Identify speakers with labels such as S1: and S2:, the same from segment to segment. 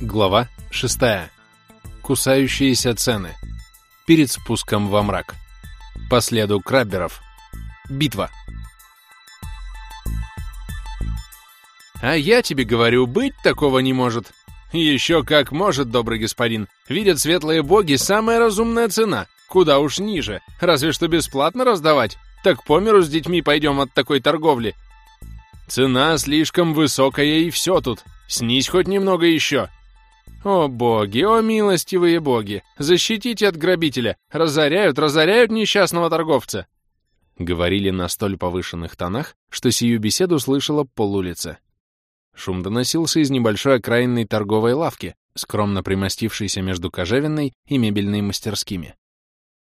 S1: Глава 6. Кусающиеся цены. Перед спуском во мрак. По следу крабберов. Битва. А я тебе говорю, быть такого не может. Еще как может, добрый господин. Видят светлые боги, самая разумная цена. Куда уж ниже. Разве что бесплатно раздавать. Так по миру с детьми пойдем от такой торговли. Цена слишком высокая и все тут. Снись хоть немного еще. О боги, о милостивые боги, защитите от грабителя, разоряют, разоряют несчастного торговца. Говорили на столь повышенных тонах, что сию беседу слышала полулица. Шум доносился из небольшой окраинной торговой лавки, скромно примостившейся между кожевенной и мебельной мастерскими.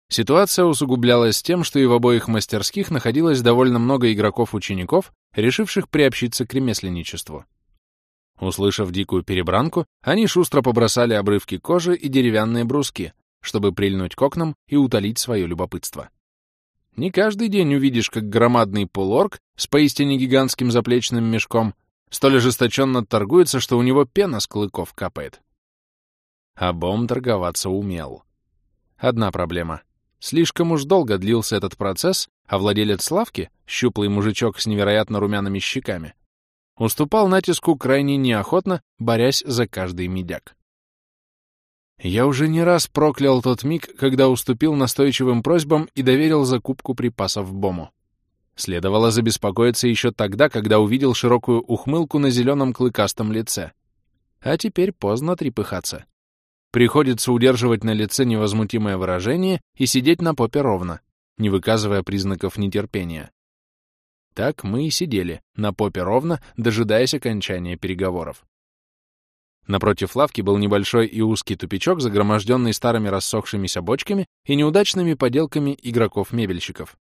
S1: Ситуация усугублялась тем, что и в обоих мастерских находилось довольно много игроков-учеников, решивших приобщиться к ремесленничеству. Услышав дикую перебранку, они шустро побросали обрывки кожи и деревянные бруски, чтобы прильнуть к окнам и утолить свое любопытство. Не каждый день увидишь, как громадный полуорг с поистине гигантским заплечным мешком столь ожесточенно торгуется, что у него пена с клыков капает. А Бом торговаться умел. Одна проблема. Слишком уж долго длился этот процесс, а владелец лавки, щуплый мужичок с невероятно румяными щеками, уступал натиску крайне неохотно, борясь за каждый медяк. Я уже не раз проклял тот миг, когда уступил настойчивым просьбам и доверил закупку припасов Бому. Следовало забеспокоиться еще тогда, когда увидел широкую ухмылку на зеленом клыкастом лице. А теперь поздно трепыхаться. Приходится удерживать на лице невозмутимое выражение и сидеть на попе ровно, не выказывая признаков нетерпения. Так мы и сидели, на попе ровно, дожидаясь окончания переговоров. Напротив лавки был небольшой и узкий тупичок, загроможденный старыми рассохшимися бочками и неудачными поделками игроков-мебельщиков.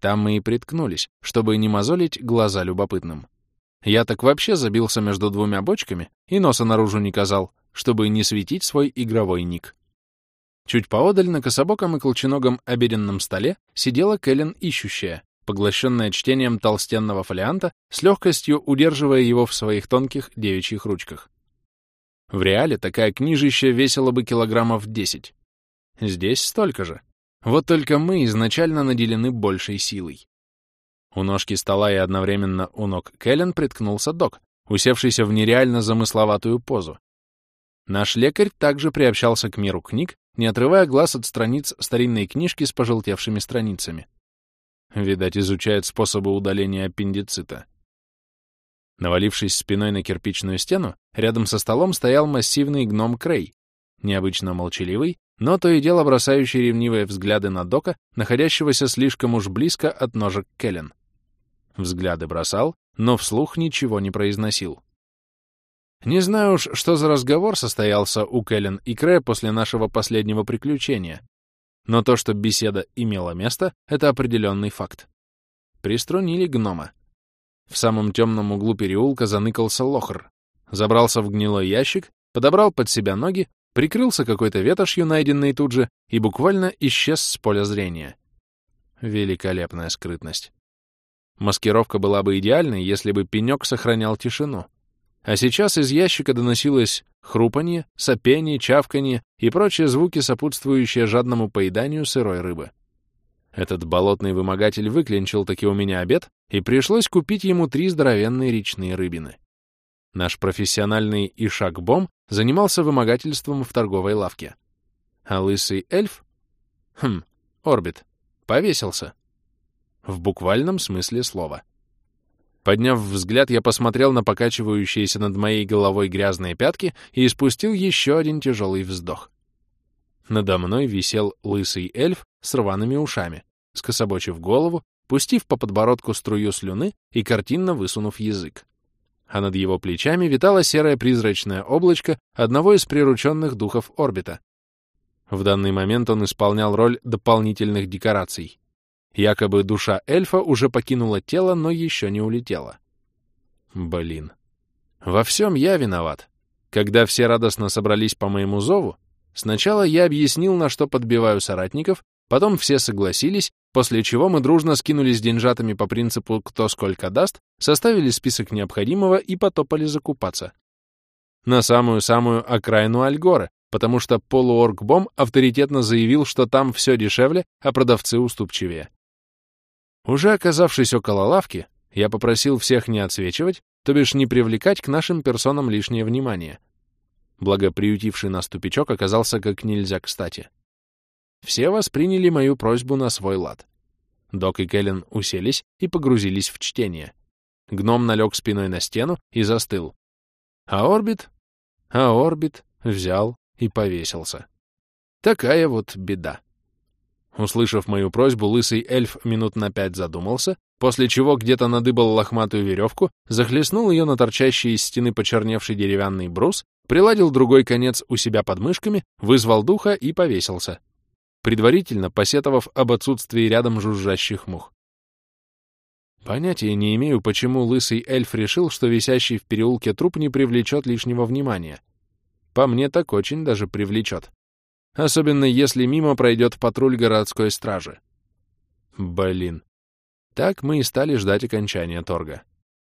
S1: Там мы и приткнулись, чтобы не мозолить глаза любопытным. Я так вообще забился между двумя бочками и носа наружу не казал, чтобы не светить свой игровой ник. Чуть поодаль на кособоком и колченогом обеденном столе сидела Кэлен ищущая, поглощенная чтением толстенного фолианта, с легкостью удерживая его в своих тонких девичьих ручках. В реале такая книжища весила бы килограммов 10. Здесь столько же. Вот только мы изначально наделены большей силой. У ножки стола и одновременно у ног Кэлен приткнулся док, усевшийся в нереально замысловатую позу. Наш лекарь также приобщался к миру книг, не отрывая глаз от страниц старинной книжки с пожелтевшими страницами. Видать, изучает способы удаления аппендицита. Навалившись спиной на кирпичную стену, рядом со столом стоял массивный гном Крей, необычно молчаливый, но то и дело бросающий ревнивые взгляды на Дока, находящегося слишком уж близко от ножек Келлен. Взгляды бросал, но вслух ничего не произносил. Не знаю уж, что за разговор состоялся у Кэлен и Кре после нашего последнего приключения, но то, что беседа имела место, это определенный факт. Приструнили гнома. В самом темном углу переулка заныкался лохр, забрался в гнилой ящик, подобрал под себя ноги, прикрылся какой-то ветошью, найденной тут же, и буквально исчез с поля зрения. Великолепная скрытность. Маскировка была бы идеальной, если бы пенек сохранял тишину. А сейчас из ящика доносилось хрупанье, сопение, чавканье и прочие звуки, сопутствующие жадному поеданию сырой рыбы. Этот болотный вымогатель выклинчил таки у меня обед, и пришлось купить ему три здоровенные речные рыбины. Наш профессиональный Ишак-бом занимался вымогательством в торговой лавке. А лысый эльф? Хм, Орбит. Повесился. В буквальном смысле слова. Подняв взгляд, я посмотрел на покачивающиеся над моей головой грязные пятки и испустил еще один тяжелый вздох. Надо мной висел лысый эльф с рваными ушами, скособочив голову, пустив по подбородку струю слюны и картинно высунув язык. А над его плечами витало серое призрачное облачко одного из прирученных духов орбита. В данный момент он исполнял роль дополнительных декораций. Якобы душа эльфа уже покинула тело, но еще не улетела. Блин. Во всем я виноват. Когда все радостно собрались по моему зову, сначала я объяснил, на что подбиваю соратников, потом все согласились, после чего мы дружно скинулись деньжатами по принципу «кто сколько даст», составили список необходимого и потопали закупаться. на самую-самую окраину Альгоры, потому что полуоргбом авторитетно заявил, что там все дешевле, а продавцы уступчивее. Уже оказавшись около лавки, я попросил всех не отсвечивать, то бишь не привлекать к нашим персонам лишнее внимание. Благо, приютивший нас тупичок оказался как нельзя кстати. Все восприняли мою просьбу на свой лад. Док и Кэлен уселись и погрузились в чтение. Гном налег спиной на стену и застыл. А Орбит? А Орбит взял и повесился. Такая вот беда. Услышав мою просьбу, лысый эльф минут на пять задумался, после чего где-то надыбал лохматую веревку, захлестнул ее на торчащий из стены почерневший деревянный брус, приладил другой конец у себя под мышками, вызвал духа и повесился, предварительно посетовав об отсутствии рядом жужжащих мух. Понятия не имею, почему лысый эльф решил, что висящий в переулке труп не привлечет лишнего внимания. По мне так очень даже привлечет. Особенно если мимо пройдет патруль городской стражи. Блин. Так мы и стали ждать окончания торга.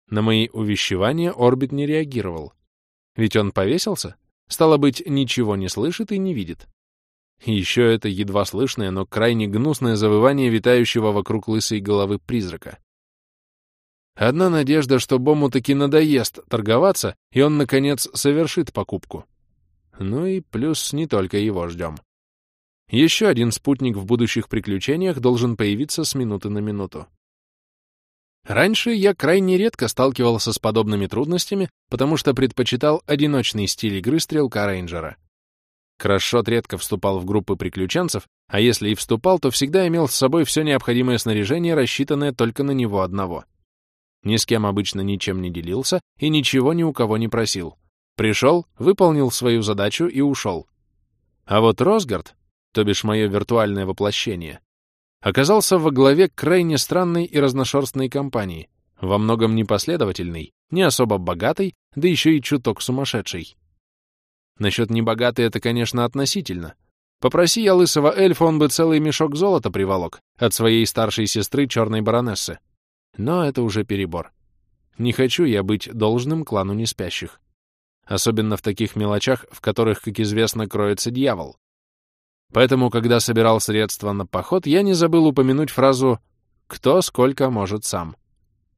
S1: На мои увещевания Орбит не реагировал. Ведь он повесился? Стало быть, ничего не слышит и не видит. Еще это едва слышное, но крайне гнусное завывание витающего вокруг лысой головы призрака. Одна надежда, что Бому таки надоест торговаться, и он, наконец, совершит покупку. Ну и плюс не только его ждем. Еще один спутник в будущих приключениях должен появиться с минуты на минуту. Раньше я крайне редко сталкивался с подобными трудностями, потому что предпочитал одиночный стиль игры стрелка-рейнджера. Крашшот редко вступал в группы приключенцев, а если и вступал, то всегда имел с собой все необходимое снаряжение, рассчитанное только на него одного. Ни с кем обычно ничем не делился и ничего ни у кого не просил. Пришел, выполнил свою задачу и ушел. А вот Росгард, то бишь мое виртуальное воплощение, оказался во главе крайне странной и разношерстной компании, во многом непоследовательной, не особо богатой, да еще и чуток сумасшедшей. Насчет небогатой это, конечно, относительно. Попроси я лысого эльфа, он бы целый мешок золота приволок от своей старшей сестры, черной баронессы. Но это уже перебор. Не хочу я быть должным клану неспящих особенно в таких мелочах, в которых, как известно, кроется дьявол. Поэтому, когда собирал средства на поход, я не забыл упомянуть фразу «кто сколько может сам».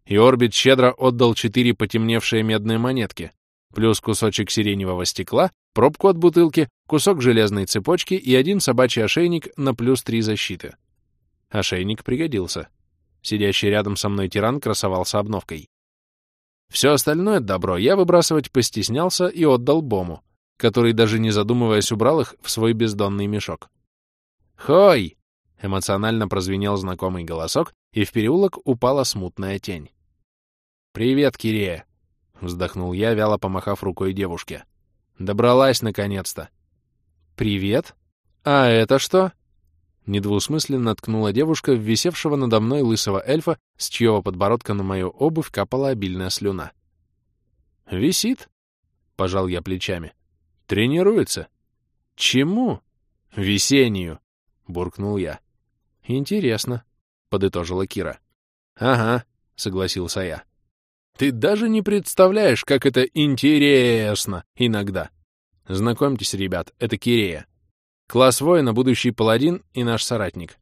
S1: И Орбит щедро отдал четыре потемневшие медные монетки, плюс кусочек сиреневого стекла, пробку от бутылки, кусок железной цепочки и один собачий ошейник на плюс три защиты. Ошейник пригодился. Сидящий рядом со мной тиран красовался обновкой. Все остальное добро я выбрасывать постеснялся и отдал Бому, который, даже не задумываясь, убрал их в свой бездонный мешок. «Хой!» — эмоционально прозвенел знакомый голосок, и в переулок упала смутная тень. «Привет, Кирея!» — вздохнул я, вяло помахав рукой девушке. «Добралась, наконец-то!» «Привет? А это что?» Недвусмысленно ткнула девушка в висевшего надо мной лысого эльфа, с чьего подбородка на мою обувь капала обильная слюна. «Висит?» — пожал я плечами. «Тренируется?» «Чему?» «Весеннюю», — буркнул я. «Интересно», — подытожила Кира. «Ага», — согласился я. «Ты даже не представляешь, как это интересно иногда. Знакомьтесь, ребят, это Кирея. Класс воина, будущий паладин и наш соратник.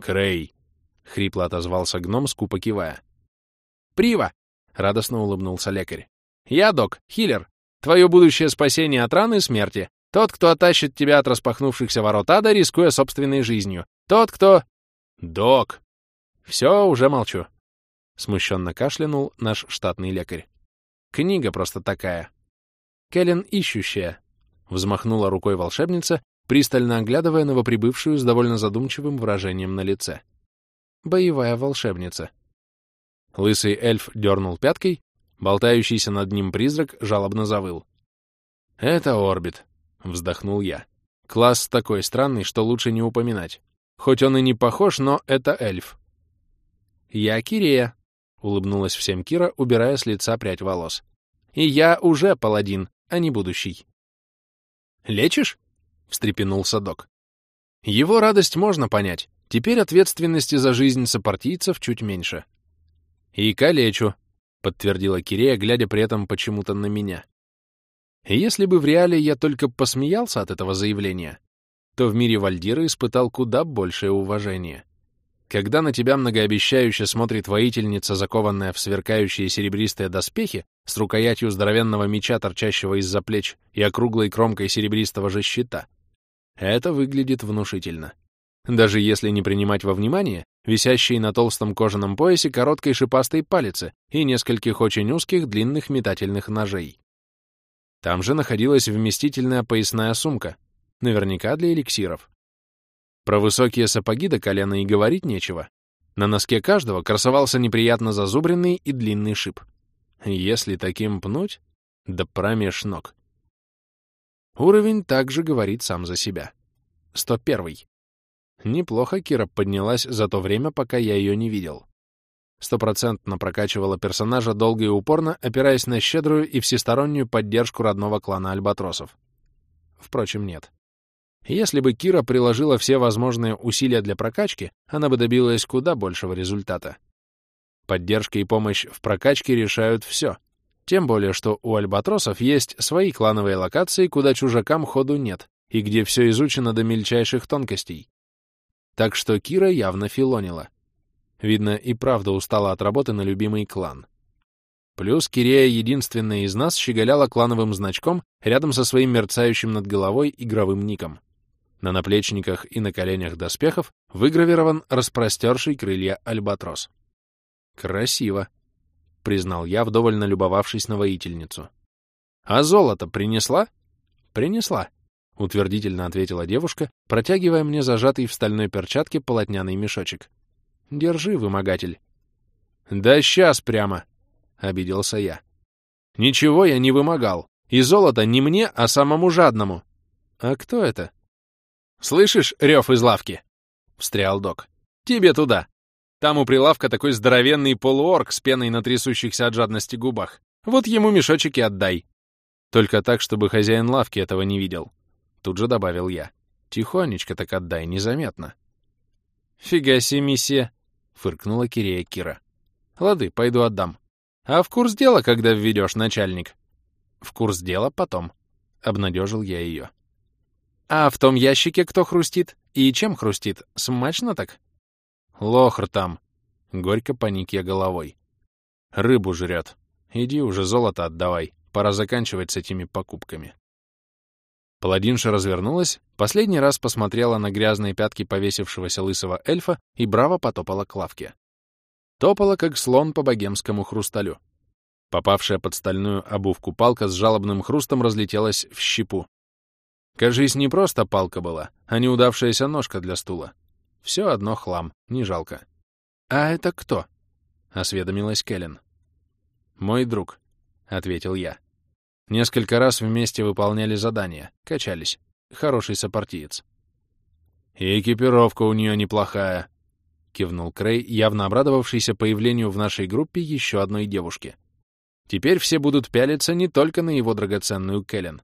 S1: Крей, — хрипло отозвался гном, скупо кивая. Прива, — радостно улыбнулся лекарь. Я, док, хиллер. Твое будущее спасение от раны и смерти. Тот, кто оттащит тебя от распахнувшихся ворот ада, рискуя собственной жизнью. Тот, кто... Док. Все, уже молчу. Смущенно кашлянул наш штатный лекарь. Книга просто такая. Кэлен ищущая, Взмахнула рукой волшебница, пристально оглядывая новоприбывшую с довольно задумчивым выражением на лице. Боевая волшебница. Лысый эльф дернул пяткой, болтающийся над ним призрак жалобно завыл. «Это орбит», — вздохнул я. «Класс такой странный, что лучше не упоминать. Хоть он и не похож, но это эльф». «Я Кирея», — улыбнулась всем Кира, убирая с лица прядь волос. «И я уже паладин, а не будущий». «Лечишь?» — встрепенулся док. Его радость можно понять. Теперь ответственности за жизнь сопартийцев чуть меньше. «И калечу», — подтвердила Кирея, глядя при этом почему-то на меня. Если бы в реале я только посмеялся от этого заявления, то в мире Вальдира испытал куда большее уважение. Когда на тебя многообещающе смотрит воительница, закованная в сверкающие серебристые доспехи, с рукоятью здоровенного меча, торчащего из-за плеч, и округлой кромкой серебристого же щита, это выглядит внушительно. Даже если не принимать во внимание висящие на толстом кожаном поясе короткой шипастой палицы и нескольких очень узких длинных метательных ножей. Там же находилась вместительная поясная сумка, наверняка для эликсиров. Про высокие сапоги до колена и говорить нечего. На носке каждого красовался неприятно зазубренный и длинный шип. Если таким пнуть, да промеж ног. Уровень также говорит сам за себя. 101. Неплохо Кира поднялась за то время, пока я ее не видел. Стопроцентно прокачивала персонажа долго и упорно, опираясь на щедрую и всестороннюю поддержку родного клана Альбатросов. Впрочем, нет. Если бы Кира приложила все возможные усилия для прокачки, она бы добилась куда большего результата. Поддержка и помощь в прокачке решают все. Тем более, что у альбатросов есть свои клановые локации, куда чужакам ходу нет, и где все изучено до мельчайших тонкостей. Так что Кира явно филонила. Видно, и правда устала от работы на любимый клан. Плюс Кирея единственная из нас щеголяла клановым значком рядом со своим мерцающим над головой игровым ником. На наплечниках и на коленях доспехов выгравирован распростерший крылья альбатрос. «Красиво», — признал я, вдоволь налюбовавшись на воительницу. «А золото принесла?» «Принесла», — утвердительно ответила девушка, протягивая мне зажатый в стальной перчатке полотняный мешочек. «Держи, вымогатель». «Да сейчас прямо», — обиделся я. «Ничего я не вымогал. И золото не мне, а самому жадному». «А кто это?» «Слышишь рев из лавки?» — встрял док. «Тебе туда. Там у прилавка такой здоровенный полуорг с пеной на трясущихся от жадности губах. Вот ему мешочек и отдай». Только так, чтобы хозяин лавки этого не видел. Тут же добавил я. Тихонечко так отдай, незаметно. «Фига себе, миссия!» — фыркнула Кирея Кира. «Лады, пойду отдам. А в курс дела, когда введешь, начальник?» «В курс дела потом», — обнадежил я ее. А в том ящике кто хрустит? И чем хрустит? Смачно так? Лохр там. Горько поник я головой. Рыбу жрет. Иди уже золото отдавай. Пора заканчивать с этими покупками. Паладинша развернулась, последний раз посмотрела на грязные пятки повесившегося лысого эльфа и браво потопала к лавке. Топала, как слон по богемскому хрусталю. Попавшая под стальную обувку палка с жалобным хрустом разлетелась в щепу. Кажись, не просто палка была, а неудавшаяся ножка для стула. Все одно хлам, не жалко. «А это кто?» — осведомилась Кэлен. «Мой друг», — ответил я. Несколько раз вместе выполняли задания, качались. Хороший сопартиец. «И экипировка у нее неплохая», — кивнул Крей, явно обрадовавшийся появлению в нашей группе еще одной девушки. «Теперь все будут пялиться не только на его драгоценную Кэлен,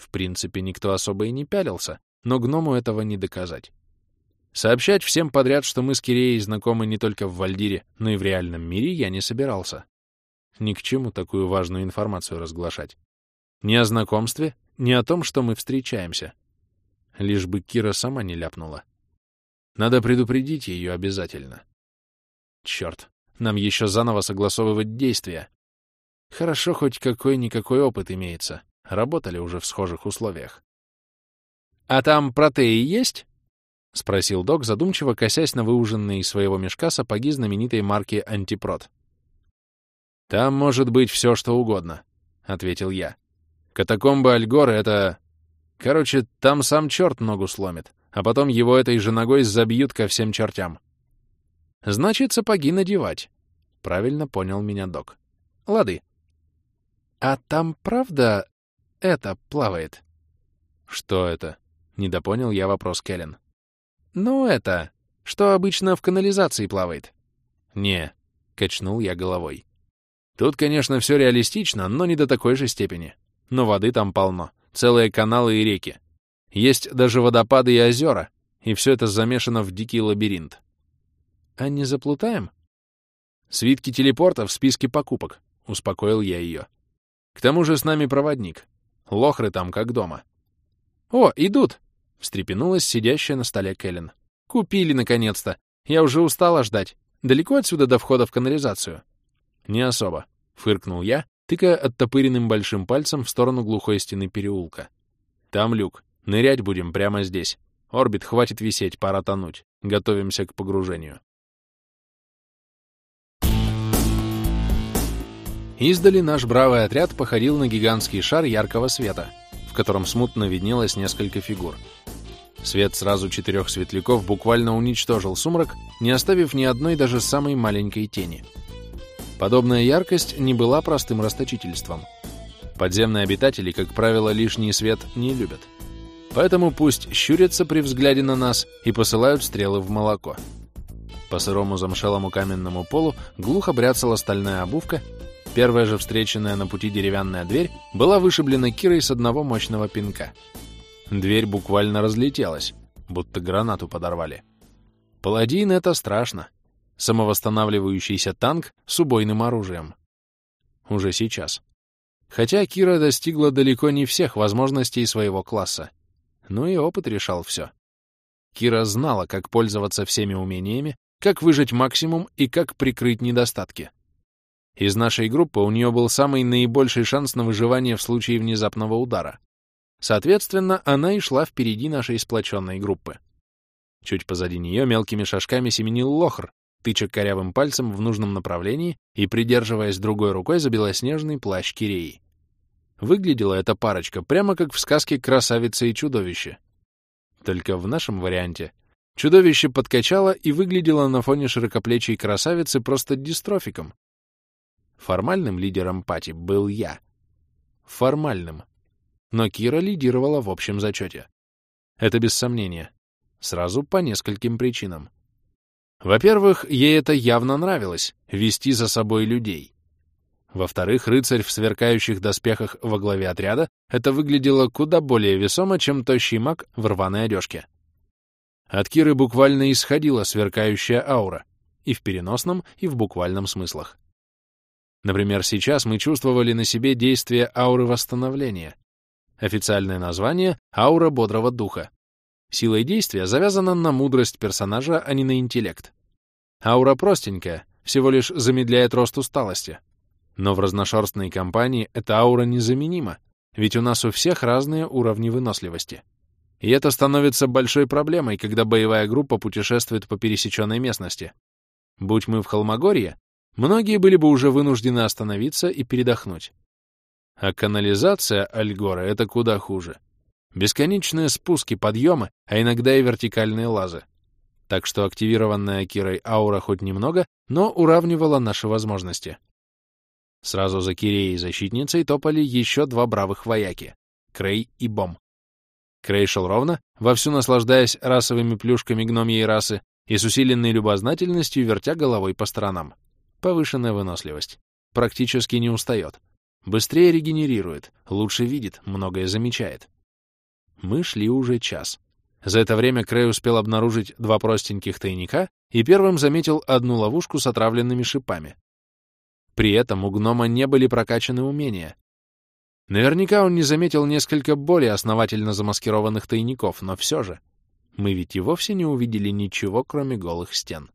S1: в принципе, никто особо и не пялился, но гному этого не доказать. Сообщать всем подряд, что мы с Киреей знакомы не только в Вальдире, но и в реальном мире, я не собирался. Ни к чему такую важную информацию разглашать. Ни о знакомстве, ни о том, что мы встречаемся. Лишь бы Кира сама не ляпнула. Надо предупредить ее обязательно. Черт, нам еще заново согласовывать действия. Хорошо, хоть какой-никакой опыт имеется. Работали уже в схожих условиях. «А там протеи есть?» — спросил док, задумчиво косясь на выуженные из своего мешка сапоги знаменитой марки «Антипрот». «Там может быть все, что угодно», — ответил я. «Катакомбы Альгоры — это... Короче, там сам черт ногу сломит, а потом его этой же ногой забьют ко всем чертям». «Значит, сапоги надевать», — правильно понял меня док. «Лады». «А там правда это плавает». «Что это?» — недопонял я вопрос Кэлен. «Ну, это... Что обычно в канализации плавает?» «Не», — качнул я головой. «Тут, конечно, все реалистично, но не до такой же степени. Но воды там полно, целые каналы и реки. Есть даже водопады и озера, и все это замешано в дикий лабиринт». «А не заплутаем?» «Свитки телепорта в списке покупок», — успокоил я ее. «К тому же с нами проводник. Лохры там как дома. «О, идут!» — встрепенулась сидящая на столе Кэлен. «Купили, наконец-то! Я уже устала ждать. Далеко отсюда до входа в канализацию?» «Не особо», — фыркнул я, тыкая оттопыренным большим пальцем в сторону глухой стены переулка. «Там люк. Нырять будем прямо здесь. Орбит, хватит висеть, пора тонуть. Готовимся к погружению». Издали наш бравый отряд походил на гигантский шар яркого света, в котором смутно виднелось несколько фигур. Свет сразу четырех светляков буквально уничтожил сумрак, не оставив ни одной даже самой маленькой тени. Подобная яркость не была простым расточительством. Подземные обитатели, как правило, лишний свет не любят. Поэтому пусть щурятся при взгляде на нас и посылают стрелы в молоко. По сырому замшелому каменному полу глухо бряцала стальная обувка, Первая же встреченная на пути деревянная дверь была вышиблена Кирой с одного мощного пинка. Дверь буквально разлетелась, будто гранату подорвали. Паладин — это страшно. Самовосстанавливающийся танк с убойным оружием. Уже сейчас. Хотя Кира достигла далеко не всех возможностей своего класса. Ну и опыт решал все. Кира знала, как пользоваться всеми умениями, как выжать максимум и как прикрыть недостатки. Из нашей группы у нее был самый наибольший шанс на выживание в случае внезапного удара. Соответственно, она и шла впереди нашей сплоченной группы. Чуть позади нее мелкими шажками семенил лохр, тыча корявым пальцем в нужном направлении и придерживаясь другой рукой за белоснежный плащ Киреи. Выглядела эта парочка прямо как в сказке «Красавица и чудовище». Только в нашем варианте чудовище подкачало и выглядело на фоне широкоплечей красавицы просто дистрофиком, Формальным лидером пати был я. Формальным. Но Кира лидировала в общем зачете. Это без сомнения. Сразу по нескольким причинам. Во-первых, ей это явно нравилось — вести за собой людей. Во-вторых, рыцарь в сверкающих доспехах во главе отряда это выглядело куда более весомо, чем тощий маг в рваной одежке. От Киры буквально исходила сверкающая аура, и в переносном, и в буквальном смыслах. Например, сейчас мы чувствовали на себе действие ауры восстановления. Официальное название — аура бодрого духа. Силой действия завязана на мудрость персонажа, а не на интеллект. Аура простенькая, всего лишь замедляет рост усталости. Но в разношерстной компании эта аура незаменима, ведь у нас у всех разные уровни выносливости. И это становится большой проблемой, когда боевая группа путешествует по пересеченной местности. Будь мы в Холмогорье, многие были бы уже вынуждены остановиться и передохнуть. А канализация Альгора — это куда хуже. Бесконечные спуски, подъемы, а иногда и вертикальные лазы. Так что активированная Кирой аура хоть немного, но уравнивала наши возможности. Сразу за Киреей защитницей топали еще два бравых вояки — Крей и Бом. Крей шел ровно, вовсю наслаждаясь расовыми плюшками гномьей расы и с усиленной любознательностью вертя головой по сторонам. Повышенная выносливость. Практически не устает. Быстрее регенерирует, лучше видит, многое замечает. Мы шли уже час. За это время Крей успел обнаружить два простеньких тайника и первым заметил одну ловушку с отравленными шипами. При этом у гнома не были прокачаны умения. Наверняка он не заметил несколько более основательно замаскированных тайников, но все же. Мы ведь и вовсе не увидели ничего, кроме голых стен.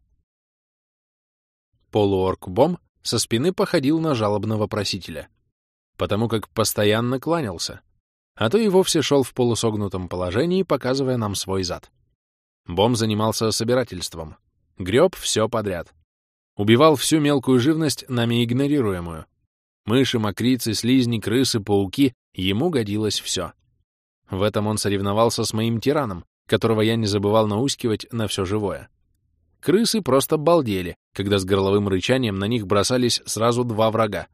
S1: Полуорк-бом со спины походил на жалобного просителя, потому как постоянно кланялся, а то и вовсе шел в полусогнутом положении, показывая нам свой зад. Бом занимался собирательством, греб все подряд. Убивал всю мелкую живность, нами игнорируемую. Мыши, мокрицы, слизни, крысы, пауки — ему годилось все. В этом он соревновался с моим тираном, которого я не забывал наускивать на все живое. Крысы просто балдели, когда с горловым рычанием на них бросались сразу два врага.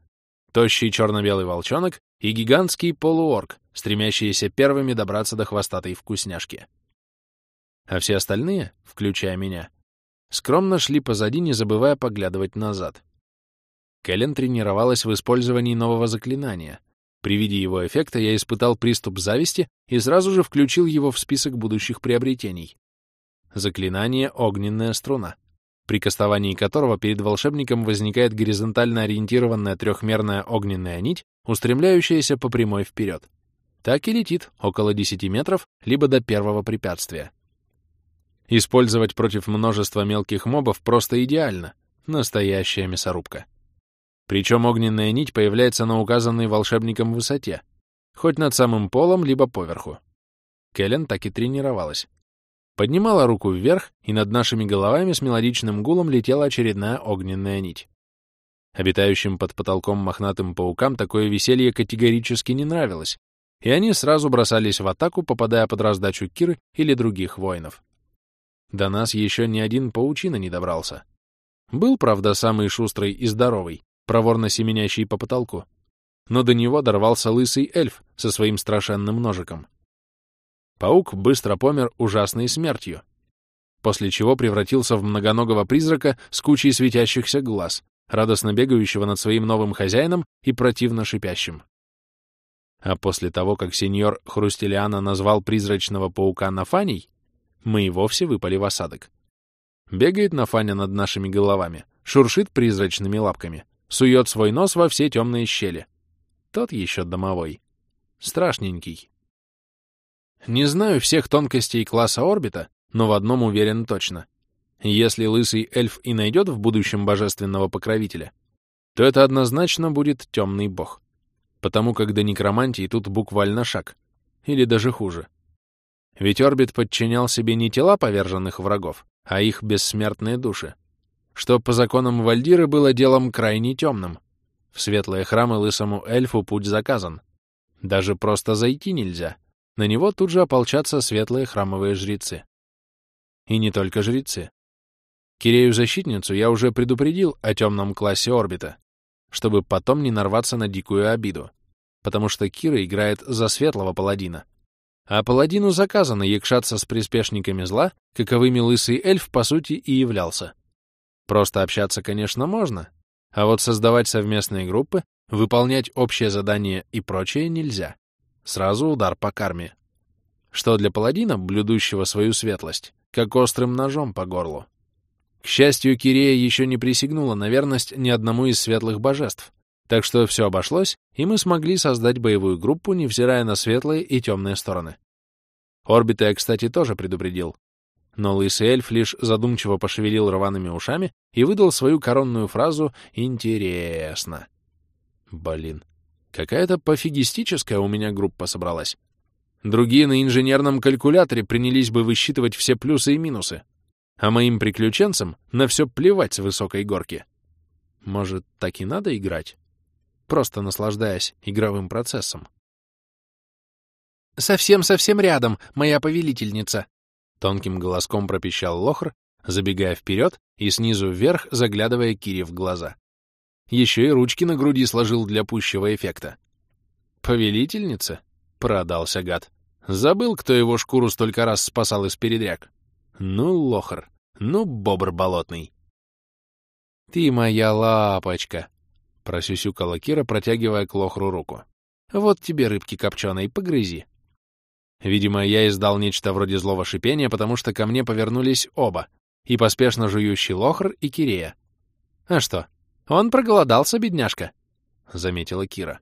S1: Тощий черно-белый волчонок и гигантский полуорк, стремящиеся первыми добраться до хвостатой вкусняшки. А все остальные, включая меня, скромно шли позади, не забывая поглядывать назад. Кэлен тренировалась в использовании нового заклинания. При виде его эффекта я испытал приступ зависти и сразу же включил его в список будущих приобретений. Заклинание «Огненная струна», при кастовании которого перед волшебником возникает горизонтально ориентированная трехмерная огненная нить, устремляющаяся по прямой вперед. так и летит около 10 метров, либо до первого препятствия. Использовать против множества мелких мобов просто идеально. Настоящая мясорубка. Причем огненная нить появляется на указанной волшебником высоте, хоть над самым полом, либо поверху. Кэлен так и тренировалась. Поднимала руку вверх, и над нашими головами с мелодичным гулом летела очередная огненная нить. Обитающим под потолком мохнатым паукам такое веселье категорически не нравилось, и они сразу бросались в атаку, попадая под раздачу Киры или других воинов. До нас еще ни один паучина не добрался. Был, правда, самый шустрый и здоровый, проворно семенящий по потолку, но до него дорвался лысый эльф со своим страшенным ножиком. Паук быстро помер ужасной смертью, после чего превратился в многоногого призрака с кучей светящихся глаз, радостно бегающего над своим новым хозяином и противно шипящим. А после того, как сеньор Хрустелиана назвал призрачного паука Нафаней, мы и вовсе выпали в осадок. Бегает Нафаня над нашими головами, шуршит призрачными лапками, сует свой нос во все темные щели. Тот еще домовой. Страшненький. Не знаю всех тонкостей класса орбита, но в одном уверен точно. Если лысый эльф и найдет в будущем божественного покровителя, то это однозначно будет темный бог. Потому как до некромантии тут буквально шаг. Или даже хуже. Ведь орбит подчинял себе не тела поверженных врагов, а их бессмертные души. Что по законам Вальдиры было делом крайне темным. В светлые храмы лысому эльфу путь заказан. Даже просто зайти нельзя. На него тут же ополчатся светлые храмовые жрецы. И не только жрецы. Кирею-защитницу я уже предупредил о темном классе орбита, чтобы потом не нарваться на дикую обиду, потому что Кира играет за светлого паладина. А паладину заказано якшаться с приспешниками зла, каковыми лысый эльф по сути и являлся. Просто общаться, конечно, можно, а вот создавать совместные группы, выполнять общее задание и прочее нельзя. Сразу удар по карме. Что для паладина, блюдущего свою светлость, как острым ножом по горлу. К счастью, Кирея еще не присягнула на верность ни одному из светлых божеств, так что все обошлось, и мы смогли создать боевую группу, невзирая на светлые и темные стороны. Орбита я, кстати, тоже предупредил. Но лысый эльф лишь задумчиво пошевелил рваными ушами и выдал свою коронную фразу «Интересно». Блин, какая-то пофигистическая у меня группа собралась. Другие на инженерном калькуляторе принялись бы высчитывать все плюсы и минусы, а моим приключенцам на все плевать с высокой горки. Может, так и надо играть? Просто наслаждаясь игровым процессом. «Совсем-совсем рядом, моя повелительница!» Тонким голоском пропищал Лохр, забегая вперед и снизу вверх заглядывая Кире в глаза. Еще и ручки на груди сложил для пущего эффекта. «Повелительница?» — продался гад. Забыл, кто его шкуру столько раз спасал из передряг. Ну, лохр, ну, бобр болотный. «Ты моя лапочка!» — просюсюкала Кира, протягивая к лохру руку. «Вот тебе рыбки копченой, погрызи». Видимо, я издал нечто вроде злого шипения, потому что ко мне повернулись оба, и поспешно жующий лохр, и Кирея. «А что, он проголодался, бедняжка?» — заметила Кира.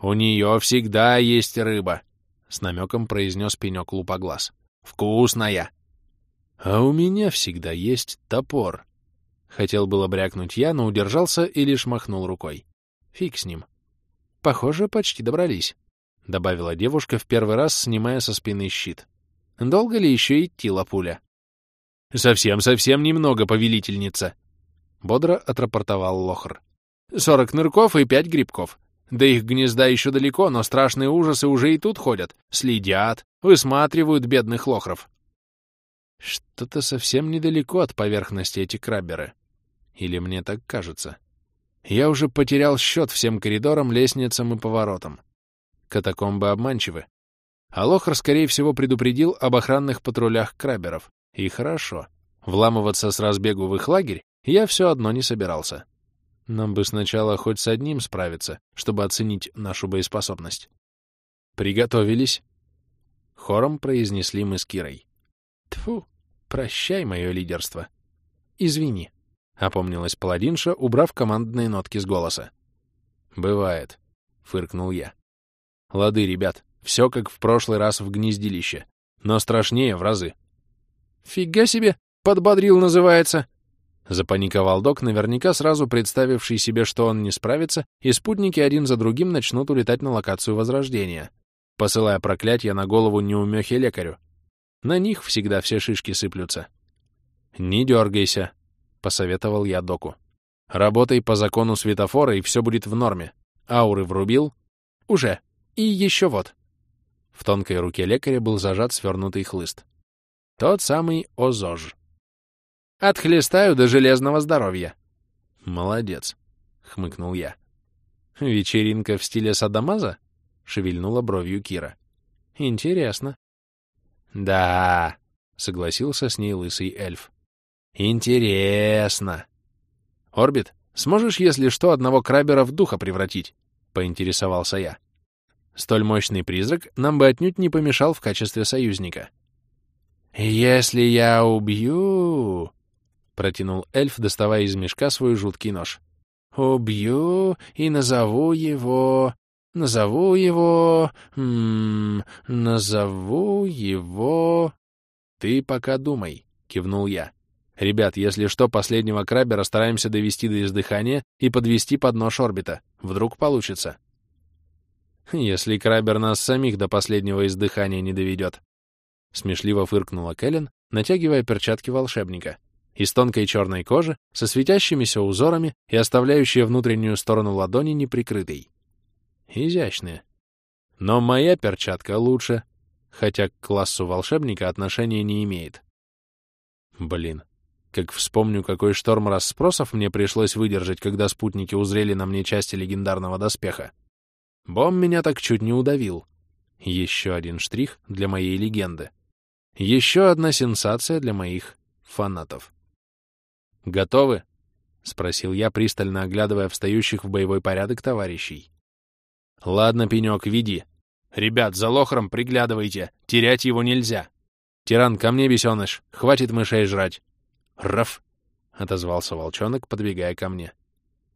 S1: «У нее всегда есть рыба», — с намеком произнес пенек лупоглаз. «Вкусная!» «А у меня всегда есть топор». Хотел было брякнуть я, но удержался и лишь махнул рукой. Фиг с ним. Похоже, почти добрались, — добавила девушка в первый раз, снимая со спины щит. Долго ли еще идти, лапуля? «Совсем-совсем немного, повелительница», — бодро отрапортовал Лохр. «Сорок нырков и пять грибков. До их гнезда еще далеко, но страшные ужасы уже и тут ходят. Следят, высматривают бедных лохров. Что-то совсем недалеко от поверхности эти крабберы. Или мне так кажется. Я уже потерял счет всем коридорам, лестницам и поворотам. Катакомбы обманчивы. А Лохар, скорее всего, предупредил об охранных патрулях крабберов. И хорошо. Вламываться с разбегу в их лагерь я все одно не собирался. Нам бы сначала хоть с одним справиться, чтобы оценить нашу боеспособность. Приготовились. Хором произнесли мы с Кирой. Тфу, прощай мое лидерство. Извини, — опомнилась паладинша, убрав командные нотки с голоса. Бывает, — фыркнул я. Лады, ребят, все как в прошлый раз в гнездилище, но страшнее в разы. «Фига себе! Подбодрил, называется!» Запаниковал док, наверняка сразу представивший себе, что он не справится, и спутники один за другим начнут улетать на локацию Возрождения, посылая проклятие на голову неумехе лекарю. На них всегда все шишки сыплются. «Не дергайся», — посоветовал я доку. «Работай по закону светофора, и все будет в норме. Ауры врубил?» «Уже. И еще вот». В тонкой руке лекаря был зажат свернутый хлыст. Тот самый озож. Отхлестаю до железного здоровья. Молодец, хмыкнул я. Вечеринка в стиле садамаза? Шевельнула бровью Кира. Интересно. Да, согласился с ней лысый эльф. Интересно. Орбит, сможешь, если что, одного крабера в духа превратить? Поинтересовался я. Столь мощный призрак нам бы отнюдь не помешал в качестве союзника. «Если я убью...» — протянул эльф, доставая из мешка свой жуткий нож. «Убью и назову его... Назову его... М -м, назову его...» «Ты пока думай», — кивнул я. «Ребят, если что, последнего крабера стараемся довести до издыхания и подвести под нож орбита. Вдруг получится». «Если крабер нас самих до последнего издыхания не доведет», Смешливо фыркнула Кэлен, натягивая перчатки волшебника. Из тонкой черной кожи, со светящимися узорами и оставляющие внутреннюю сторону ладони неприкрытой. Изящные. Но моя перчатка лучше, хотя к классу волшебника отношения не имеет. Блин, как вспомню, какой шторм расспросов мне пришлось выдержать, когда спутники узрели на мне части легендарного доспеха. Бом меня так чуть не удавил. Еще один штрих для моей легенды. Еще одна сенсация для моих фанатов. «Готовы?» — спросил я, пристально оглядывая встающих в боевой порядок товарищей. «Ладно, Пенек, веди. Ребят, за лохром приглядывайте, терять его нельзя. Тиран, ко мне, бесеныш, хватит мышей жрать». «Раф!» — отозвался волчонок, подбегая ко мне.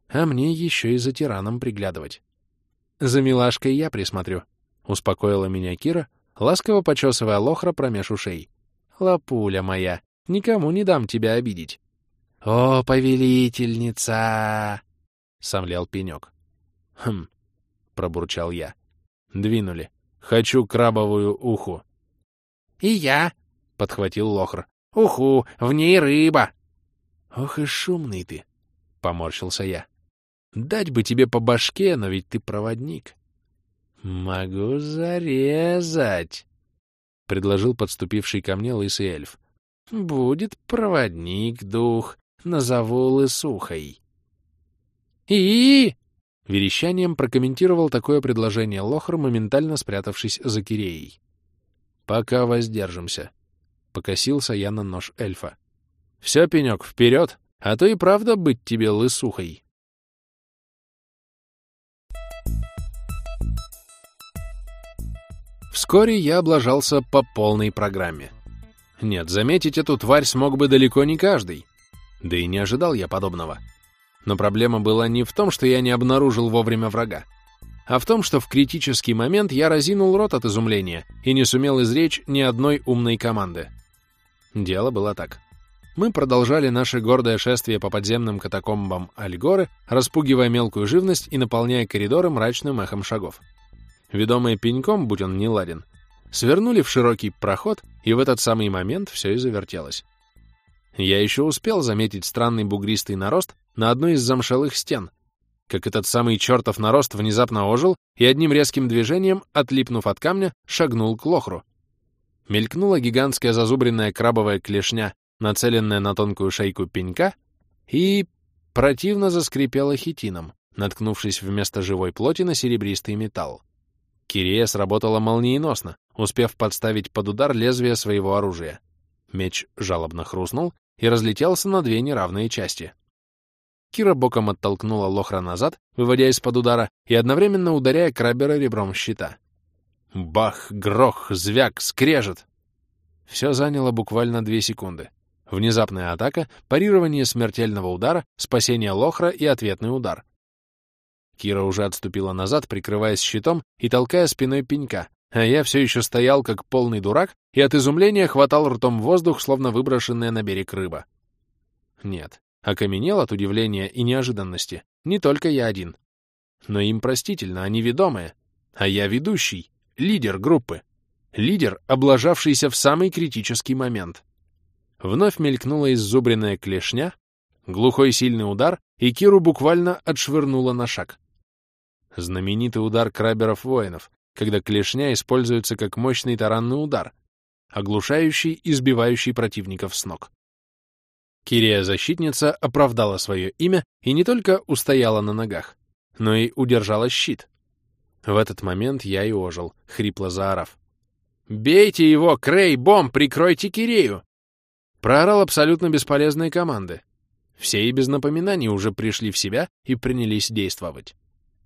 S1: «А мне еще и за тираном приглядывать». «За милашкой я присмотрю», — успокоила меня Кира, ласково почесывая лохра промеж ушей. «Лапуля моя, никому не дам тебя обидеть». «О, повелительница!» — сомлел пенек. «Хм», — пробурчал я. «Двинули. Хочу крабовую уху».
S2: «И я», — подхватил лохр. «Уху, в ней рыба».
S1: «Ох и шумный ты», — поморщился я. «Дать бы тебе по башке, но ведь ты проводник». «Могу зарезать», — предложил подступивший ко мне лысый эльф. «Будет проводник, дух, назову лысухой».
S2: «И-и-и!»
S1: Верещанием прокомментировал такое предложение Лохр, моментально спрятавшись за Киреей. «Пока воздержимся», — покосился я на нож эльфа. «Все, пенек, вперед, а то и правда быть тебе лысухой». Вскоре я облажался по полной программе. Нет, заметить эту тварь смог бы далеко не каждый. Да и не ожидал я подобного. Но проблема была не в том, что я не обнаружил вовремя врага, а в том, что в критический момент я разинул рот от изумления и не сумел изречь ни одной умной команды. Дело было так. Мы продолжали наше гордое шествие по подземным катакомбам Альгоры, распугивая мелкую живность и наполняя коридоры мрачным эхом шагов ведомые пеньком, будь он не ладен, свернули в широкий проход, и в этот самый момент все и завертелось. Я еще успел заметить странный бугристый нарост на одной из замшелых стен, как этот самый чертов нарост внезапно ожил и одним резким движением, отлипнув от камня, шагнул к лохру. Мелькнула гигантская зазубренная крабовая клешня, нацеленная на тонкую шейку пенька, и противно заскрипела хитином, наткнувшись вместо живой плоти на серебристый металл. Кирия сработала молниеносно, успев подставить под удар лезвие своего оружия. Меч жалобно хрустнул и разлетелся на две неравные части. Кира боком оттолкнула Лохра назад, выводя из-под удара и одновременно ударяя Крабера ребром щита. Бах, грох, звяк, скрежет! Все заняло буквально две секунды. Внезапная атака, парирование смертельного удара, спасение Лохра и ответный удар. Кира уже отступила назад, прикрываясь щитом и толкая спиной пенька, а я все еще стоял как полный дурак и от изумления хватал ртом воздух, словно выброшенная на берег рыба. Нет, окаменел от удивления и неожиданности не только я один. Но им простительно, они ведомые, а я ведущий, лидер группы, лидер, облажавшийся в самый критический момент. Вновь мелькнула иззубренная клешня, глухой сильный удар, и Киру буквально отшвырнула на шаг. Знаменитый удар краберов-воинов, когда клешня используется как мощный таранный удар, оглушающий и сбивающий противников с ног. Кирия-защитница оправдала свое имя и не только устояла на ногах, но и удержала щит. В этот момент я и ожил, хрипло заорав. «Бейте его, Крей, бомб, прикройте Кирею!» Проорал абсолютно бесполезные команды. Все и без напоминаний уже пришли в себя и принялись действовать.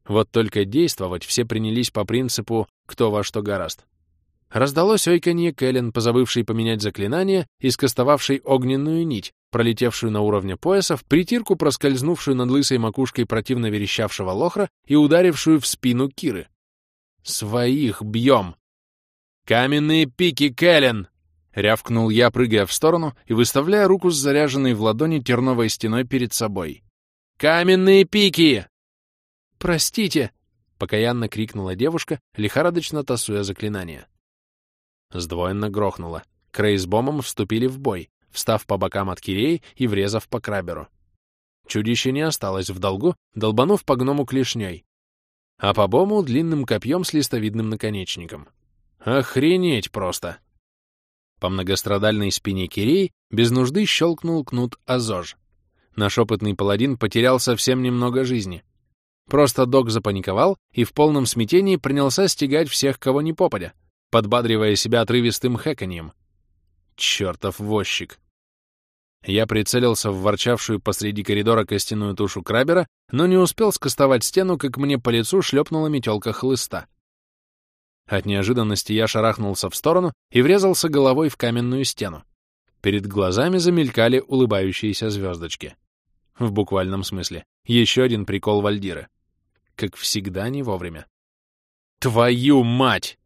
S1: Вот только действовать все принялись по принципу «кто во что гораст». Раздалось ойканье Кэлен, позабывший поменять заклинание и скостовавший огненную нить, пролетевшую на уровне пояса, в притирку проскользнувшую над лысой макушкой противно верещавшего лохра и ударившую в спину Киры. «Своих бьем!» «Каменные пики, Кэлен!» — рявкнул я, прыгая в сторону и выставляя руку с заряженной в ладони терновой стеной перед собой. «Каменные пики!» «Простите!» — покаянно крикнула девушка, лихорадочно тасуя заклинание. Сдвоенно грохнуло. Крей с Бомом вступили в бой, встав по бокам от Киреи и врезав по краберу. Чудище не осталось в долгу, долбанув по гному клешней, а по Бому — длинным копьем с листовидным наконечником. Охренеть просто! По многострадальной спине Кирей без нужды щелкнул кнут Азож. Наш опытный паладин потерял совсем немного жизни, Просто док запаниковал и в полном смятении принялся стегать всех, кого не попадя, подбадривая себя отрывистым хэканьем. Чёртов возчик! Я прицелился в ворчавшую посреди коридора костяную тушу крабера, но не успел скостовать стену, как мне по лицу шлепнула метелка хлыста. От неожиданности я шарахнулся в сторону и врезался головой в каменную стену. Перед глазами замелькали улыбающиеся звездочки. В буквальном смысле. Еще один прикол Вальдиры как всегда не вовремя. «Твою мать!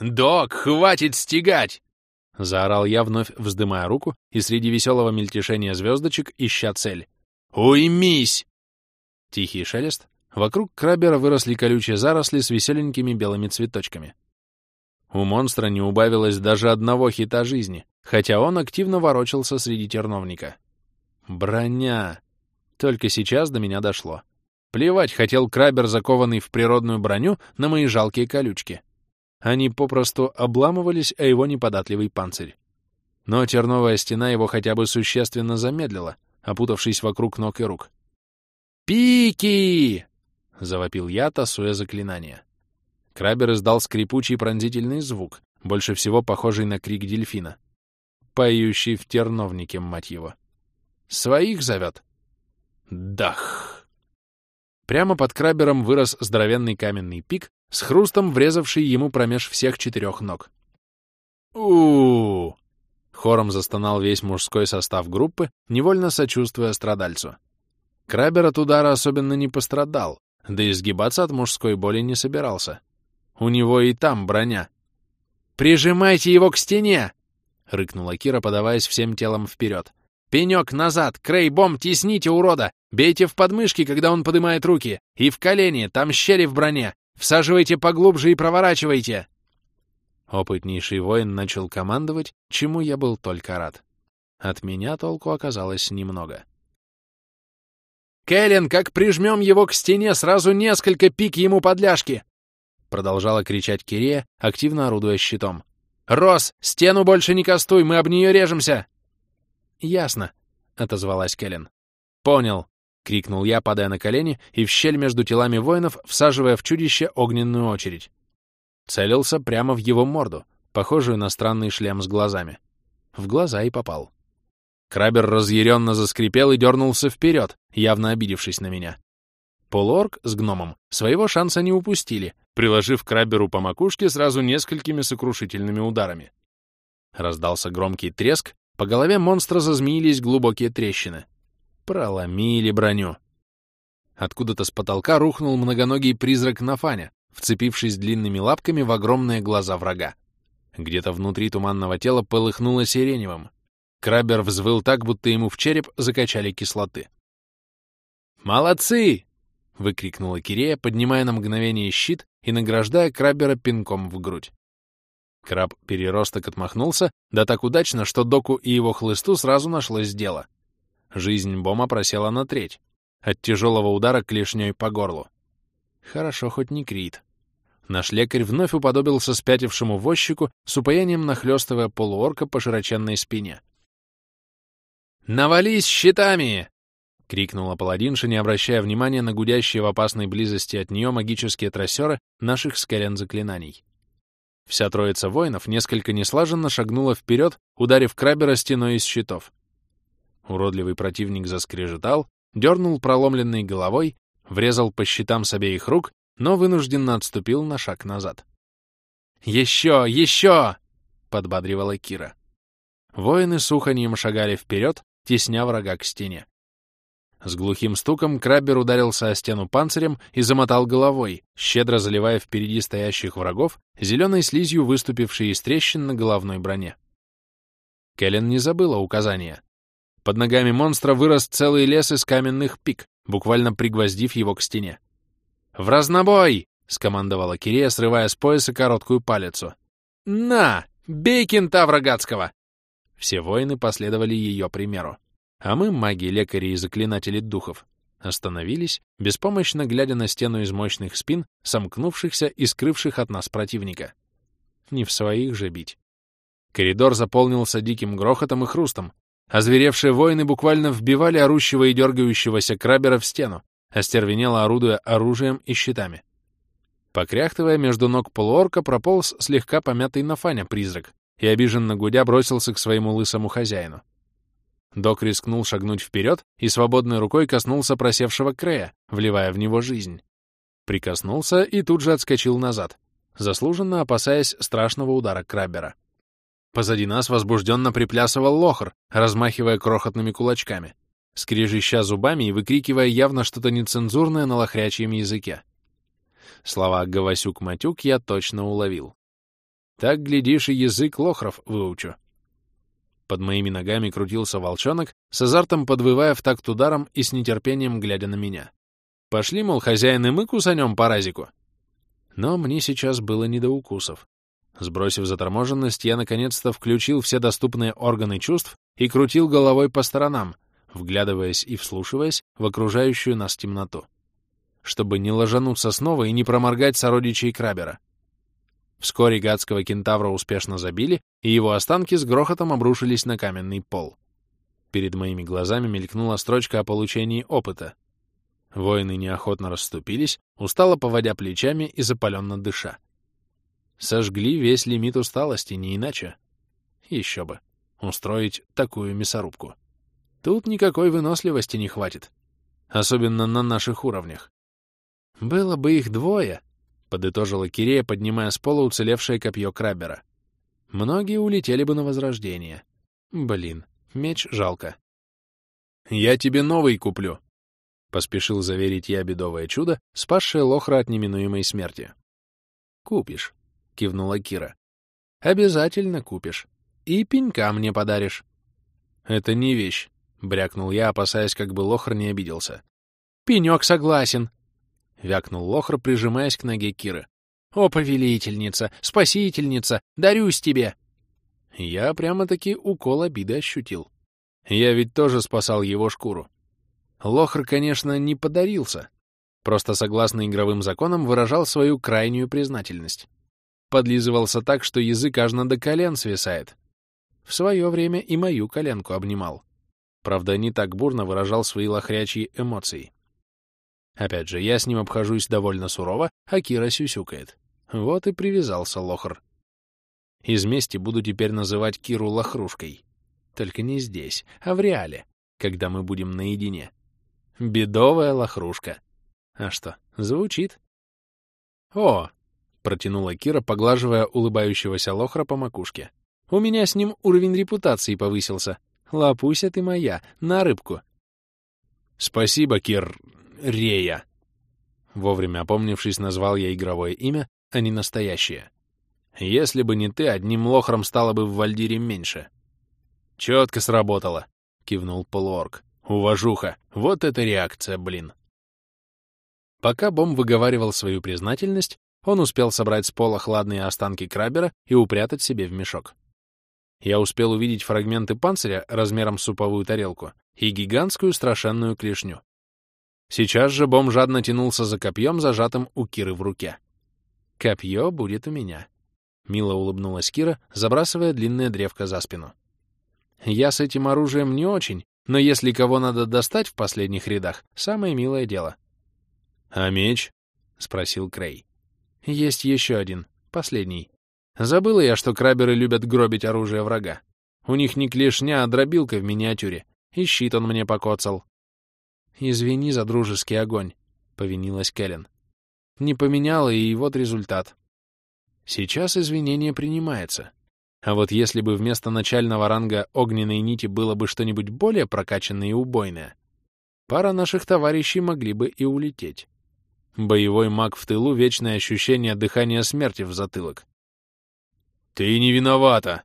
S1: Док, хватит стегать!» Заорал я, вновь вздымая руку и среди веселого мельтешения звездочек ища цель. «Уймись!» Тихий шелест. Вокруг крабера выросли колючие заросли с веселенькими белыми цветочками. У монстра не убавилось даже одного хита жизни, хотя он активно ворочался среди терновника. Броня! Только сейчас до меня дошло. Плевать хотел крабер, закованный в природную броню, на мои жалкие колючки. Они попросту обламывались о его неподатливый панцирь. Но терновая стена его хотя бы существенно замедлила, опутавшись вокруг ног и рук. «Пики!» — завопил я, тасуя заклинание. Крабер издал скрипучий пронзительный звук, больше всего похожий на крик дельфина. Поющий в терновнике, мать его. «Своих зовет?» «Дах!» Прямо под крабером вырос здоровенный каменный пик, с хрустом врезавший ему промеж всех четырех ног. у Хором застонал весь мужской состав группы, невольно сочувствуя страдальцу. Крабер от удара особенно не пострадал, да и сгибаться от мужской боли не собирался. У него и там броня. «Прижимайте его к стене!» — рыкнула Кира, подаваясь всем телом вперед. «Пенек назад! Крейбом, тесните урода! Бейте в подмышки, когда он поднимает руки! И в колени, там щели в броне! Всаживайте поглубже и проворачивайте!» Опытнейший воин начал командовать, чему я был только рад. От меня толку оказалось немного. «Кэлен, как прижмем его к стене, сразу несколько пик ему подляшки!» Продолжала кричать Кирея, активно орудуя щитом. «Рос, стену больше не кастуй, мы об нее режемся!» «Ясно», — отозвалась Кэлен. «Понял», — крикнул я, падая на колени и в щель между телами воинов, всаживая в чудище огненную очередь. Целился прямо в его морду, похожую на странный шлем с глазами. В глаза и попал. Крабер разъяренно заскрипел и дернулся вперед, явно обидевшись на меня. Полуорг с гномом своего шанса не упустили, приложив краберу по макушке сразу несколькими сокрушительными ударами. Раздался громкий треск, по голове монстра зазмеились глубокие трещины. Проломили броню. Откуда-то с потолка рухнул многоногий призрак Нафаня, вцепившись длинными лапками в огромные глаза врага. Где-то внутри туманного тела полыхнуло сиреневым. Крабер взвыл так, будто ему в череп закачали кислоты. «Молодцы!» — выкрикнула Кирея, поднимая на мгновение щит и награждая Крабера пинком в грудь. Краб-переросток отмахнулся, да так удачно, что Доку и его хлысту сразу нашлось дело. Жизнь Бома просела на треть, от тяжелого удара клешней по горлу. Хорошо, хоть не крит. Наш лекарь вновь уподобился спятившему возчику, с упоением нахлёстывая полуорка по широченной спине. «Навались щитами!» — крикнула паладинша, не обращая внимания на гудящие в опасной близости от нее магические трассеры наших скален заклинаний. Вся троица воинов несколько неслаженно шагнула вперед, ударив крабера стеной из щитов. Уродливый противник заскрежетал, дернул проломленной головой, врезал по щитам с обеих рук, но вынужденно отступил на шаг назад. «Еще! Еще!» — подбадривала Кира. Воины с уханьем шагали вперед, тесня врага к стене. С глухим стуком краббер ударился о стену панцирем и замотал головой, щедро заливая впереди стоящих врагов зеленой слизью, выступившей из трещин на головной броне. Кэлен не забыла указания. Под ногами монстра вырос целый лес из каменных пик, буквально пригвоздив его к стене. «В разнобой!» — скомандовала Кирея, срывая с пояса короткую палицу. «На! Бей кентавра гадского!» Все воины последовали ее примеру. А мы, маги, лекари и заклинатели духов, остановились, беспомощно глядя на стену из мощных спин, сомкнувшихся и скрывших от нас противника. Не в своих же бить. Коридор заполнился диким грохотом и хрустом. Озверевшие воины буквально вбивали орущего и дергающегося крабера в стену, остервенело орудуя оружием и щитами. Покряхтывая между ног полуорка, прополз слегка помятый Нафаня призрак и, обиженно гудя, бросился к своему лысому хозяину. Док рискнул шагнуть вперед и свободной рукой коснулся просевшего Крея, вливая в него жизнь. Прикоснулся и тут же отскочил назад, заслуженно опасаясь страшного удара Краббера. Позади нас возбужденно приплясывал лохр, размахивая крохотными кулачками, скрежеща зубами и выкрикивая явно что-то нецензурное на лохрячьем языке. Слова «гавасюк-матюк» я точно уловил. Так, глядишь, и язык лохров выучу. Под моими ногами крутился волчонок, с азартом подвывая в такт ударом и с нетерпением глядя на меня. Пошли, мол, хозяин и мы кусанем паразику. Но мне сейчас было не до укусов. Сбросив заторможенность, я наконец-то включил все доступные органы чувств и крутил головой по сторонам, вглядываясь и вслушиваясь в окружающую нас темноту. Чтобы не ложануться снова и не проморгать сородичей Крабера. Вскоре гадского кентавра успешно забили, и его останки с грохотом обрушились на каменный пол. Перед моими глазами мелькнула строчка о получении опыта. Воины неохотно расступились, устало поводя плечами и запаленно дыша. Сожгли весь лимит усталости, не иначе. Еще бы. Устроить такую мясорубку. Тут никакой выносливости не хватит. Особенно на наших уровнях. Было бы их двое, — подытожила Кирея, поднимая с пола уцелевшее копье Краббера. «Многие улетели бы на возрождение. Блин, меч жалко». «Я тебе новый куплю», — поспешил заверить я бедовое чудо, спасшее Лохра от неминуемой смерти. «Купишь», — кивнула Кира. «Обязательно купишь. И пенька мне подаришь». «Это не вещь», — брякнул я, опасаясь, как бы Лохр не обиделся. «Пенек согласен», — вякнул Лохр, прижимаясь к ноге Киры. «О, повелительница! Спасительница! Дарюсь тебе!» Я прямо-таки укол обиды ощутил. Я ведь тоже спасал его шкуру. Лохр, конечно, не подарился. Просто, согласно игровым законам, выражал свою крайнюю признательность. Подлизывался так, что язык аж до колен свисает. В свое время и мою коленку обнимал. Правда, не так бурно выражал свои лохрячьи эмоции. Опять же, я с ним обхожусь довольно сурово, а Кира сюсюкает. Вот и привязался лохр. Из мести буду теперь называть Киру лохрушкой. Только не здесь, а в реале, когда мы будем наедине. Бедовая лохрушка. А что, звучит? О, протянула Кира, поглаживая улыбающегося лохра по макушке. У меня с ним уровень репутации повысился. Лапуся ты моя, на рыбку. Спасибо, Кир Рея. Вовремя опомнившись, назвал я игровое имя, а не настоящее. Если бы не ты, одним лохром стало бы в Вальдире меньше. Четко сработало, кивнул полуорг. Уважуха, вот это реакция, блин. Пока Бом выговаривал свою признательность, он успел собрать с пола хладные останки крабера и упрятать себе в мешок. Я успел увидеть фрагменты панциря размером с суповую тарелку и гигантскую страшенную клешню. Сейчас же Бом жадно тянулся за копьем, зажатым у Киры в руке. «Копье будет у меня», — мило улыбнулась Кира, забрасывая длинное древко за спину. «Я с этим оружием не очень, но если кого надо достать в последних рядах, самое милое дело». «А меч?» — спросил Крей. «Есть еще один, последний. Забыла я, что краберы любят гробить оружие врага. У них не клешня, а дробилка в миниатюре. И щит он мне покоцал. «Извини за дружеский огонь», — повинилась Кэлен. «Не поменяла, и вот результат». Сейчас извинение принимается. А вот если бы вместо начального ранга огненной нити было бы что-нибудь более прокачанное и убойное, пара наших товарищей могли бы и улететь. Боевой маг в тылу — вечное ощущение дыхания смерти в затылок. «Ты не виновата!»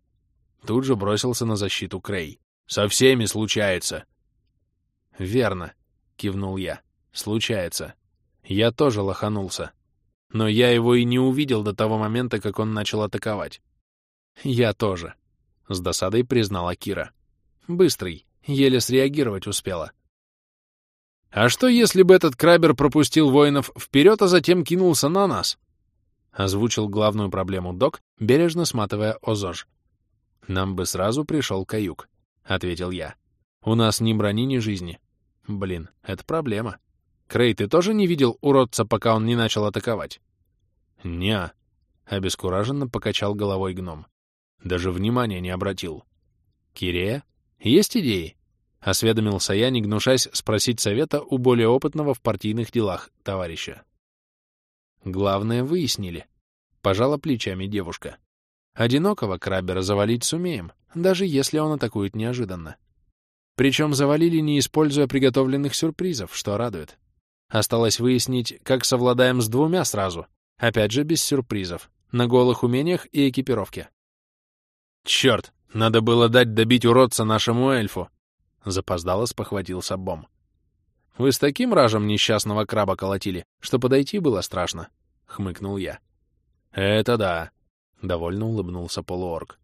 S1: Тут же бросился на защиту Крей. «Со всеми случается!» «Верно», — кивнул я. «Случается. Я тоже лоханулся. Но я его и не увидел до того момента, как он начал атаковать». «Я тоже», — с досадой признала Кира. «Быстрый, еле среагировать успела». «А что, если бы этот крабер пропустил воинов вперед, а затем кинулся на нас?» Озвучил главную проблему док, бережно сматывая озож. «Нам бы сразу пришел каюк», — ответил я. «У нас ни брони, ни жизни. Блин, это проблема. Крей, ты тоже не видел уродца, пока он не начал атаковать?» «Не-а», обескураженно покачал головой гном. Даже внимания не обратил. «Кирея? Есть идеи?» — осведомился я, не гнушаясь спросить совета у более опытного в партийных делах товарища. Главное, выяснили. Пожала плечами девушка. Одинокого крабера завалить сумеем, даже если он атакует неожиданно. Причем завалили, не используя приготовленных сюрпризов, что радует. Осталось выяснить, как совладаем с двумя сразу, опять же без сюрпризов, на голых умениях и экипировке. «Черт, надо было дать добить уродца нашему эльфу!» Запоздало спохватился Бом. «Вы с таким ражем несчастного краба колотили, что подойти было страшно», — хмыкнул я. «Это да», — довольно улыбнулся полуорг.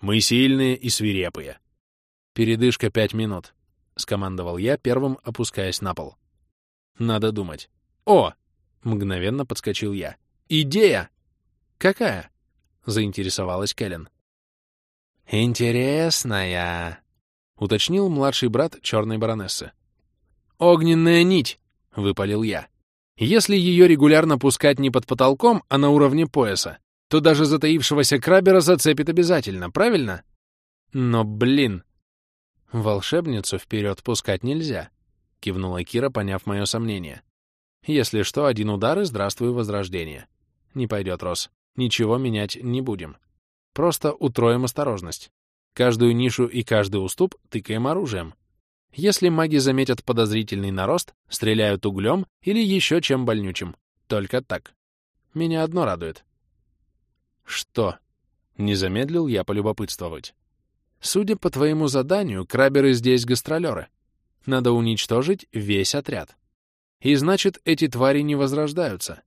S1: «Мы сильные и свирепые». «Передышка пять минут», — скомандовал я, первым опускаясь на пол. «Надо думать». «О!» — мгновенно подскочил я. «Идея!» «Какая?» — заинтересовалась Кэлен. «Интересная», — уточнил младший брат черной баронессы. «Огненная нить!» — выпалил я. «Если ее регулярно пускать не под потолком, а на уровне пояса, то даже затаившегося крабера зацепит обязательно, правильно? Но, блин...» «Волшебницу вперед пускать нельзя», — кивнула Кира, поняв мое сомнение. «Если что, один удар и здравствуй, возрождение. Не пойдет, Рос. Ничего менять не будем. Просто утроим осторожность. Каждую нишу и каждый уступ тыкаем оружием. Если маги заметят подозрительный нарост, стреляют углем или еще чем больнючим. Только так. Меня одно радует. Что? Не замедлил я полюбопытствовать. Судя по твоему заданию, краберы здесь гастролеры. Надо уничтожить весь отряд. И значит, эти твари не возрождаются.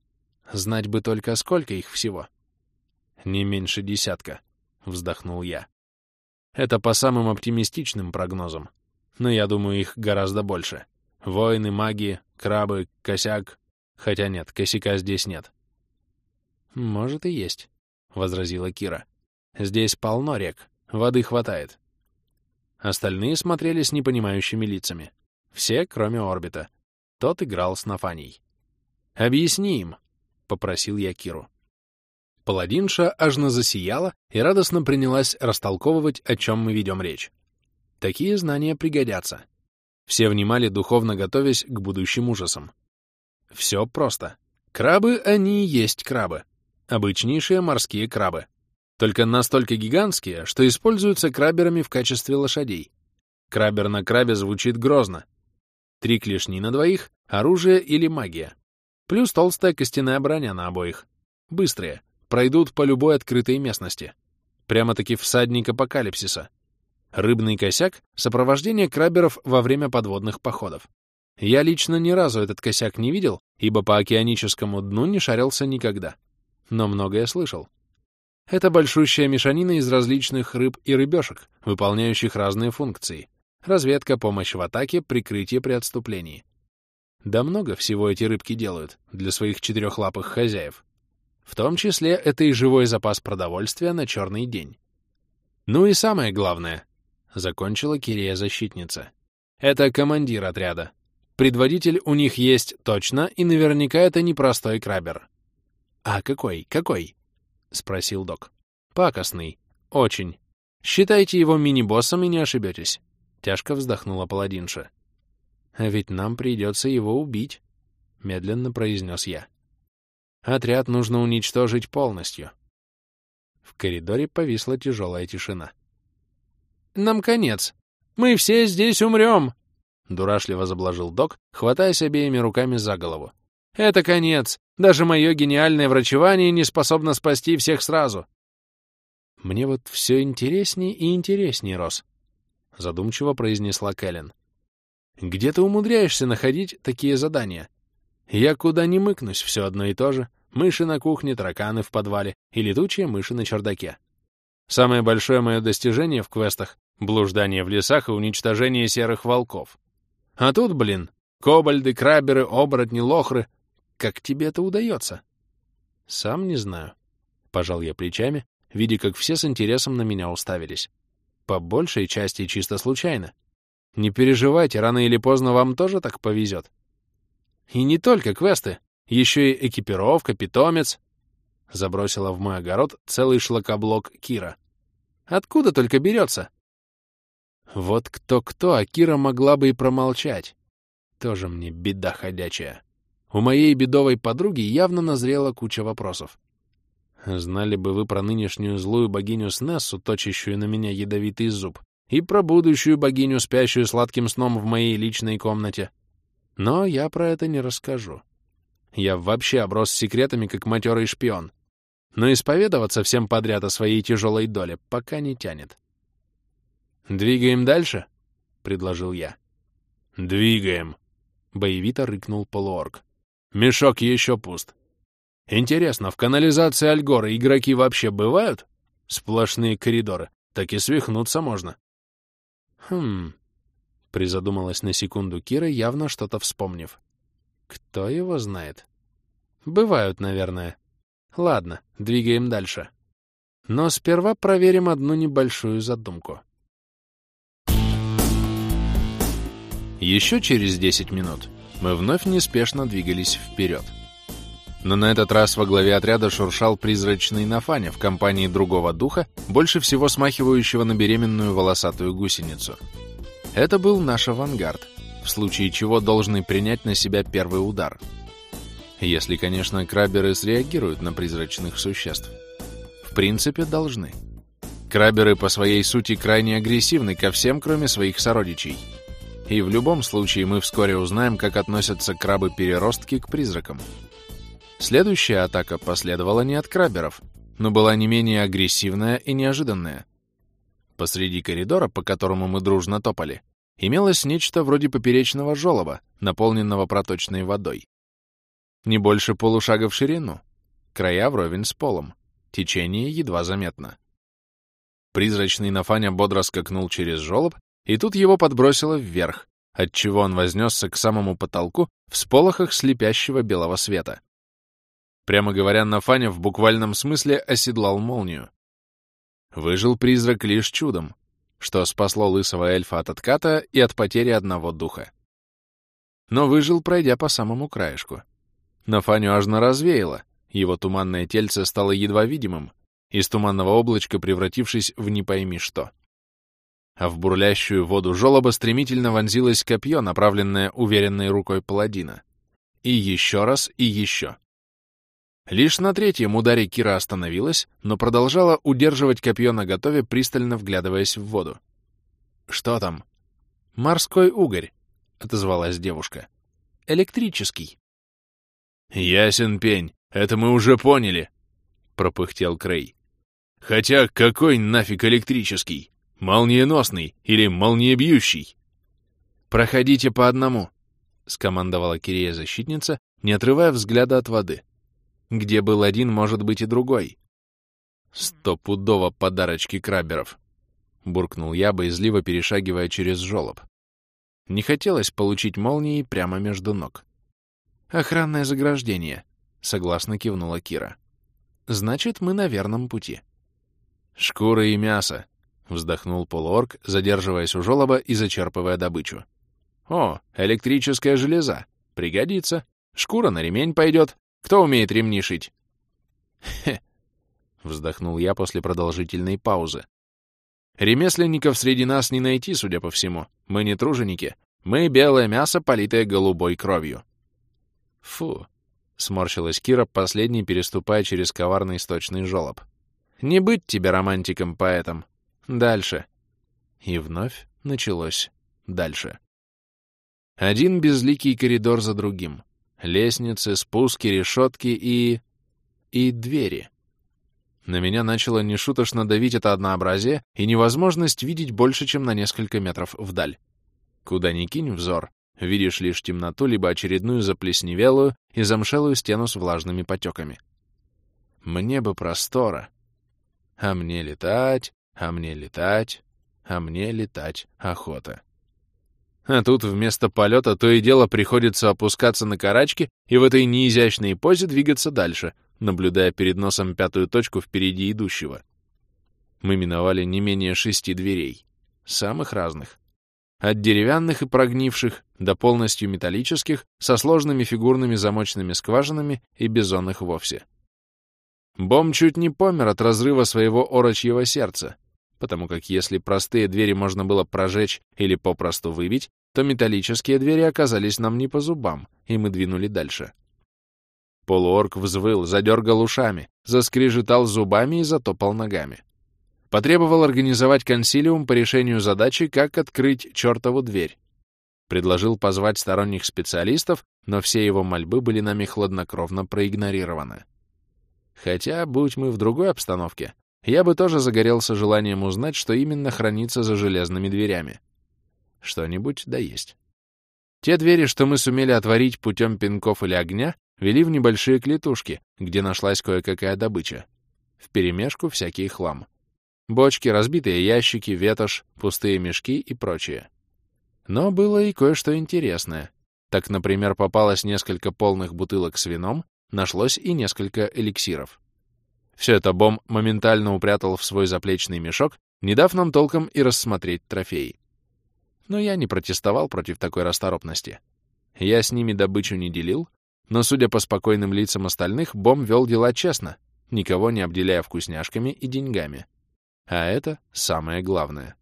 S1: Знать бы только, сколько их всего. Не меньше десятка, вздохнул я. Это по самым оптимистичным прогнозам но я думаю, их гораздо больше. Воины, маги, крабы, косяк. Хотя нет, косяка здесь нет. «Может и есть», — возразила Кира. «Здесь полно рек, воды хватает». Остальные смотрели с непонимающими лицами. Все, кроме орбита. Тот играл с Нафаней. «Объясни им», — попросил я Киру. Паладинша аж засияла и радостно принялась растолковывать, о чем мы ведем речь. Такие знания пригодятся. Все внимали, духовно готовясь к будущим ужасам. Все просто. Крабы, они и есть крабы. Обычнейшие морские крабы. Только настолько гигантские, что используются краберами в качестве лошадей. Крабер на крабе звучит грозно. Три клешни на двоих, Оружие или магия. Плюс толстая костяная броня на обоих. Быстрые. Пройдут по любой открытой местности. Прямо-таки всадник апокалипсиса. Рыбный косяк — сопровождение краберов во время подводных походов. Я лично ни разу этот косяк не видел, ибо по океаническому дну не шарился никогда. Но многое слышал. Это большущая мешанина из различных рыб и рыбешек, выполняющих разные функции. Разведка, помощь в атаке, прикрытие при отступлении. Да много всего эти рыбки делают для своих четырехлапых хозяев. В том числе это и живой запас продовольствия на черный день. Ну и самое главное, — закончила Кирия-защитница, — это командир отряда. Предводитель у них есть точно, и наверняка это не простой крабер. «А какой, какой?» — спросил док. «Пакостный. Очень. Считайте его мини-боссом и не ошибетесь». Тяжко вздохнула паладинша. «А ведь нам придется его убить», — медленно произнес я. «Отряд нужно уничтожить полностью». В коридоре повисла тяжелая тишина. «Нам конец. Мы все здесь умрем!» — дурашливо заблажил док, хватаясь обеими руками за голову. «Это конец! Даже мое гениальное врачевание не способно спасти всех сразу!» «Мне вот все интереснее и интереснее, Рос», — задумчиво произнесла Кэлен. «Где ты умудряешься находить такие задания? Я куда ни мыкнусь, все одно и то же. Мыши на кухне, тараканы в подвале и летучие мыши на чердаке. Самое большое мое достижение в квестах — блуждание в лесах и уничтожение серых волков. А тут, блин, кобальды, краберы, оборотни, лохры. Как тебе это удается? Сам не знаю. Пожал я плечами, видя, как все с интересом на меня уставились. По большей части чисто случайно. Не переживайте, рано или поздно вам тоже так повезет. И не только квесты, еще и экипировка, питомец. Забросила в мой огород целый шлакоблок Кира. Откуда только берется? Вот кто-кто, а Кира могла бы и промолчать. Тоже мне беда ходячая. У моей бедовой подруги явно назрела куча вопросов. Знали бы вы про нынешнюю злую богиню Снессу, точащую на меня ядовитый зуб, и про будущую богиню, спящую сладким сном в моей личной комнате. Но я про это не расскажу. Я вообще оброс секретами, как матерый шпион. Но исповедоваться всем подряд о своей тяжелой доле пока не тянет. «Двигаем дальше?» — предложил я. «Двигаем!» — боевито рыкнул полуорг. «Мешок еще пуст. Интересно, в канализации Альгора игроки вообще бывают? Сплошные коридоры. Так и свихнуться можно». «Хм...» — призадумалась на секунду Кира, явно что-то вспомнив. «Кто его знает?» «Бывают, наверное. Ладно, двигаем дальше. Но сперва проверим одну небольшую задумку». Еще через 10 минут мы вновь неспешно двигались вперед. Но на этот раз во главе отряда шуршал призрачный Нафаня в компании другого духа, больше всего смахивающего на беременную волосатую гусеницу. Это был наш авангард, в случае чего должны принять на себя первый удар. Если, конечно, краберы среагируют на призрачных существ. В принципе, должны. Краберы по своей сути крайне агрессивны ко всем, кроме своих сородичей — и в любом случае мы вскоре узнаем, как относятся крабы-переростки к призракам. Следующая атака последовала не от краберов, но была не менее агрессивная и неожиданная. Посреди коридора, по которому мы дружно топали, имелось нечто вроде поперечного желоба, наполненного проточной водой. Не больше полушага в ширину, края вровень с полом, течение едва заметно. Призрачный Нафаня бодро скакнул через желоб и тут его подбросило вверх, отчего он вознесся к самому потолку в сполохах слепящего белого света. Прямо говоря, Нафаня в буквальном смысле оседлал молнию. Выжил призрак лишь чудом, что спасло лысого эльфа от отката и от потери одного духа. Но выжил, пройдя по самому краешку. Нафаню аж развеяло, его туманное тельце стало едва видимым, из туманного облачка превратившись в не пойми что а в бурлящую воду жолоба стремительно вонзилось копье, направленное уверенной рукой паладина. И еще раз, и еще. Лишь на третьем ударе Кира остановилась, но продолжала удерживать копье наготове, пристально вглядываясь в воду. «Что там?» «Морской угорь», — отозвалась девушка.
S2: электрический.
S1: «Ясен пень, это мы уже поняли», — пропыхтел Крей. «Хотя какой нафиг электрический? Молниеносный или молниебьющий?»
S2: «Проходите по одному», — скомандовала Кирея-защитница, не отрывая взгляда от воды. «Где был один, может быть и другой».
S1: «Стопудово подарочки краберов», — буркнул я, боязливо перешагивая через жолоб.
S2: Не хотелось получить молнией прямо между ног. «Охранное заграждение», — согласно кивнула Кира. «Значит, мы на верном пути».
S1: «Шкуры и мясо», — вздохнул полуорг, задерживаясь у жолоба и зачерпывая добычу. «О, электрическая железа. Пригодится. Шкура на ремень пойдет. Кто умеет ремни шить?»
S2: «Хе!» — вздохнул я после продолжительной паузы.
S1: «Ремесленников среди нас не найти, судя по всему. Мы не труженики. Мы белое мясо, политое голубой кровью».
S2: «Фу!» — сморщилась Кира, последней переступая через коварный источный жолоб. «Не быть тебе романтиком-поэтом. Дальше». И вновь началось дальше. Один безликий коридор за другим. Лестницы, спуски, решетки и... и двери. На меня начало нешуточно давить это однообразие и невозможность видеть больше, чем на несколько метров вдаль. Куда ни кинь взор, видишь лишь темноту, либо очередную заплесневелую и замшелую стену с влажными потеками. Мне бы простора. А мне летать, а мне летать, а мне летать охота. А тут вместо полета то и дело приходится опускаться на карачки и в этой неизящной позе двигаться дальше, наблюдая перед носом пятую точку впереди идущего. Мы миновали не менее шести дверей, самых разных. От деревянных и прогнивших до полностью металлических, со сложными фигурными замочными скважинами и бизонных вовсе. Бом чуть не помер от разрыва своего орочьего сердца, потому как если простые двери можно было прожечь или попросту выбить, то металлические двери оказались нам не по зубам, и мы двинули дальше. Полуорг взвыл, задергал ушами, заскрежетал зубами и затопал ногами. Потребовал организовать консилиум по решению задачи, как открыть чертову дверь. Предложил позвать сторонних специалистов, но все его мольбы были нами хладнокровно проигнорированы. Хотя, будь мы в другой обстановке, я бы тоже загорелся желанием узнать, что именно хранится за железными дверями. Что-нибудь да есть. Те двери, что мы сумели отворить путем пинков или огня, вели в небольшие клетушки, где нашлась кое-какая добыча. Вперемешку всякий хлам. Бочки, разбитые ящики, ветошь, пустые мешки и прочее. Но было и кое-что интересное. Так, например, попалось несколько полных бутылок с вином, нашлось и несколько эликсиров. Все это Бом моментально упрятал в свой заплечный мешок, не дав нам толком и рассмотреть трофеи. Но я не протестовал против такой расторопности. Я с ними добычу не делил, но, судя по спокойным лицам остальных, Бом вел дела честно, никого не обделяя вкусняшками и деньгами. А это самое главное.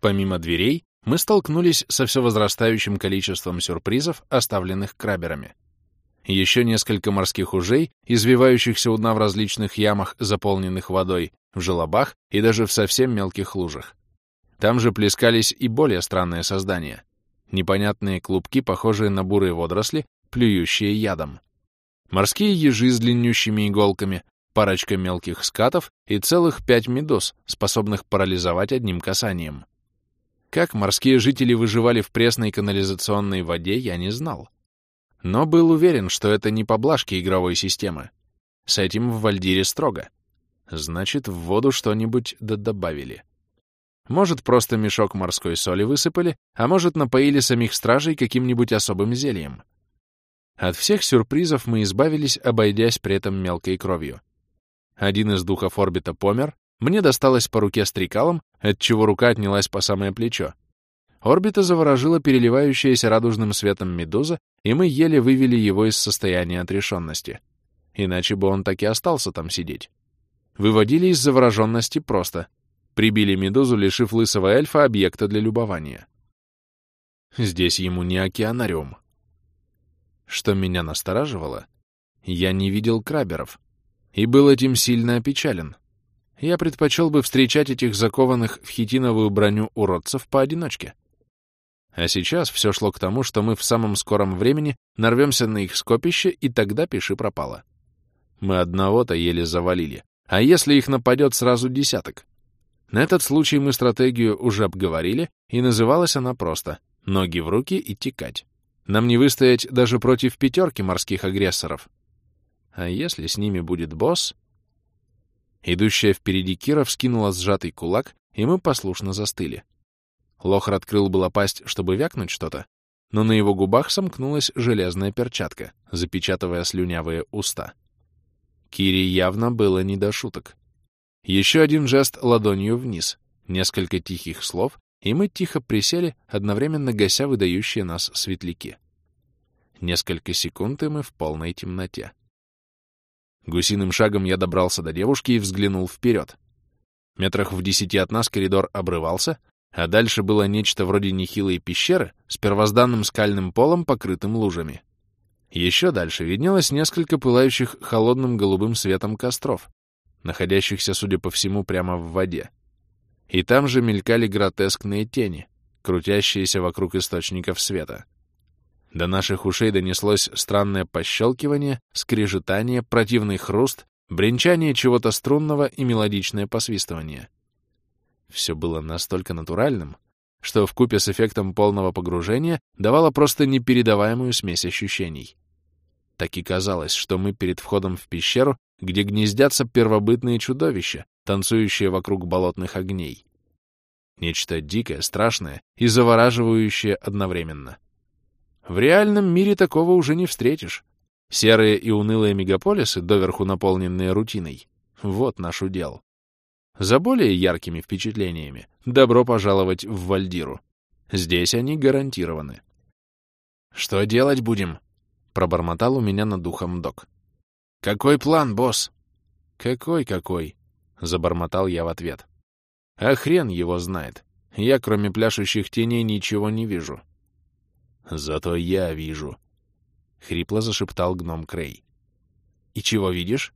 S2: Помимо дверей, мы столкнулись со все возрастающим количеством сюрпризов, оставленных краберами. Еще несколько морских ужей, извивающихся у дна в различных ямах, заполненных водой, в желобах и даже в совсем мелких лужах. Там же плескались и более странные создания. Непонятные клубки, похожие на бурые водоросли, плюющие ядом. Морские ежи с длиннющими иголками, парочка мелких скатов и целых пять медуз, способных парализовать одним касанием. Как морские жители выживали в пресной канализационной воде, я не знал. Но был уверен, что это не поблажки игровой системы. С этим в Вальдире строго. Значит, в воду что-нибудь добавили. Может, просто мешок морской соли высыпали, а может, напоили самих стражей каким-нибудь особым зельем. От всех сюрпризов мы избавились, обойдясь при этом мелкой кровью. Один из духов орбита помер, мне досталось по руке стрекалом, отчего рука отнялась по самое плечо. Орбита заворожила переливающаяся радужным светом медуза, и мы еле вывели его из состояния отрешенности. Иначе бы он так и остался там сидеть. Выводили из завороженности просто. Прибили медузу, лишив лысого эльфа объекта для любования. Здесь ему не океанариум. Что меня настораживало, я не видел краберов, и был этим сильно опечален. Я предпочел бы встречать этих закованных в хитиновую броню уродцев поодиночке. А сейчас все шло к тому, что мы в самом скором времени нарвемся на их скопище, и тогда пиши пропало. Мы одного-то еле завалили. А если их нападет сразу десяток? На этот случай мы стратегию уже обговорили, и называлась она просто «ноги в руки и текать». Нам не выстоять даже против пятерки морских агрессоров. А если с ними будет босс? Идущая впереди Кира вскинула сжатый кулак, и мы послушно застыли. Лохр открыл было пасть, чтобы вякнуть что-то, но на его губах сомкнулась железная перчатка, запечатывая слюнявые уста. Кире явно было не до шуток. Еще один жест ладонью вниз, несколько тихих слов, и мы тихо присели, одновременно гася выдающие нас светляки. Несколько секунд, и мы в полной темноте. Гусиным шагом я добрался до девушки и взглянул вперед. Метрах в десяти от нас коридор обрывался, а дальше было нечто вроде нехилой пещеры с первозданным скальным полом, покрытым лужами. Еще дальше виднелось несколько пылающих холодным голубым светом костров, находящихся, судя по всему, прямо в воде. И там же мелькали гротескные тени, крутящиеся вокруг источников света. До наших ушей донеслось странное пощелкивание, скрежетание, противный хруст, бренчание чего-то струнного и мелодичное посвистывание. Все было настолько натуральным, что в купе с эффектом полного погружения давало просто непередаваемую смесь ощущений. Так и казалось, что мы перед входом в пещеру, где гнездятся первобытные чудовища, танцующие вокруг болотных огней. Нечто дикое, страшное и завораживающее одновременно. В реальном мире такого уже не встретишь. Серые и унылые мегаполисы, доверху наполненные рутиной, вот наш удел. За более яркими впечатлениями добро пожаловать в Вальдиру. Здесь они гарантированы. «Что делать будем?» — пробормотал у меня над духом док. «Какой план, босс?» «Какой-какой?» — забормотал я в ответ. «А хрен его знает. Я, кроме пляшущих теней, ничего не вижу». «Зато я вижу», — хрипло зашептал гном Крей. «И чего видишь?»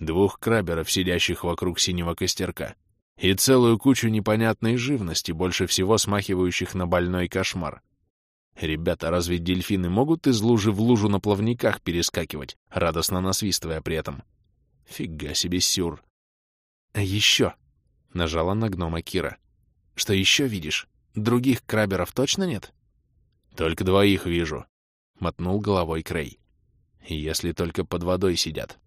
S2: Двух краберов, сидящих вокруг синего костерка, и целую кучу непонятной живности, больше всего смахивающих на больной кошмар. Ребята, разве дельфины могут из лужи в лужу на плавниках перескакивать, радостно насвистывая при этом? Фига себе сюр. А еще, — нажала на гнома Кира, — что еще видишь? Других краберов точно нет? Только двоих вижу, — мотнул головой Крей. Если только под водой сидят.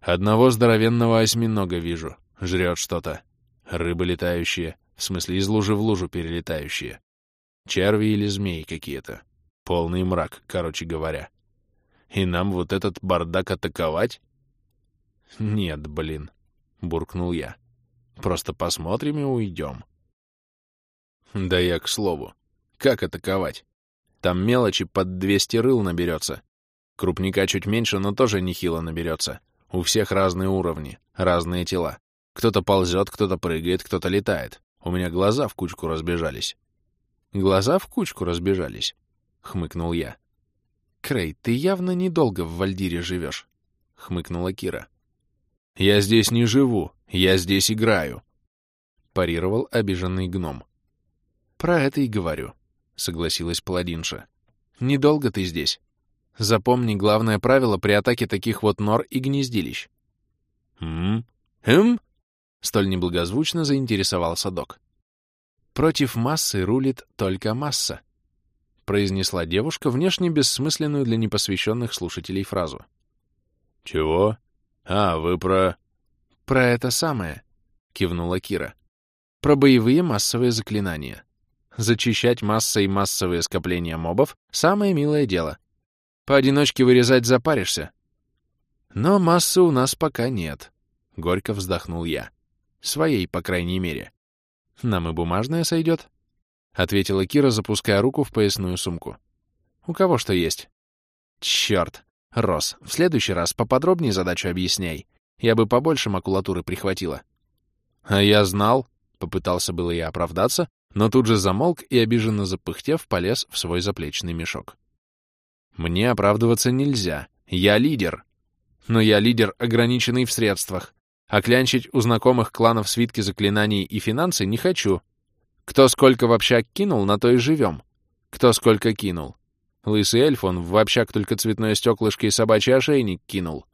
S2: Одного здоровенного осьминога вижу. Жрет что-то. Рыбы летающие. В смысле, из лужи в лужу перелетающие. Черви или змеи какие-то. Полный мрак, короче говоря. И нам вот этот бардак атаковать? Нет, блин, буркнул я. Просто посмотрим и уйдем. Да я к слову. Как атаковать? Там мелочи под 200 рыл наберется. Крупника чуть меньше, но тоже нехило наберется. У всех разные уровни, разные тела. Кто-то ползет, кто-то прыгает, кто-то летает. У меня глаза в кучку разбежались. Глаза в кучку разбежались, — хмыкнул я. Крей, ты явно недолго в Вальдире живешь, — хмыкнула Кира. Я здесь не живу, я здесь играю, — парировал обиженный гном. Про это и говорю, — согласилась паладинша. Недолго ты здесь. Запомни главное правило при атаке таких вот нор и гнездилищ. «М? Эм?» — столь неблагозвучно заинтересовался док. «Против массы рулит только масса», — произнесла девушка внешне бессмысленную для непосвященных слушателей фразу. «Чего? А, вы про...» «Про это самое», — кивнула Кира. «Про боевые массовые заклинания. Зачищать массой массовые скопления мобов — самое милое дело. Поодиночке вырезать запаришься. Но массы у нас пока нет. Горько вздохнул я. Своей, по крайней мере. Нам и бумажная сойдет. Ответила Кира, запуская руку в поясную сумку. У кого что есть? Черт. Рос, в следующий раз поподробнее задачу объясняй. Я бы побольше макулатуры прихватила. А я знал, попытался было я оправдаться, но тут же замолк и, обиженно запыхтев, полез в свой заплечный мешок. Мне оправдываться нельзя. Я лидер. Но я лидер, ограниченный в средствах. А клянчить у знакомых кланов свитки заклинаний и финансы не хочу. Кто сколько в общак кинул, на то и живем. Кто сколько кинул. Лысый эльф, он в общак только цветное стеклышко и собачий ошейник кинул.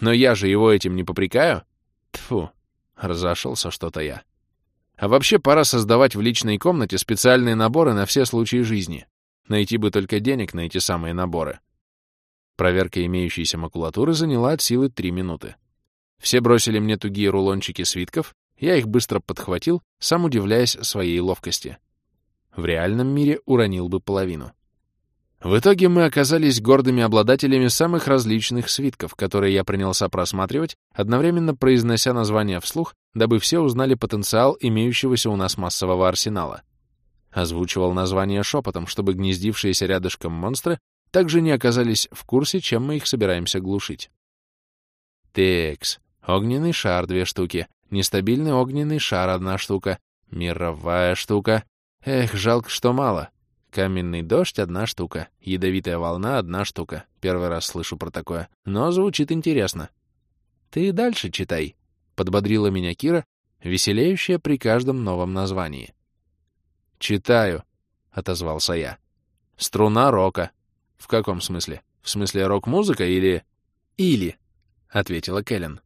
S2: Но я же его этим не попрекаю. Тфу, разошелся что-то я. А вообще пора создавать в личной комнате специальные наборы на все случаи жизни. Найти бы только денег на эти самые наборы. Проверка имеющейся макулатуры заняла от силы три минуты. Все бросили мне тугие рулончики свитков, я их быстро подхватил, сам удивляясь своей ловкости. В реальном мире уронил бы половину. В итоге мы оказались гордыми обладателями самых различных свитков, которые я принялся просматривать, одновременно произнося названия вслух, дабы все узнали потенциал имеющегося у нас массового арсенала. Озвучивал название шепотом, чтобы гнездившиеся рядышком монстры также не оказались в курсе, чем мы их собираемся глушить. Текс. Огненный шар — две штуки. Нестабильный огненный шар — одна штука. Мировая штука. Эх, жалко, что мало. Каменный дождь — одна штука. Ядовитая волна — одна штука. Первый раз слышу про такое. Но звучит интересно. «Ты дальше читай», — подбодрила меня Кира, веселеющая при каждом новом названии. «Читаю», — отозвался я. «Струна рока». «В каком смысле? В смысле рок-музыка или...» «Или», — ответила Кэлен.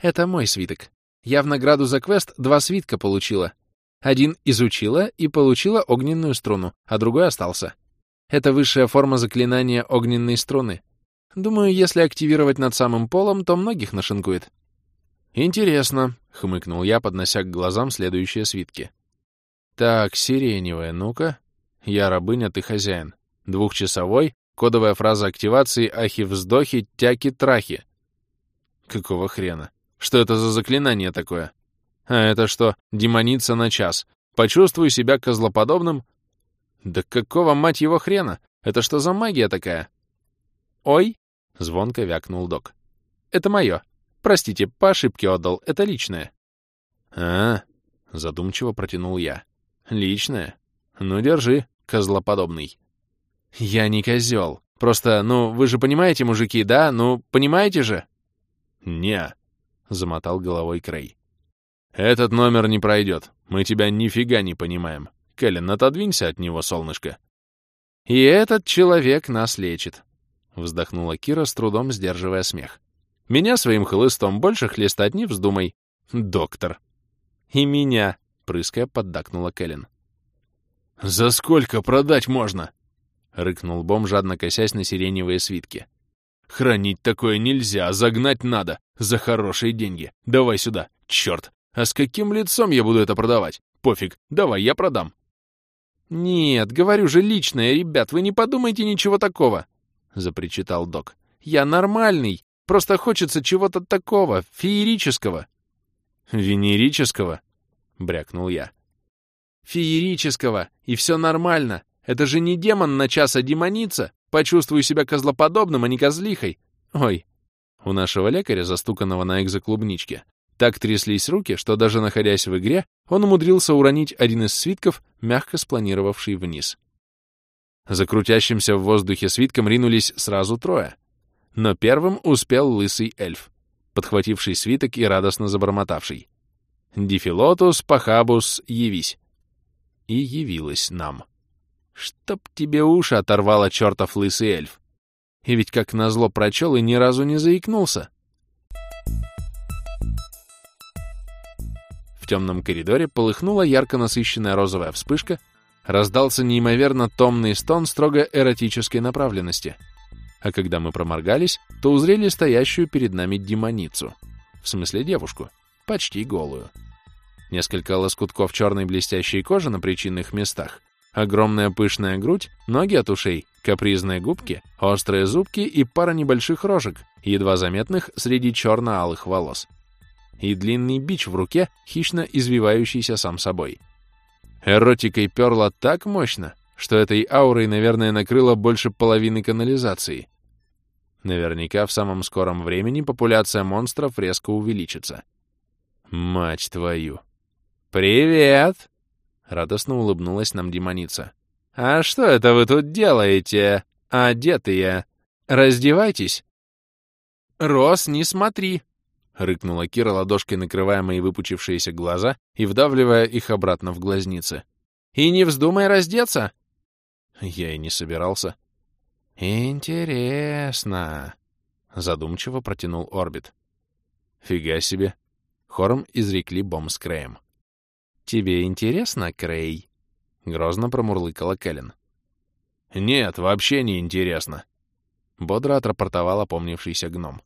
S2: «Это мой свиток. Я в награду за квест два свитка получила. Один изучила и получила огненную струну, а другой остался. Это высшая форма заклинания огненной струны. Думаю, если активировать над самым полом, то многих нашинкует». «Интересно», — хмыкнул я, поднося к глазам следующие свитки. «Так, сиреневая, ну-ка. Я рабыня, ты хозяин. Двухчасовой, кодовая фраза активации «Ахи-вздохи, тяки-трахи». Какого хрена? Что это за заклинание такое? А это что, демоница на час? Почувствуй себя козлоподобным? Да какого, мать его, хрена? Это что за магия такая? Ой, звонко вякнул док. Это мое. Простите, по ошибке отдал, это личное. А, задумчиво протянул я. Личное? Ну, держи, козлоподобный. Я не козел. Просто, ну, вы же понимаете, мужики, да? Ну, понимаете же? Не, замотал головой Крей. «Этот номер не пройдет. Мы тебя нифига не понимаем. Кэлен, отодвинься от него, солнышко». «И этот человек нас лечит», — вздохнула Кира, с трудом сдерживая смех. «Меня своим хлыстом больше хлестать не вздумай, доктор». «И меня», — прыская, поддакнула Кэлен. «За сколько продать можно?» — рыкнул Бом, жадно косясь на сиреневые свитки. «Хранить такое нельзя, загнать надо. За хорошие деньги. Давай сюда. Черт. А с каким лицом я буду это продавать? Пофиг. Давай, я продам. Нет, говорю же личное, ребят, вы не подумайте ничего такого. Запричитал док. Я нормальный. Просто хочется чего-то такого, феерического. Венерического? Брякнул я. Феерического. И все нормально. Это же не демон на час, а демоница. Почувствую себя козлоподобным, а не козлихой. Ой, у нашего лекаря, застуканного на экзоклубничке, так тряслись руки, что даже находясь в игре, он умудрился уронить один из свитков, мягко спланировавший вниз. За крутящимся в воздухе свитком ринулись сразу трое. Но первым успел лысый эльф, подхвативший свиток и радостно забормотавший. «Дифилотус, пахабус, явись!» И явилась нам. «Чтоб тебе уши оторвало чертов лысый эльф!» И ведь как назло прочел и ни разу не заикнулся. В темном коридоре полыхнула ярко насыщенная розовая вспышка, раздался неимоверно томный стон строго эротической направленности. А когда мы проморгались, то узрели стоящую перед нами демоницу. В смысле девушку. Почти голую. Несколько лоскутков черной блестящей кожи на причинных местах, огромная пышная грудь, ноги от ушей, капризные губки, острые зубки и пара небольших рожек, едва заметных среди черно-алых волос. И длинный бич в руке, хищно извивающийся сам собой. Эротикой перла так мощно, что этой аурой, наверное, накрыло больше половины канализации. Наверняка в самом скором времени популяция монстров резко увеличится. Мать твою! «Привет!» — радостно улыбнулась нам демоница. «А что это вы тут делаете, одетые? Раздевайтесь!» «Рос, не смотри!» — рыкнула Кира ладошкой, накрывая мои выпучившиеся глаза и вдавливая их обратно в глазницы. «И не вздумай раздеться!» Я и не собирался. Интересно, задумчиво протянул Орбит. Фига себе. Хором изрекли Бом с Крэем. Тебе интересно, Крей? Грозно промурлыкала Кэлен. Нет, вообще не интересно. Бодро отрапортовал опомнившийся гном.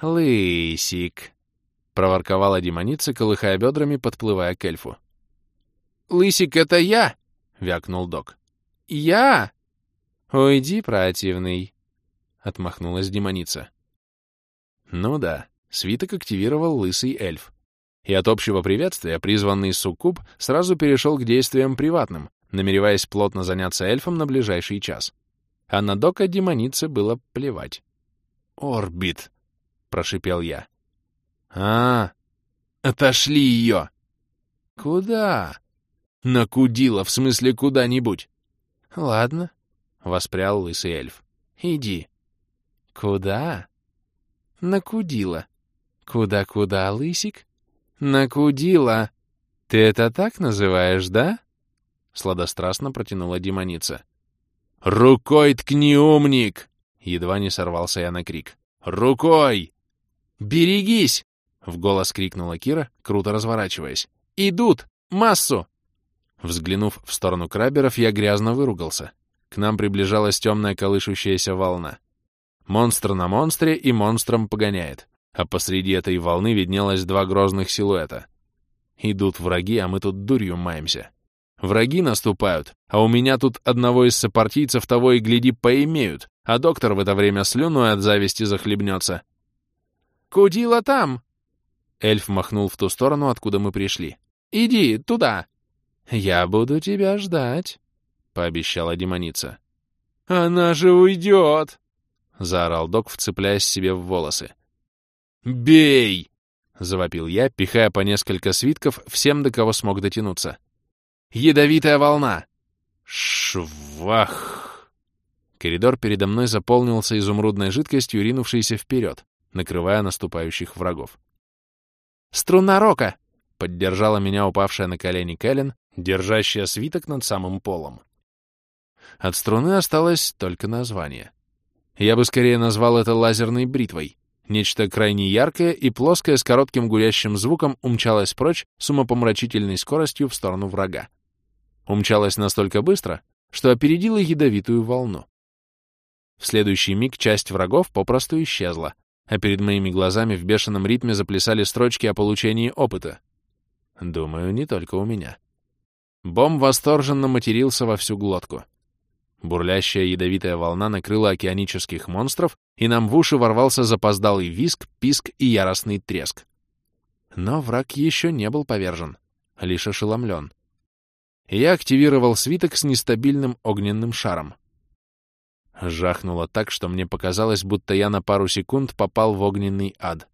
S2: «Лысик!» — проворковала демоница, колыхая бедрами, подплывая к эльфу.
S1: «Лысик — это я!»
S2: — вякнул док.
S1: «Я!»
S2: «Уйди, противный!» — отмахнулась демоница. Ну да, свиток активировал лысый эльф. И от общего приветствия призванный суккуб сразу перешел к действиям приватным, намереваясь плотно заняться эльфом на ближайший час. А на дока демонице было плевать.
S1: «Орбит!» — прошипел я.
S2: «А,
S1: отошли ее!»
S2: «Куда?»
S1: «Накудила, в смысле куда-нибудь».
S2: «Ладно», — воспрял лысый эльф. «Иди». «Куда?» «Накудила». «Куда-куда, лысик?» «Накудила». «Ты это так называешь, да?» Сладострастно протянула демоница.
S1: «Рукой ткни, умник!»
S2: Едва не сорвался я на крик.
S1: «Рукой!»
S2: «Берегись!» — в голос крикнула Кира, круто разворачиваясь. «Идут! Массу!» Взглянув в сторону краберов, я грязно выругался. К нам приближалась темная колышущаяся волна. Монстр на монстре и монстром погоняет, а посреди этой волны виднелось два грозных силуэта. Идут враги, а мы тут дурью маемся. Враги наступают, а у меня тут одного из сопартийцев того и гляди поимеют, а доктор в это время слюной от зависти захлебнется.
S1: «Кудила там!»
S2: Эльф махнул в ту сторону, откуда мы пришли.
S1: «Иди туда!»
S2: «Я буду тебя ждать», — пообещала демоница.
S1: «Она же уйдет!»
S2: — заорал док, вцепляясь себе в волосы.
S1: «Бей!»
S2: — завопил я, пихая по несколько свитков всем, до кого смог дотянуться.
S1: «Ядовитая волна!»
S2: «Швах!» Коридор передо мной заполнился изумрудной жидкостью, ринувшейся вперед, накрывая наступающих врагов.
S1: «Струна рока!»
S2: — поддержала меня упавшая на колени Кэлен, держащая свиток над самым полом. От струны осталось только название. Я бы скорее назвал это лазерной бритвой. Нечто крайне яркое и плоское с коротким гудящим звуком умчалось прочь с умопомрачительной скоростью в сторону врага. Умчалось настолько быстро, что опередило ядовитую волну. В следующий миг часть врагов попросту исчезла, а перед моими глазами в бешеном ритме заплясали строчки о получении опыта. Думаю, не только у меня. Бом восторженно матерился во всю глотку. Бурлящая ядовитая волна накрыла океанических монстров, и нам в уши ворвался запоздалый виск, писк и яростный треск. Но враг еще не был повержен, лишь ошеломлен. Я активировал свиток с нестабильным огненным шаром. Жахнуло так, что мне показалось, будто я на пару секунд попал в огненный ад.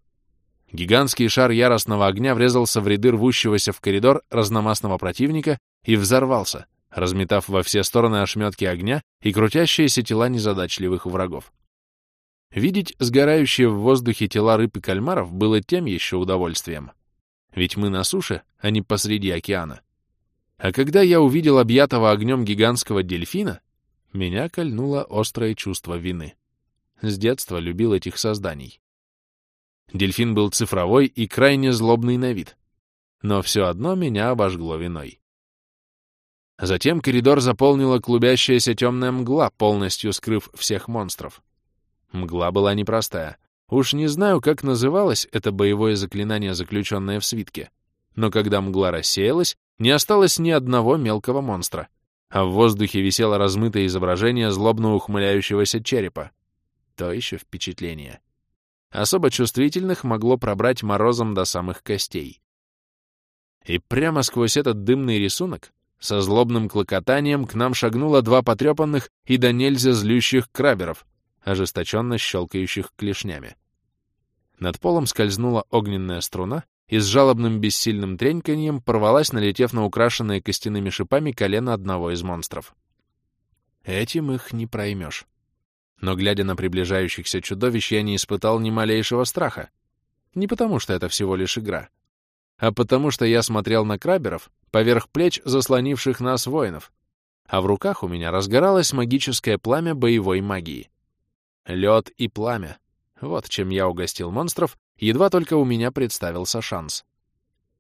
S2: Гигантский шар яростного огня врезался в ряды рвущегося в коридор разномастного противника и взорвался, разметав во все стороны ошметки огня и крутящиеся тела незадачливых врагов. Видеть сгорающие в воздухе тела рыб и кальмаров было тем еще удовольствием. Ведь мы на суше, а не посреди океана. А когда я увидел объятого огнем гигантского дельфина, меня кольнуло острое чувство вины. С детства любил этих созданий. Дельфин был цифровой и крайне злобный на вид. Но все одно меня обожгло виной. Затем коридор заполнила клубящаяся темная мгла, полностью скрыв всех монстров. Мгла была непростая. Уж не знаю, как называлось это боевое заклинание, заключенное в свитке. Но когда мгла рассеялась, не осталось ни одного мелкого монстра, а в воздухе висело размытое изображение злобно ухмыляющегося черепа. То еще впечатление. Особо чувствительных могло пробрать морозом до самых костей. И прямо сквозь этот дымный рисунок со злобным клокотанием к нам шагнуло два потрепанных и до нельзя злющих краберов, ожесточенно щелкающих клешнями. Над полом скользнула огненная струна и с жалобным бессильным треньканьем порвалась, налетев на украшенные костяными шипами колено одного из монстров. Этим их не проймешь. Но, глядя на приближающихся чудовищ, я не испытал ни малейшего страха. Не потому, что это всего лишь игра, а потому, что я смотрел на краберов поверх плеч заслонивших нас воинов, а в руках у меня разгоралось магическое пламя боевой магии. Лед и пламя. Вот чем я угостил монстров, едва только у меня представился шанс.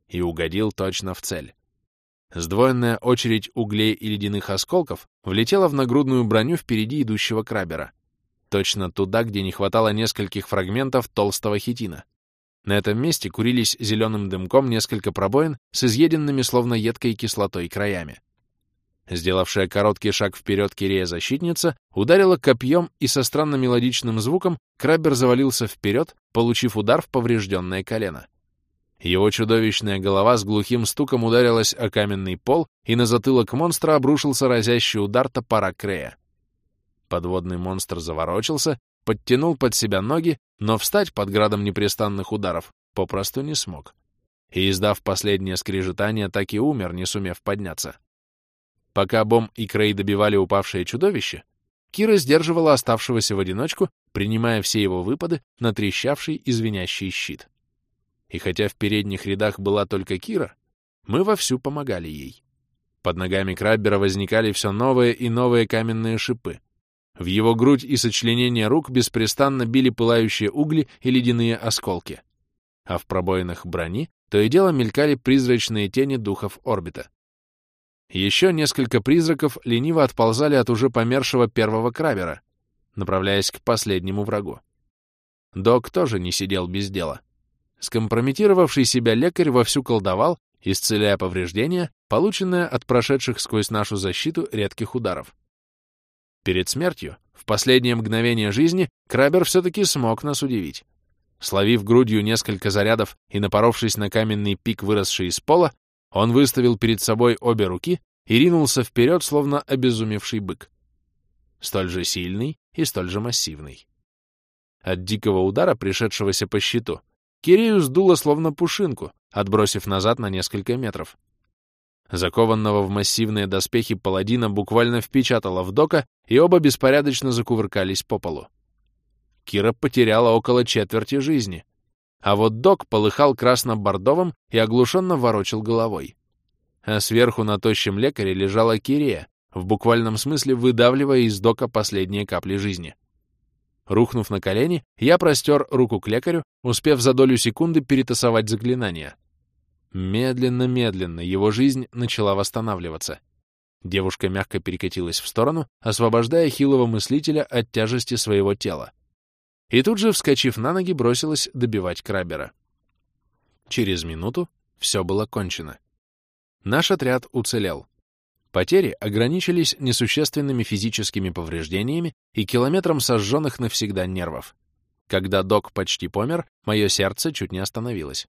S2: И угодил точно в цель. Сдвоенная очередь углей и ледяных осколков влетела в нагрудную броню впереди идущего крабера. Точно туда, где не хватало нескольких фрагментов толстого хитина. На этом месте курились зеленым дымком несколько пробоин с изъеденными словно едкой кислотой краями. Сделавшая короткий шаг вперед Кирея-защитница ударила копьем, и со странно мелодичным звуком крабер завалился вперед, получив удар в поврежденное колено. Его чудовищная голова с глухим стуком ударилась о каменный пол, и на затылок монстра обрушился разящий удар топора Крея. Подводный монстр заворочился, подтянул под себя ноги, но встать под градом непрестанных ударов попросту не смог. И, издав последнее скрежетание, так и умер, не сумев подняться. Пока Бом и Крей добивали упавшее чудовище, Кира сдерживала оставшегося в одиночку, принимая все его выпады на трещавший извинящий щит. И хотя в передних рядах была только Кира, мы вовсю помогали ей. Под ногами Краббера возникали все новые и новые каменные шипы. В его грудь и сочленение рук беспрестанно били пылающие угли и ледяные осколки. А в пробоинах брони то и дело мелькали призрачные тени духов орбита. Еще несколько призраков лениво отползали от уже помершего первого крабера, направляясь к последнему врагу. Док тоже не сидел без дела. Скомпрометировавший себя лекарь вовсю колдовал, исцеляя повреждения, полученные от прошедших сквозь нашу защиту редких ударов. Перед смертью, в последнее мгновение жизни, Крабер все-таки смог нас удивить. Словив грудью несколько зарядов и напоровшись на каменный пик, выросший из пола, он выставил перед собой обе руки и ринулся вперед, словно обезумевший бык. Столь же сильный и столь же массивный. От дикого удара, пришедшегося по щиту, Кирею сдуло словно пушинку, отбросив назад на несколько метров. Закованного в массивные доспехи паладина буквально впечатало в дока, и оба беспорядочно закувыркались по полу. Кира потеряла около четверти жизни, а вот док полыхал красно-бордовым и оглушенно ворочил головой. А сверху на тощем лекаре лежала Кирия, в буквальном смысле выдавливая из дока последние капли жизни. Рухнув на колени, я простер руку к лекарю, успев за долю секунды перетасовать заклинание. Медленно-медленно его жизнь начала восстанавливаться. Девушка мягко перекатилась в сторону, освобождая хилого мыслителя от тяжести своего тела. И тут же, вскочив на ноги, бросилась добивать крабера. Через минуту все было кончено. Наш отряд уцелел. Потери ограничились несущественными физическими повреждениями и километром сожженных навсегда нервов. Когда док почти помер, мое сердце чуть не остановилось.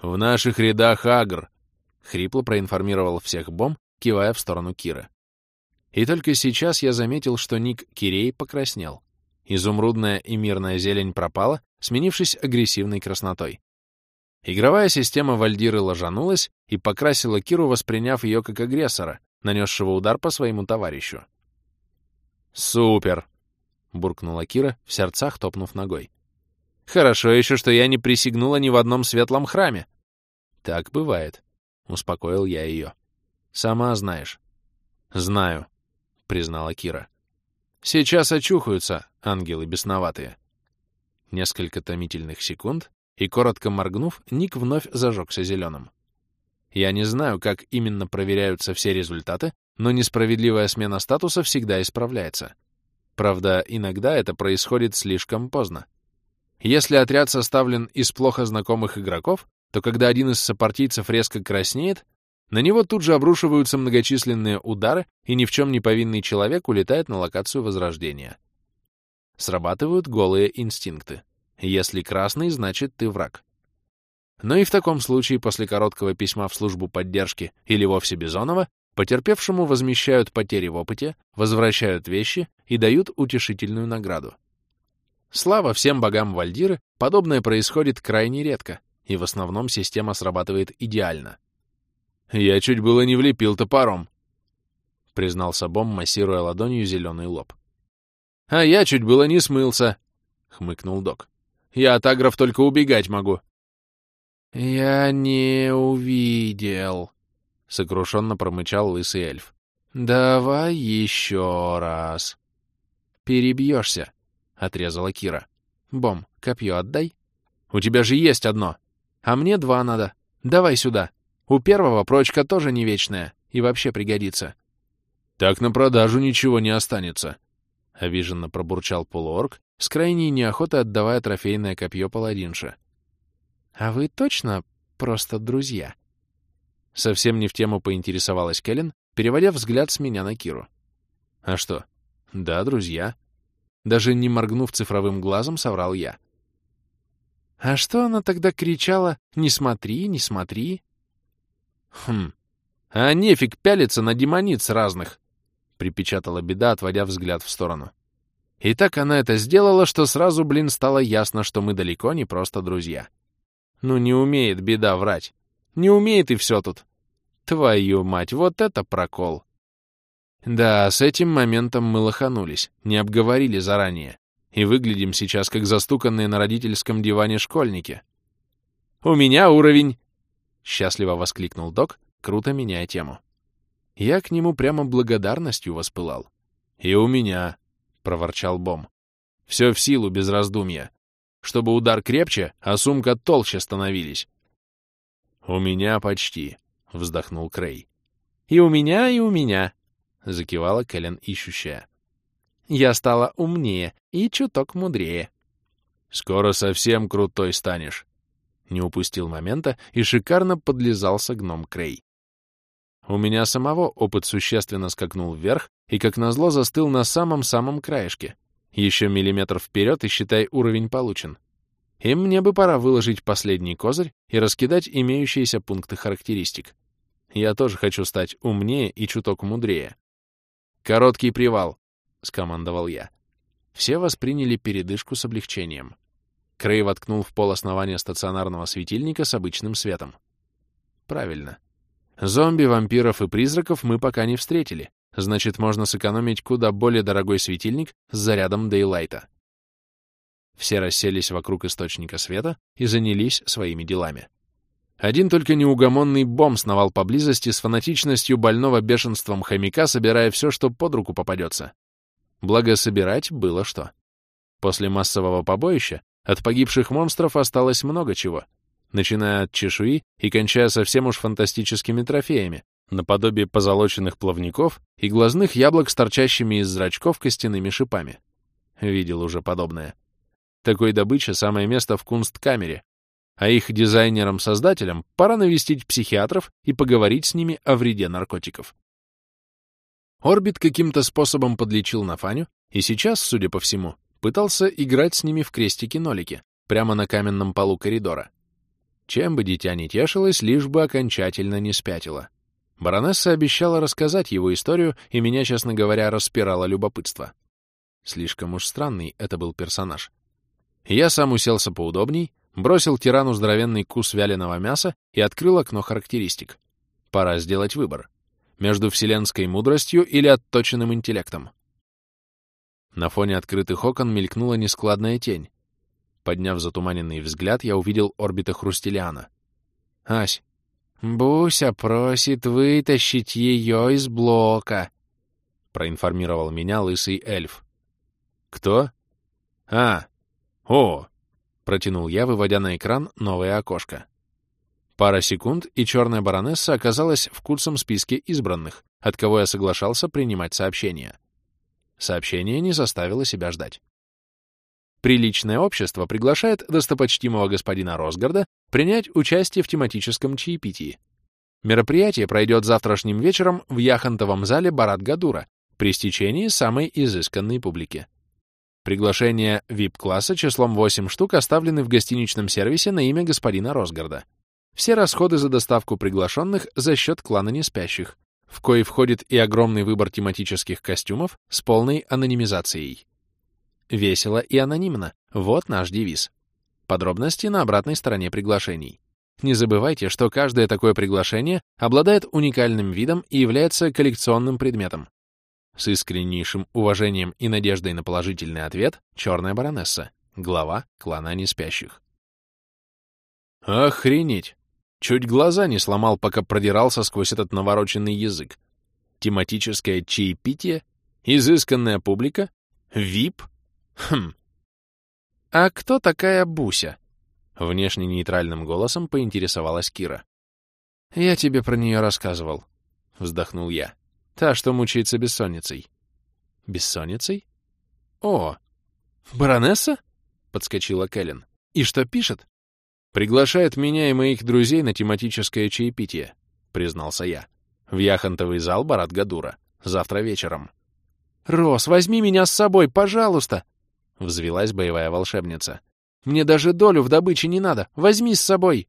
S2: «В наших рядах Агр!» — хрипло проинформировал всех Бом, кивая в сторону Кира. И только сейчас я заметил, что ник Кирей покраснел. Изумрудная и мирная зелень пропала, сменившись агрессивной краснотой. Игровая система Вальдиры ложанулась и покрасила Киру, восприняв ее как агрессора, нанесшего удар по своему товарищу. «Супер!» — буркнула Кира, в сердцах топнув ногой. «Хорошо еще, что я не присягнула ни в одном светлом храме». «Так бывает», — успокоил я ее. «Сама знаешь». «Знаю», — признала Кира. «Сейчас очухаются, ангелы бесноватые». Несколько томительных секунд, и, коротко моргнув, Ник вновь зажегся зеленым. Я не знаю, как именно проверяются все результаты, но несправедливая смена статуса всегда исправляется. Правда, иногда это происходит слишком поздно. Если отряд составлен из плохо знакомых игроков, то когда один из сопартийцев резко краснеет, на него тут же обрушиваются многочисленные удары, и ни в чем не повинный человек улетает на локацию Возрождения. Срабатывают голые инстинкты. Если красный, значит ты враг. Но и в таком случае после короткого письма в службу поддержки или вовсе Бизонова потерпевшему возмещают потери в опыте, возвращают вещи и дают утешительную награду. Слава всем богам Вальдиры, подобное происходит крайне редко, и в основном система срабатывает идеально. «Я чуть было не влепил топором», — признался Бом, массируя ладонью зеленый лоб. «А я чуть было не смылся», — хмыкнул док. «Я от агров только убегать могу». «Я не увидел», — сокрушенно промычал лысый эльф. «Давай еще раз». «Перебьешься», — отрезала Кира. «Бом, копье отдай». «У тебя же есть одно». «А мне два надо. Давай сюда. У первого прочка тоже не вечная и вообще пригодится».
S1: «Так на продажу ничего не останется», —
S2: обиженно пробурчал полуорг, с крайней неохотой отдавая трофейное копье паладинше. «А вы точно просто друзья?» Совсем не в тему поинтересовалась Кэлен, переводя взгляд с меня на Киру. «А что? Да, друзья». Даже не моргнув цифровым глазом, соврал я. «А что она тогда кричала «Не смотри, не смотри»?» «Хм, а нефиг пялиться на демониц разных!» — припечатала беда, отводя взгляд в сторону. И так она это сделала, что сразу, блин, стало ясно, что мы далеко не просто друзья. Ну не умеет беда врать. Не умеет и все тут. Твою мать, вот это прокол. Да, с этим моментом мы лоханулись, не обговорили заранее. И выглядим сейчас как застуканные на родительском диване школьники. «У меня уровень!» — счастливо воскликнул док, круто меняя тему. Я к нему прямо благодарностью воспылал. «И у меня!» — проворчал Бом. «Все в силу, без раздумья. Чтобы удар крепче, а сумка толще становились». «У меня почти», — вздохнул Крей. «И у меня, и у меня», — закивала Кэлен ищущая. «Я стала умнее и чуток мудрее».
S1: «Скоро совсем крутой станешь», — не упустил момента и шикарно подлизался гном Крей. У меня самого опыт существенно скакнул вверх и, как назло, застыл на самом-самом краешке. Еще миллиметр вперед и, считай, уровень получен. И мне бы пора выложить последний козырь и раскидать имеющиеся пункты характеристик. Я тоже хочу стать умнее и чуток мудрее. «Короткий привал», — скомандовал я. Все восприняли передышку с облегчением. Крей воткнул в пол основания стационарного светильника с обычным светом. Правильно. Зомби, вампиров и призраков мы пока не встретили, значит, можно сэкономить куда более дорогой светильник с зарядом Дейлайта. Все расселись вокруг источника света и занялись своими делами. Один только неугомонный бом сновал поблизости с фанатичностью больного бешенством хомяка, собирая все, что под руку попадется. Благо, собирать было что. После массового побоища от погибших монстров осталось много чего — начиная от чешуи и кончая совсем уж фантастическими трофеями, наподобие позолоченных плавников и глазных яблок с торчащими из зрачков костяными шипами. Видел уже подобное. Такой добыче самое место в кунсткамере, а их дизайнерам-создателям пора навестить психиатров и поговорить с ними о вреде наркотиков. Орбит каким-то способом подлечил Нафаню и сейчас, судя по всему, пытался играть с ними в крестики-нолики прямо на каменном полу коридора. Чем бы дитя не тешилось, лишь бы окончательно не спятило. Баронесса обещала рассказать его историю, и меня, честно говоря, распирало любопытство. Слишком уж странный это был персонаж. Я сам уселся поудобней, бросил тирану здоровенный кус вяленого мяса и открыл окно характеристик. Пора сделать выбор. Между вселенской мудростью или отточенным интеллектом. На фоне открытых окон мелькнула нескладная тень, Подняв затуманенный взгляд, я увидел орбита Хрустелиана. «Ась, Буся просит вытащить ее из блока», — проинформировал меня лысый эльф. «Кто?» «А, о!» — протянул я, выводя на экран новое окошко. Пара секунд, и черная баронесса оказалась в курсом списке избранных, от кого я соглашался принимать сообщения. Сообщение не заставило себя ждать. Приличное общество приглашает достопочтимого господина Росгарда принять участие в тематическом чаепитии. Мероприятие пройдет завтрашним вечером в яхонтовом зале Барат-Гадура при стечении самой изысканной публики. Приглашения VIP-класса числом 8 штук оставлены в гостиничном сервисе на имя господина Росгарда. Все расходы за доставку приглашенных за счет клана неспящих, в кои входит и огромный выбор тематических костюмов с полной анонимизацией. Весело и анонимно. Вот наш девиз. Подробности на обратной стороне приглашений. Не забывайте, что каждое такое приглашение обладает уникальным видом и является коллекционным предметом. С искреннейшим уважением и надеждой на положительный ответ Черная Баронесса, глава клана Неспящих. Охренеть! Чуть глаза не сломал, пока продирался сквозь этот навороченный язык.
S2: Тематическое чаепитие? Изысканная публика? ВИП? Хм. А кто такая Буся? Внешне нейтральным голосом поинтересовалась Кира. «Я тебе про нее рассказывал», — вздохнул я. «Та, что мучается бессонницей». «Бессонницей? О, баронесса?» — подскочила Кэлен. «И что пишет?» «Приглашает меня и моих друзей на тематическое чаепитие», — признался я. «В яхонтовый зал Барат Гадура. Завтра вечером». «Рос, возьми меня с собой, пожалуйста!» — взвелась боевая волшебница. Мне даже долю в добыче не надо. Возьми с собой.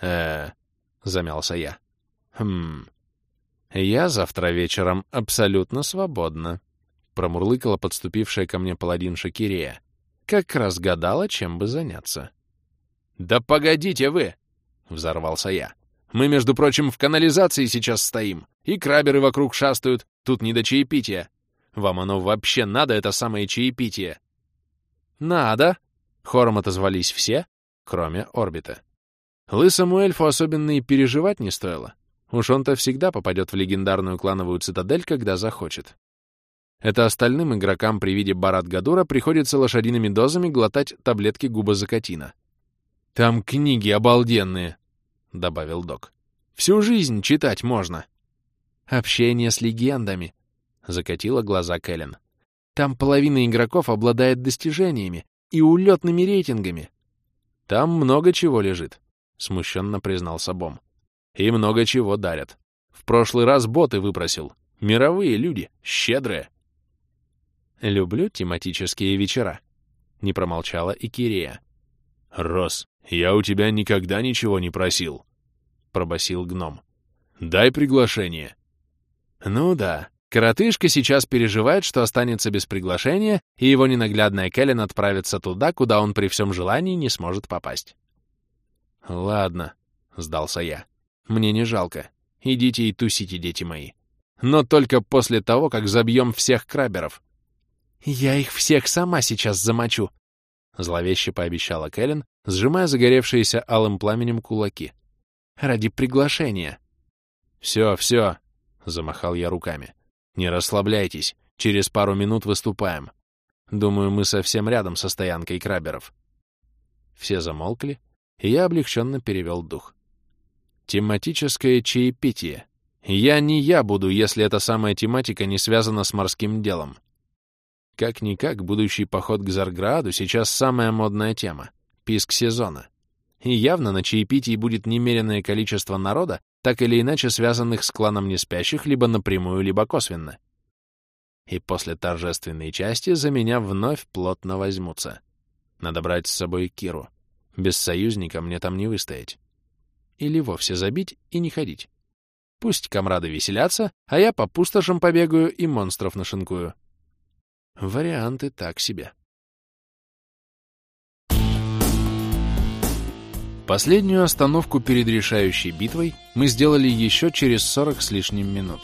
S2: э замялся я. Хм. Я завтра вечером абсолютно свободна, промурлыкала подступившая ко мне паладинша Кирея. Как раз гадала, чем бы заняться. Да погодите вы, взорвался я. Мы, между прочим, в канализации сейчас стоим, и краберы вокруг шастают, тут не до чаепития. Вам оно вообще надо, это самое чаепитие? Надо, Хором отозвались все, кроме орбита. Лысому эльфу особенно и переживать не стоило. Уж он-то всегда попадет в легендарную клановую цитадель, когда захочет. Это остальным игрокам при виде Барат Гадура приходится лошадиными дозами глотать таблетки губозакатина. «Там книги обалденные», — добавил док. «Всю жизнь читать можно». «Общение с легендами», — закатила глаза Кэлен. «Там половина игроков обладает достижениями, и улетными рейтингами. Там много чего лежит, — смущенно признался Бом. И много чего дарят. В прошлый раз боты выпросил. Мировые люди, щедрые. Люблю тематические вечера. Не промолчала и Кирея. «Рос, я у тебя никогда ничего не просил», — пробасил гном. «Дай приглашение». «Ну да, Коротышка сейчас переживает, что останется без приглашения, и его ненаглядная Кэлен отправится туда, куда он при всем желании не сможет попасть. «Ладно», — сдался я. «Мне не жалко. Идите и тусите, дети мои. Но только после того, как забьем всех краберов». «Я их всех сама сейчас замочу», — зловеще пообещала Кэлен, сжимая загоревшиеся алым пламенем кулаки. «Ради приглашения». «Все, все», — замахал я руками. Не расслабляйтесь, через пару минут выступаем. Думаю, мы совсем рядом со стоянкой краберов. Все замолкли, и я облегченно перевел дух. Тематическое чаепитие. Я не я буду, если эта самая тематика не связана с морским делом. Как-никак, будущий поход к Зарграду сейчас самая модная тема — писк сезона. И явно на чаепитии будет немеренное количество народа, так или иначе связанных с кланом неспящих либо напрямую, либо косвенно. И после торжественной части за меня вновь плотно возьмутся. Надо брать с собой Киру. Без союзника мне там не выстоять. Или вовсе забить и не ходить. Пусть комрады веселятся, а я по пустошам побегаю и монстров нашинкую. Варианты так себе. Последнюю остановку перед решающей битвой мы сделали еще через 40 с лишним минут.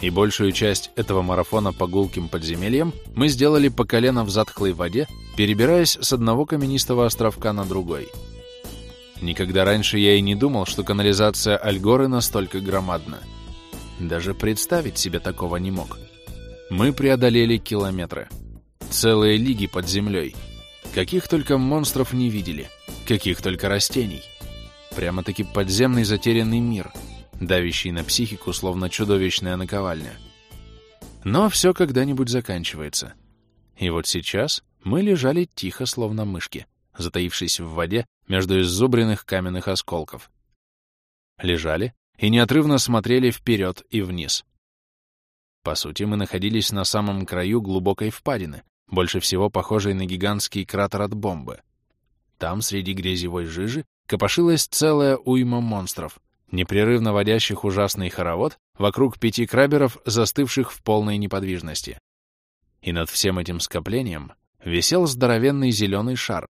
S2: И большую часть этого марафона по гулким подземельям мы сделали по колено в затхлой воде, перебираясь с одного каменистого островка на другой. Никогда раньше я и не думал, что канализация Альгоры настолько громадна. Даже представить себе такого не мог. Мы преодолели километры. Целые лиги под землей. Каких только монстров не видели — Каких только растений. Прямо-таки подземный затерянный мир, давящий на психику, словно чудовищная наковальня. Но все когда-нибудь заканчивается. И вот сейчас мы лежали тихо, словно мышки, затаившись в воде между иззубренных каменных осколков. Лежали и неотрывно смотрели вперед и вниз. По сути, мы находились на самом краю глубокой впадины, больше всего похожей на гигантский кратер от бомбы. Там, среди грязевой жижи, копошилась целая уйма монстров, непрерывно водящих ужасный хоровод вокруг пяти краберов, застывших в полной неподвижности. И над всем этим скоплением висел здоровенный зеленый шар,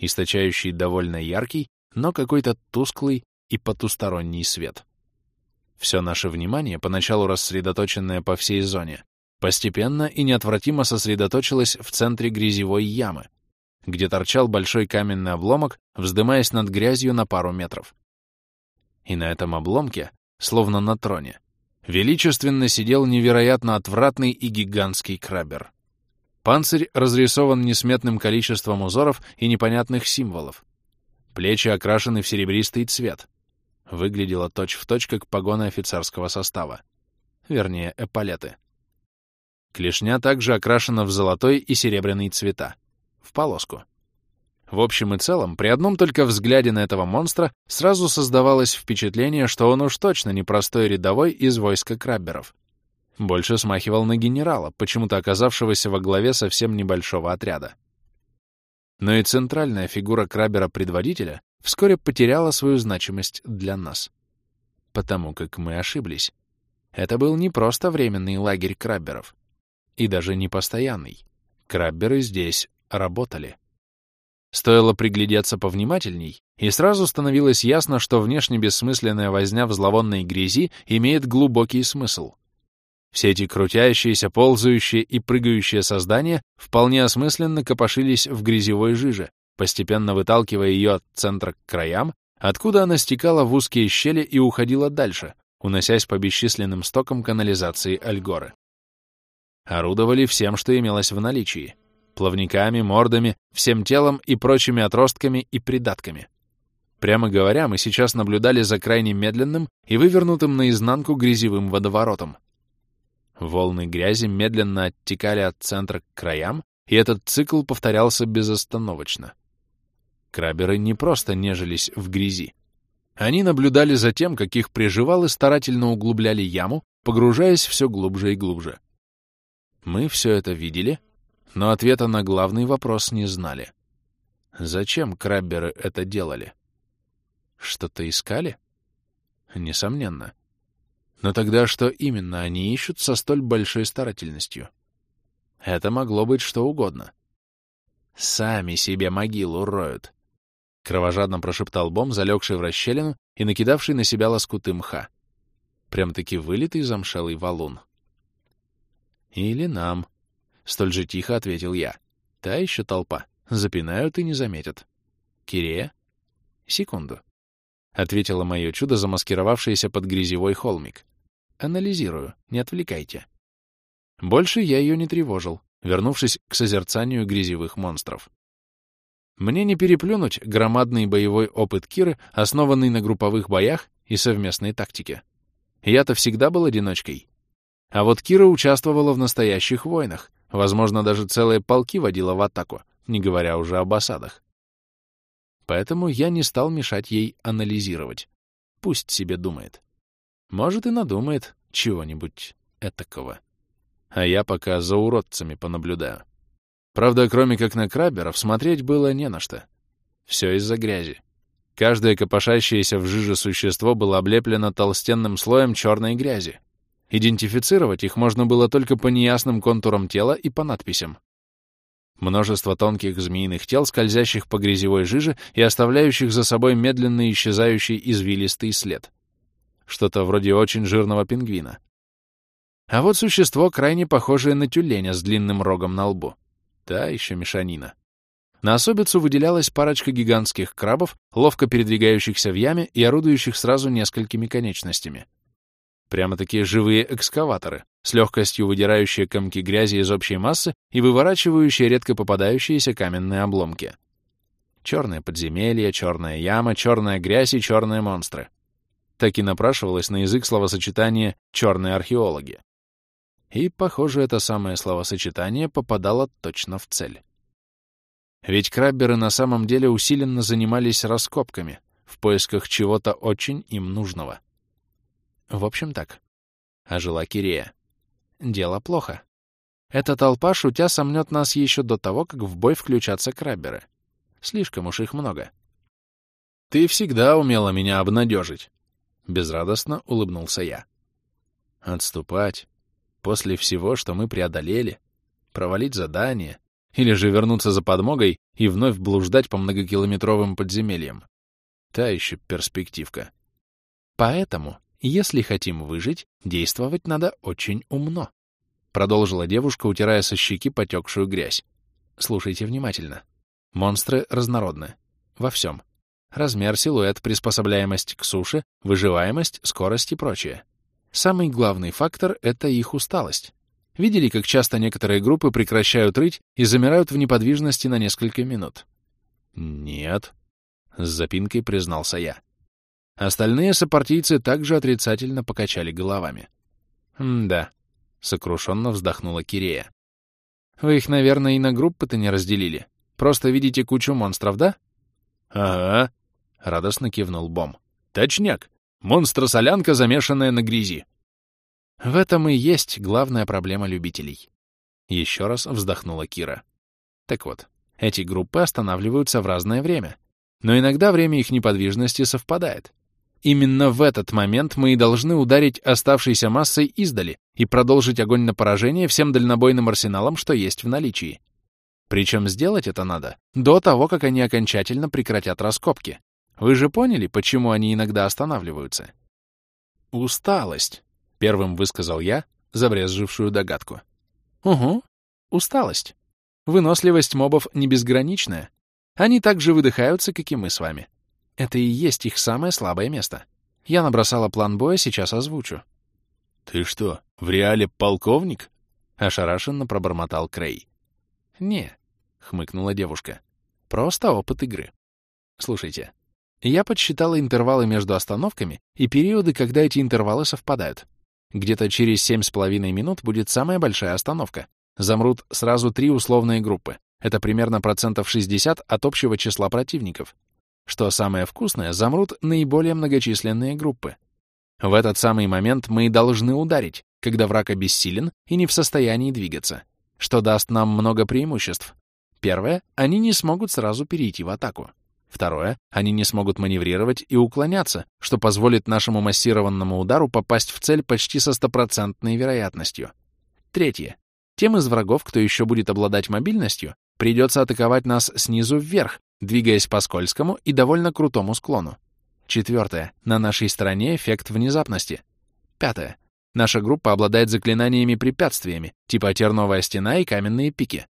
S2: источающий довольно яркий, но какой-то тусклый и потусторонний свет. Все наше внимание, поначалу рассредоточенное по всей зоне, постепенно и неотвратимо сосредоточилось в центре грязевой ямы, где торчал большой каменный обломок, вздымаясь над грязью на пару метров. И на этом обломке, словно на троне, величественно сидел невероятно отвратный и гигантский крабер. Панцирь разрисован несметным количеством узоров и непонятных символов. Плечи окрашены в серебристый цвет. Выглядело точь-в-точь, как погоны офицерского состава. Вернее, эполеты. Клешня также окрашена в золотой и серебряный цвета. В полоску. В общем и целом, при одном только взгляде на этого монстра сразу создавалось впечатление, что он уж точно не простой рядовой из войска крабберов. Больше смахивал на генерала, почему-то оказавшегося во главе совсем небольшого отряда. Но и центральная фигура краббера-предводителя вскоре потеряла свою значимость для нас. Потому как мы ошиблись. Это был не просто временный лагерь крабберов. И даже не постоянный. Крабберы здесь работали. Стоило приглядеться повнимательней, и сразу становилось ясно, что внешне бессмысленная возня в зловонной грязи имеет глубокий смысл. Все эти крутящиеся, ползающие и прыгающие создания вполне осмысленно копошились в грязевой жиже, постепенно выталкивая ее от центра к краям, откуда она стекала в узкие щели и уходила дальше, уносясь по бесчисленным стокам канализации Альгоры. Орудовали всем, что имелось в наличии — плавниками, мордами, всем телом и прочими отростками и придатками. Прямо говоря, мы сейчас наблюдали за крайне медленным и вывернутым наизнанку грязевым водоворотом — Волны грязи медленно оттекали от центра к краям, и этот цикл повторялся безостановочно. Краберы не просто нежились в грязи. Они наблюдали за тем, как их приживалы старательно углубляли яму, погружаясь все глубже и глубже. Мы все это видели, но ответа на главный вопрос не знали. Зачем крабберы это делали? Что-то искали? Несомненно. Но тогда что именно они ищут со столь большой старательностью? Это могло быть что угодно. «Сами себе могилу роют», — кровожадно прошептал Бом, залегший в расщелину и накидавший на себя лоскуты мха. Прям-таки вылитый замшелый валун. «Или нам», — столь же тихо ответил я. «Та еще толпа. Запинают и не заметят». «Кирея?» «Секунду», — ответила мое чудо, замаскировавшееся под грязевой холмик. Анализирую, не отвлекайте. Больше я ее не тревожил, вернувшись к созерцанию грязевых монстров. Мне не переплюнуть громадный боевой опыт Киры, основанный на групповых боях и совместной тактике. Я-то всегда был одиночкой. А вот Кира участвовала в настоящих войнах, возможно, даже целые полки водила в атаку, не говоря уже об осадах. Поэтому я не стал мешать ей анализировать. Пусть себе думает. Может, и надумает чего-нибудь этакого. А я пока за уродцами понаблюдаю. Правда, кроме как на краберов, смотреть было не на что. Все из-за грязи. Каждое копошащееся в жиже существо было облеплено толстенным слоем черной грязи. Идентифицировать их можно было только по неясным контурам тела и по надписям. Множество тонких змеиных тел, скользящих по грязевой жиже и оставляющих за собой медленно исчезающий извилистый след — что-то вроде очень жирного пингвина. А вот существо, крайне похожее на тюленя с длинным рогом на лбу. Та еще мешанина. На особицу выделялась парочка гигантских крабов, ловко передвигающихся в яме и орудующих сразу несколькими конечностями. Прямо такие живые экскаваторы, с легкостью выдирающие комки грязи из общей массы и выворачивающие редко попадающиеся каменные обломки. Черное подземелье, черная яма, черная грязь и черные монстры так и напрашивалось на язык словосочетание «черные археологи». И, похоже, это самое словосочетание попадало точно в цель. Ведь крабберы на самом деле усиленно занимались раскопками в поисках чего-то очень им нужного. В общем так. А жила Кирея. Дело плохо. Эта толпа, шутя, сомнет нас еще до того, как в бой включатся крабберы. Слишком уж их много. Ты всегда умела меня обнадежить. Безрадостно улыбнулся я. Отступать? После всего, что мы преодолели? Провалить задание? Или же вернуться за подмогой и вновь блуждать по многокилометровым подземельям? Та еще перспективка. Поэтому, если хотим выжить, действовать надо очень умно. Продолжила девушка, утирая со щеки потекшую грязь. Слушайте внимательно. Монстры разнородны. Во всем. Размер, силуэт, приспособляемость к суше, выживаемость, скорость и прочее. Самый главный фактор — это их усталость. Видели, как часто некоторые группы прекращают рыть и замирают в неподвижности на несколько минут? Нет, — с запинкой признался я. Остальные сопартийцы также отрицательно покачали головами. «Да», — сокрушенно вздохнула Кирея. «Вы их, наверное, и на группы-то не разделили. Просто видите кучу монстров, да?»
S1: «Ага», — радостно кивнул Бом. «Точняк. Монстра-солянка, замешанная на грязи».
S2: В этом и есть главная проблема любителей. Еще раз вздохнула Кира. Так вот, эти группы останавливаются в разное время, но иногда время их неподвижности совпадает. Именно в этот момент мы и должны ударить оставшейся массой издали и продолжить огонь на поражение всем дальнобойным арсеналом, что есть в наличии. Причем сделать это надо до того, как они окончательно прекратят раскопки. Вы же поняли, почему они иногда останавливаются? Усталость. Первым высказал я забрезжившую догадку. Угу, усталость. Выносливость мобов не безграничная. Они так же выдыхаются, как и мы с вами. Это и есть их самое слабое место. Я набросала план боя, сейчас озвучу.
S1: «Ты что, в реале полковник?»
S2: — ошарашенно пробормотал Крей. «Не», — хмыкнула девушка. «Просто опыт игры. Слушайте, я подсчитала интервалы между остановками и периоды, когда эти интервалы совпадают. Где-то через семь с половиной минут будет самая большая остановка. Замрут сразу три условные группы. Это примерно процентов 60 от общего числа противников. Что самое вкусное, замрут наиболее многочисленные группы. В этот самый момент мы должны ударить, когда враг обессилен и не в состоянии двигаться, что даст нам много преимуществ. Первое — они не смогут сразу перейти в атаку. Второе, они не смогут маневрировать и уклоняться, что позволит нашему массированному удару попасть в цель почти со стопроцентной вероятностью. Третье. Тем из врагов, кто еще будет обладать мобильностью, придется атаковать нас снизу вверх, двигаясь по скользкому и довольно крутому склону. Четвертое. На нашей стороне эффект внезапности. Пятое. Наша группа обладает заклинаниями-препятствиями, типа терновая стена и каменные пики.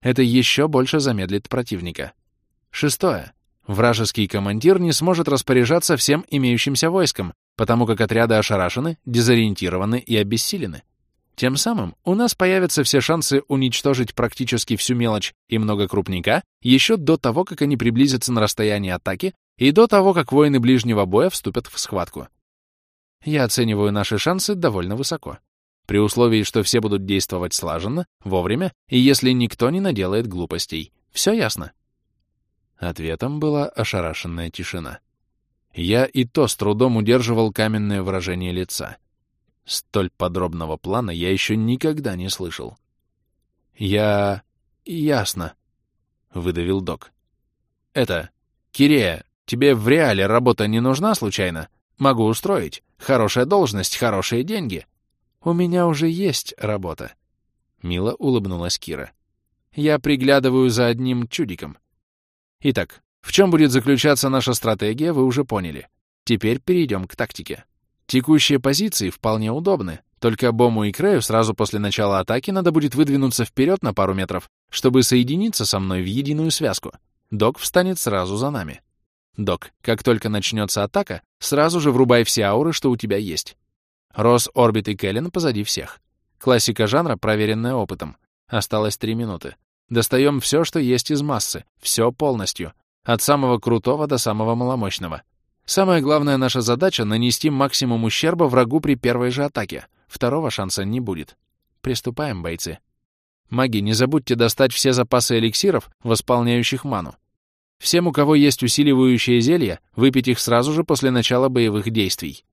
S2: Это еще больше замедлит противника. Шестое. Вражеский командир не сможет распоряжаться всем имеющимся войском, потому как отряды ошарашены, дезориентированы и обессилены. Тем самым у нас появятся все шансы уничтожить практически всю мелочь и много крупника еще до того, как они приблизятся на расстояние атаки и до того, как воины ближнего боя вступят в схватку. Я оцениваю наши шансы довольно высоко, при условии, что все будут действовать слаженно, вовремя, и если никто не наделает глупостей. Все ясно? Ответом была ошарашенная тишина. Я и то с трудом удерживал каменное выражение лица. Столь подробного плана я еще никогда не слышал. «Я... ясно», — выдавил док. «Это... Кирея, тебе в реале работа не нужна случайно? Могу устроить. Хорошая должность, хорошие деньги». «У меня уже есть работа», — мило улыбнулась Кира. «Я приглядываю за одним чудиком. Итак, в чем будет заключаться наша стратегия, вы уже поняли. Теперь перейдем к тактике. Текущие позиции вполне удобны, только Бому и Крею сразу после начала атаки надо будет выдвинуться вперед на пару метров, чтобы соединиться со мной в единую связку. Док встанет сразу за нами. Док, как только начнется атака, сразу же врубай все ауры, что у тебя есть. Рос, Орбит и Кэлен позади всех. Классика жанра, проверенная опытом. Осталось три минуты. Достаем все, что есть из массы, все полностью, от самого крутого до самого маломощного. Самая главная наша задача — нанести максимум ущерба врагу при первой же атаке. Второго шанса не будет. Приступаем, бойцы. Маги, не забудьте достать все запасы эликсиров, восполняющих ману. Всем, у кого есть усиливающие зелья, выпить их сразу же после начала боевых действий.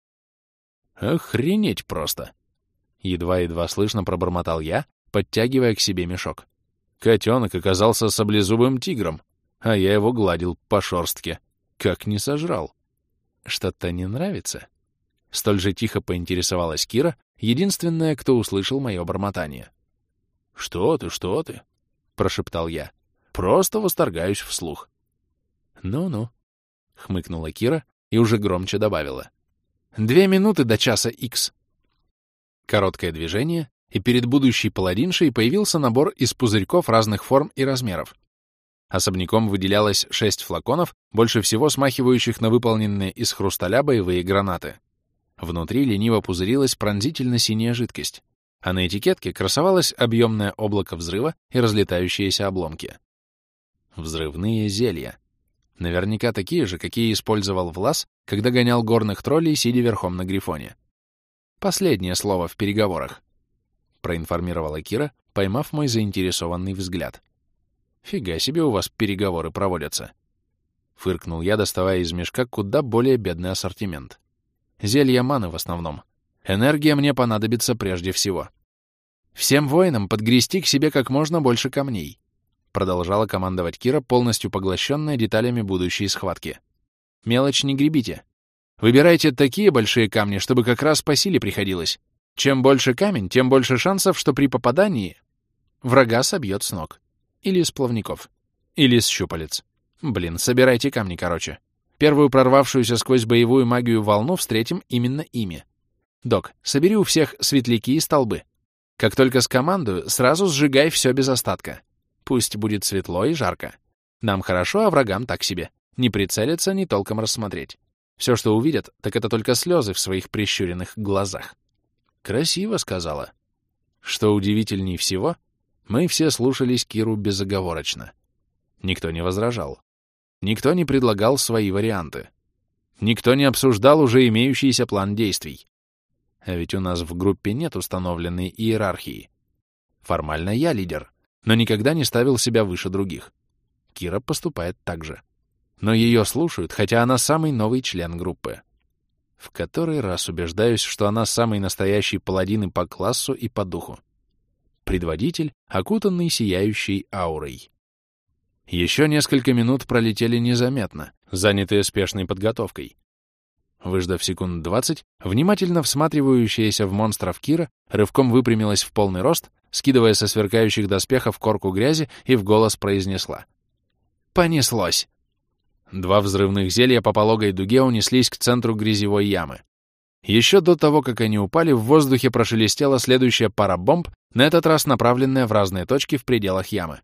S2: Охренеть просто! Едва-едва слышно пробормотал я, подтягивая к себе мешок. Котенок оказался саблезубым тигром, а я его гладил по шорстке. Как не сожрал. Что-то не нравится? Столь же тихо поинтересовалась Кира, единственная, кто услышал мое бормотание. «Что ты, что ты?» — прошептал я. «Просто восторгаюсь вслух». «Ну-ну», — хмыкнула Кира и уже громче добавила. «Две минуты до часа Икс». Короткое движение, и перед будущей паладиншей появился набор из пузырьков разных форм и размеров. Особняком выделялось шесть флаконов, больше всего смахивающих на выполненные из хрусталя боевые гранаты. Внутри лениво пузырилась пронзительно-синяя жидкость, а на этикетке красовалось объемное облако взрыва и разлетающиеся обломки. Взрывные зелья. Наверняка такие же, какие использовал Влас, когда гонял горных троллей, сидя верхом на Грифоне. Последнее слово в переговорах. Проинформировала Кира, поймав мой заинтересованный взгляд. Фига себе у вас переговоры проводятся. Фыркнул я, доставая из мешка куда более бедный ассортимент. Зелья маны в основном. Энергия мне понадобится прежде всего. Всем воинам подгрести к себе как можно больше камней. Продолжала командовать Кира, полностью поглощенная деталями будущей схватки. «Мелочь не гребите. Выбирайте такие большие камни, чтобы как раз по силе приходилось. Чем больше камень, тем больше шансов, что при попадании врага собьет с ног. Или с плавников. Или с щупалец. Блин, собирайте камни, короче. Первую прорвавшуюся сквозь боевую магию волну встретим именно ими. Док, собери у всех светляки и столбы. Как только скомандую, сразу сжигай все без остатка. Пусть будет светло и жарко. Нам хорошо, а врагам так себе. Не прицелиться, ни толком рассмотреть. Все, что увидят, так это только слезы в своих прищуренных глазах. Красиво сказала. Что удивительней всего, мы все слушались Киру безоговорочно. Никто не возражал. Никто не предлагал свои варианты. Никто не обсуждал уже имеющийся план действий. А ведь у нас в группе нет установленной иерархии. Формально я лидер, но никогда не ставил себя выше других. Кира поступает так же. Но ее слушают, хотя она самый новый член группы. В который раз убеждаюсь, что она самый настоящий паладин и по классу, и по духу. Предводитель, окутанный сияющей аурой. Еще несколько минут пролетели незаметно, занятые спешной подготовкой. Выждав секунд двадцать, внимательно всматривающаяся в монстров Кира рывком выпрямилась в полный рост скидывая со сверкающих доспехов корку грязи, и в голос произнесла. «Понеслось!» Два взрывных зелья по пологой дуге унеслись к центру грязевой ямы. Еще до того, как они упали, в воздухе прошелестела следующая пара бомб, на этот раз направленная в разные точки в пределах ямы.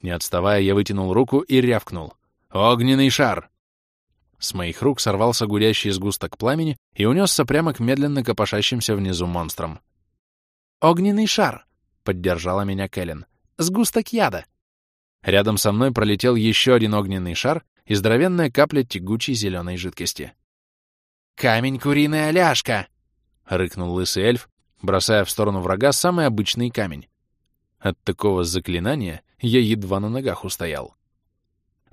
S2: Не отставая, я вытянул руку и рявкнул. «Огненный шар!» С моих рук сорвался гудящий сгусток пламени и унесся прямо к медленно копошащимся внизу монстрам. «Огненный шар!» — поддержала меня Кэлен. «Сгусток яда!» Рядом со мной пролетел еще один огненный шар и здоровенная капля тягучей зеленой жидкости. «Камень куриная ляжка!» — рыкнул лысый эльф, бросая в сторону врага самый обычный камень. От такого заклинания я едва на ногах устоял.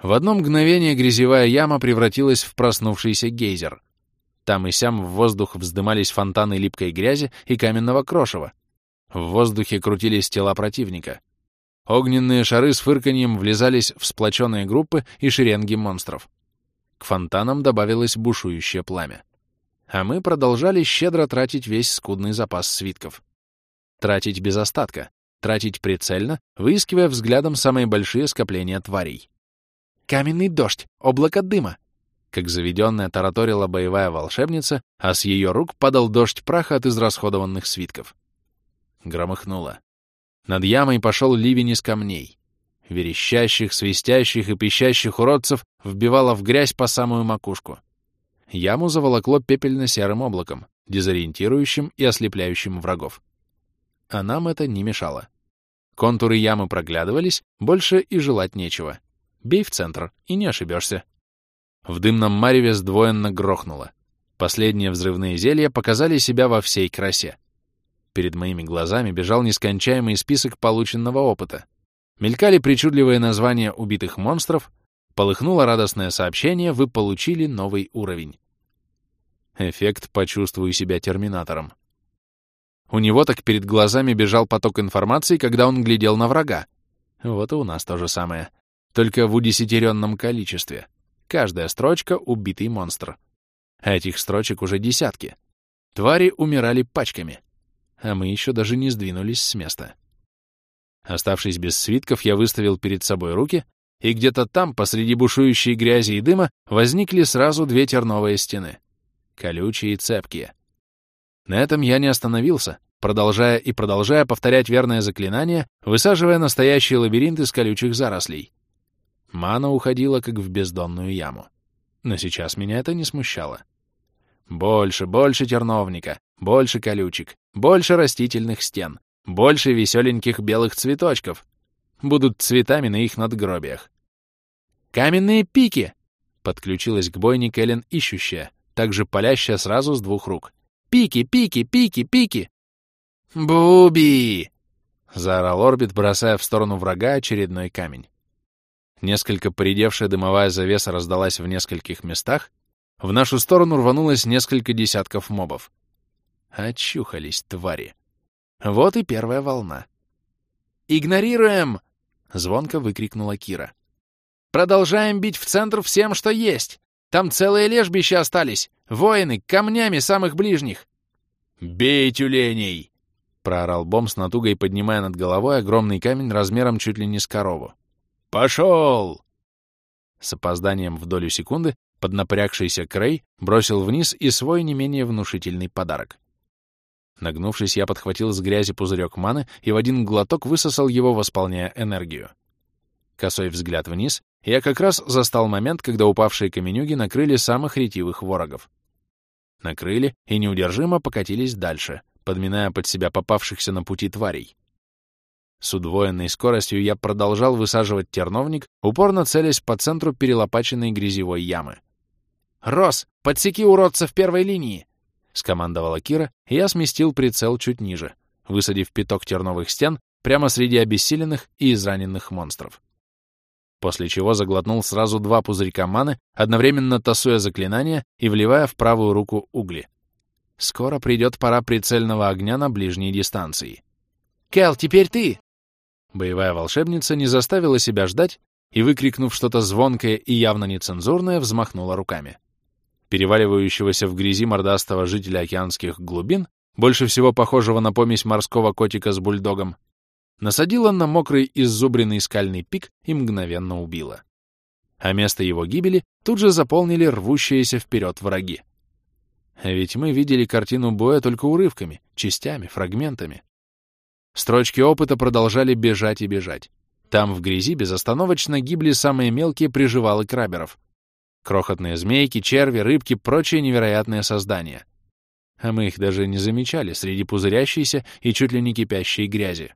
S2: В одно мгновение грязевая яма превратилась в проснувшийся гейзер. Там и сям в воздух вздымались фонтаны липкой грязи и каменного крошева, в воздухе крутились тела противника. Огненные шары с фырканьем влезались в сплоченные группы и шеренги монстров. К фонтанам добавилось бушующее пламя. А мы продолжали щедро тратить весь скудный запас свитков. Тратить без остатка, тратить прицельно, выискивая взглядом самые большие скопления тварей. «Каменный дождь! Облако дыма!» Как заведенная тараторила боевая волшебница, а с ее рук падал дождь праха от израсходованных свитков. Громыхнуло. Над ямой пошел ливень из камней. Верещащих, свистящих и пищащих уродцев вбивало в грязь по самую макушку. Яму заволокло пепельно-серым облаком, дезориентирующим и ослепляющим врагов. А нам это не мешало. Контуры ямы проглядывались, больше и желать нечего. Бей в центр, и не ошибешься. В дымном мареве сдвоенно грохнуло. Последние взрывные зелья показали себя во всей красе. Перед моими глазами бежал нескончаемый список полученного опыта. Мелькали причудливые названия убитых монстров, полыхнуло радостное сообщение, вы получили новый уровень. Эффект «почувствую себя терминатором». У него так перед глазами бежал поток информации, когда он глядел на врага. Вот и у нас то же самое. Только в удесятеренном количестве. Каждая строчка — убитый монстр. Этих строчек уже десятки. Твари умирали пачками а мы еще даже не сдвинулись с места. Оставшись без свитков, я выставил перед собой руки, и где-то там, посреди бушующей грязи и дыма, возникли сразу две терновые стены. Колючие и цепкие. На этом я не остановился, продолжая и продолжая повторять верное заклинание, высаживая настоящий лабиринт из колючих зарослей. Мана уходила, как в бездонную яму. Но сейчас меня это не смущало. Больше, больше терновника, больше колючек, больше растительных стен, больше веселеньких белых цветочков. Будут цветами на их надгробиях. «Каменные пики!» — подключилась к бойне Кэлен ищущая, также палящая сразу с двух рук. «Пики, пики, пики, пики!» «Буби!» — заорал Орбит, бросая в сторону врага очередной камень. Несколько поредевшая дымовая завеса раздалась в нескольких местах, в нашу сторону рванулось несколько десятков мобов. Очухались, твари. Вот и первая волна. «Игнорируем!» — звонко выкрикнула Кира. «Продолжаем бить в центр всем, что есть! Там целые лежбища остались! Воины, камнями самых ближних!» «Бей тюленей!» — проорал Бом с натугой, поднимая над головой огромный камень размером чуть ли не с корову. «Пошел!» С опозданием в долю секунды поднапрягшийся Крей бросил вниз и свой не менее внушительный подарок. Нагнувшись, я подхватил с грязи пузырек маны и в один глоток высосал его, восполняя энергию. Косой взгляд вниз, я как раз застал момент, когда упавшие каменюги накрыли самых ретивых ворогов. Накрыли и неудержимо покатились дальше, подминая под себя попавшихся на пути тварей. С удвоенной скоростью я продолжал высаживать терновник, упорно целясь по центру перелопаченной грязевой ямы. «Рос, подсеки уродца в первой линии!» — скомандовала Кира, и я сместил прицел чуть ниже, высадив пяток терновых стен прямо среди обессиленных и израненных монстров. После чего заглотнул сразу два пузырька маны, одновременно тасуя заклинания и вливая в правую руку угли. Скоро придет пора прицельного огня на ближней дистанции. «Кэл, теперь ты!» Боевая волшебница не заставила себя ждать и, выкрикнув что-то звонкое и явно нецензурное, взмахнула руками переваливающегося в грязи мордастого жителя океанских глубин, больше всего похожего на помесь морского котика с бульдогом, насадила на мокрый иззубренный скальный пик и мгновенно убила. А место его гибели тут же заполнили рвущиеся вперед враги. Ведь мы видели картину боя только урывками, частями, фрагментами. Строчки опыта продолжали бежать и бежать. Там в грязи безостановочно гибли самые мелкие приживалы краберов — Крохотные змейки, черви, рыбки, прочие невероятные создания. А мы их даже не замечали среди пузырящейся и чуть ли не кипящей грязи.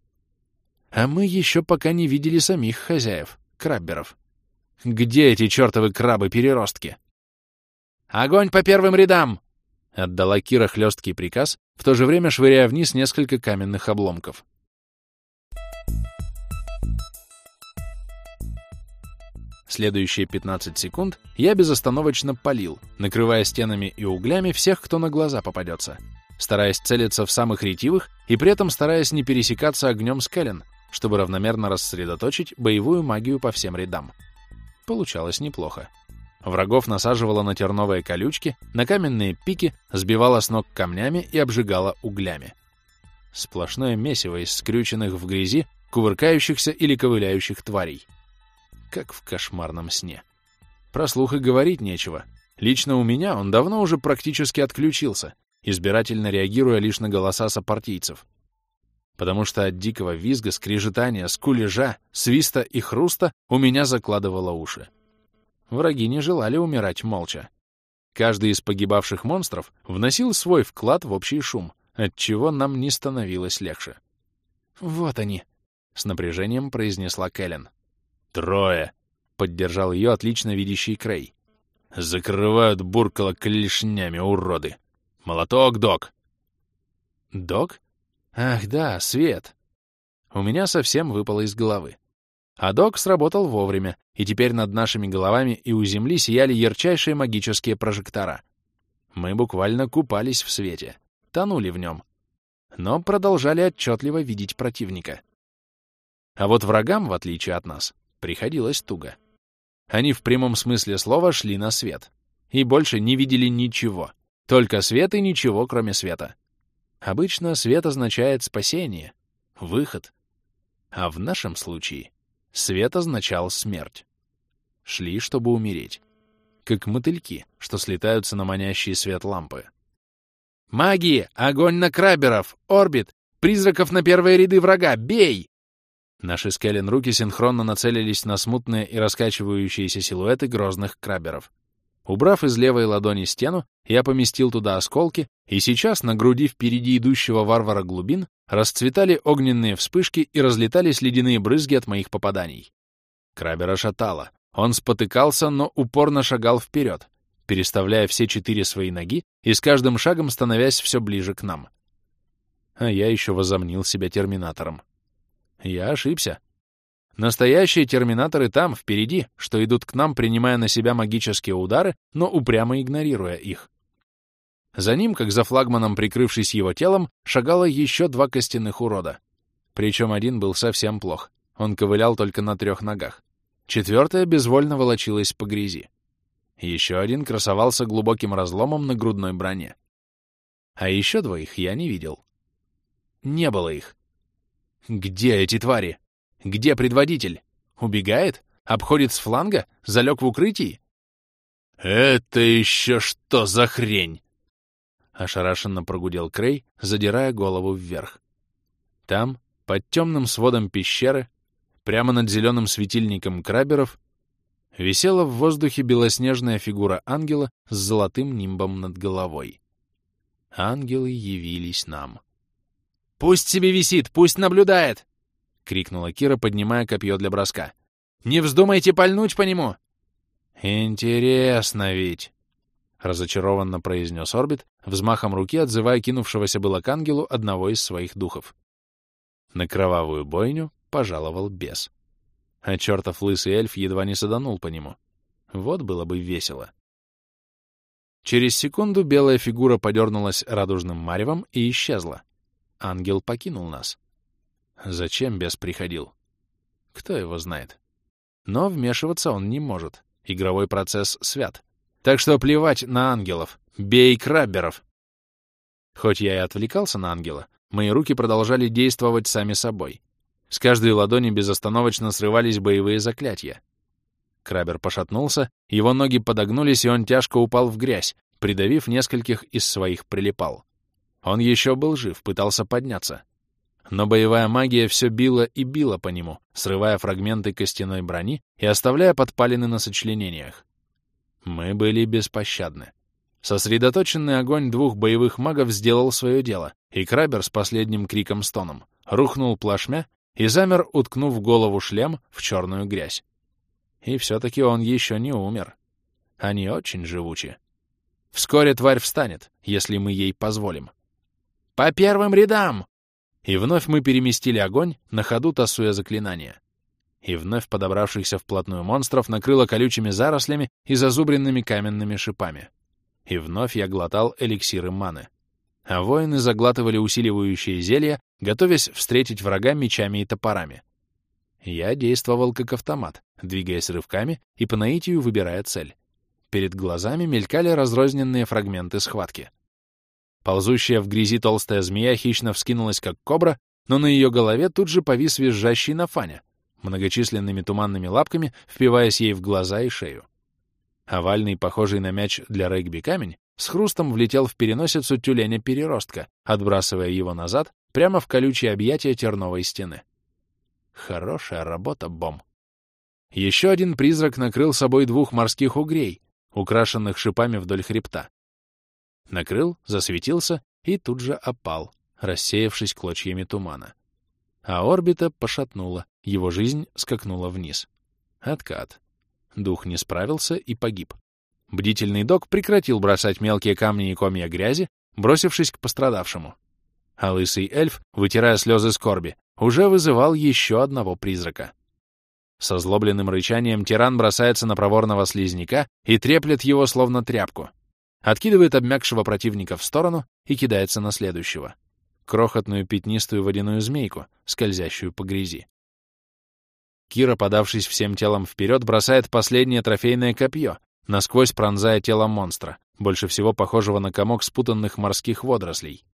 S2: А мы еще пока не видели самих хозяев, крабберов. Где эти чертовы крабы-переростки? «Огонь по первым рядам!» — отдала Кира хлесткий приказ, в то же время швыряя вниз несколько каменных обломков. Следующие 15 секунд я безостановочно палил, накрывая стенами и углями всех, кто на глаза попадется, стараясь целиться в самых ретивых и при этом стараясь не пересекаться огнем с Кэлен, чтобы равномерно рассредоточить боевую магию по всем рядам. Получалось неплохо. Врагов насаживала на терновые колючки, на каменные пики, сбивала с ног камнями и обжигала углями. Сплошное месиво из скрюченных в грязи, кувыркающихся или ковыляющих тварей — как в кошмарном сне. Про слух и говорить нечего. Лично у меня он давно уже практически отключился, избирательно реагируя лишь на голоса сопартийцев. Потому что от дикого визга, скрежетания, скулежа, свиста и хруста у меня закладывало уши. Враги не желали умирать молча. Каждый из погибавших монстров вносил свой вклад в общий шум, отчего нам не становилось легче. «Вот они!» — с напряжением произнесла Кэлен. «Трое!» — поддержал ее отлично видящий Крей. «Закрывают буркало клешнями, уроды! Молоток, док!» «Док? Ах да, свет!» У меня совсем выпало из головы. А док сработал вовремя, и теперь над нашими головами и у земли сияли ярчайшие магические прожектора. Мы буквально купались в свете, тонули в нем, но продолжали отчетливо видеть противника. А вот врагам, в отличие от нас, приходилось туго. Они в прямом смысле слова шли на свет. И больше не видели ничего. Только свет и ничего, кроме света. Обычно свет означает спасение, выход. А в нашем случае свет означал смерть. Шли, чтобы умереть. Как мотыльки, что слетаются на манящий свет лампы. «Маги! Огонь на краберов! Орбит! Призраков на первые ряды врага! Бей!» Наши скелен руки синхронно нацелились на смутные и раскачивающиеся силуэты грозных краберов. Убрав из левой ладони стену, я поместил туда осколки, и сейчас на груди впереди идущего варвара глубин расцветали огненные вспышки и разлетались ледяные брызги от моих попаданий. Крабера шатало. Он спотыкался, но упорно шагал вперед, переставляя все четыре свои ноги и с каждым шагом становясь все ближе к нам. А я еще возомнил себя терминатором. Я ошибся. Настоящие терминаторы там, впереди, что идут к нам, принимая на себя магические удары, но упрямо игнорируя их. За ним, как за флагманом, прикрывшись его телом, шагало еще два костяных урода. Причем один был совсем плох. Он ковылял только на трех ногах. Четвертая безвольно волочилась по грязи. Еще один красовался глубоким разломом на грудной броне. А еще двоих я не видел. Не было их. Где эти твари? Где предводитель? Убегает? Обходит с фланга? Залег в укрытии? «Это еще что за хрень?» Ошарашенно прогудел Крей, задирая голову вверх. Там, под темным сводом пещеры, прямо над зеленым светильником краберов, висела в воздухе белоснежная фигура ангела с золотым нимбом над головой. Ангелы явились нам. «Пусть себе висит, пусть наблюдает!» — крикнула Кира, поднимая копье для броска. «Не вздумайте пальнуть по нему!» «Интересно ведь!» — разочарованно произнес Орбит, взмахом руки отзывая кинувшегося было к ангелу одного из своих духов. На кровавую бойню пожаловал бес. А чертов лысый эльф едва не саданул по нему. Вот было бы весело. Через секунду белая фигура подернулась радужным маревом и исчезла. Ангел покинул нас. Зачем бес приходил? Кто его знает? Но вмешиваться он не может. Игровой процесс свят. Так что плевать на ангелов. Бей крабберов! Хоть я и отвлекался на ангела, мои руки продолжали действовать сами собой. С каждой ладони безостановочно срывались боевые заклятия. Крабер пошатнулся, его ноги подогнулись, и он тяжко упал в грязь, придавив нескольких из своих прилипал. Он еще был жив, пытался подняться. Но боевая магия все била и била по нему, срывая фрагменты костяной брони и оставляя подпалины на сочленениях. Мы были беспощадны. Сосредоточенный огонь двух боевых магов сделал свое дело, и Крабер с последним криком-стоном рухнул плашмя и замер, уткнув голову шлем в черную грязь. И все-таки он еще не умер. Они очень живучи. Вскоре тварь встанет, если мы ей позволим. «По первым рядам!» И вновь мы переместили огонь, на ходу тасуя заклинания. И вновь подобравшихся вплотную монстров накрыло колючими зарослями и зазубренными каменными шипами. И вновь я глотал эликсиры маны. А воины заглатывали усиливающие зелья, готовясь встретить врага мечами и топорами. Я действовал как автомат, двигаясь рывками и по наитию выбирая цель. Перед глазами мелькали разрозненные фрагменты схватки. Ползущая в грязи толстая змея хищно вскинулась, как кобра, но на ее голове тут же повис визжащий Нафаня, многочисленными туманными лапками впиваясь ей в глаза и шею. Овальный, похожий на мяч для регби камень, с хрустом влетел в переносицу тюленя-переростка, отбрасывая его назад прямо в колючие объятия терновой стены. Хорошая работа, Бом. Еще один призрак накрыл собой двух морских угрей, украшенных шипами вдоль хребта. Накрыл, засветился и тут же опал, рассеявшись клочьями тумана. А орбита пошатнула, его жизнь скакнула вниз. Откат. Дух не справился и погиб. Бдительный док прекратил бросать мелкие камни и комья грязи, бросившись к пострадавшему. А лысый эльф, вытирая слезы скорби, уже вызывал еще одного призрака. Со злобленным рычанием тиран бросается на проворного слизняка и треплет его словно тряпку — откидывает обмякшего противника в сторону и кидается на следующего. Крохотную пятнистую водяную змейку, скользящую по грязи. Кира, подавшись всем телом вперед, бросает последнее трофейное копье, насквозь пронзая тело монстра, больше всего похожего на комок спутанных морских водорослей.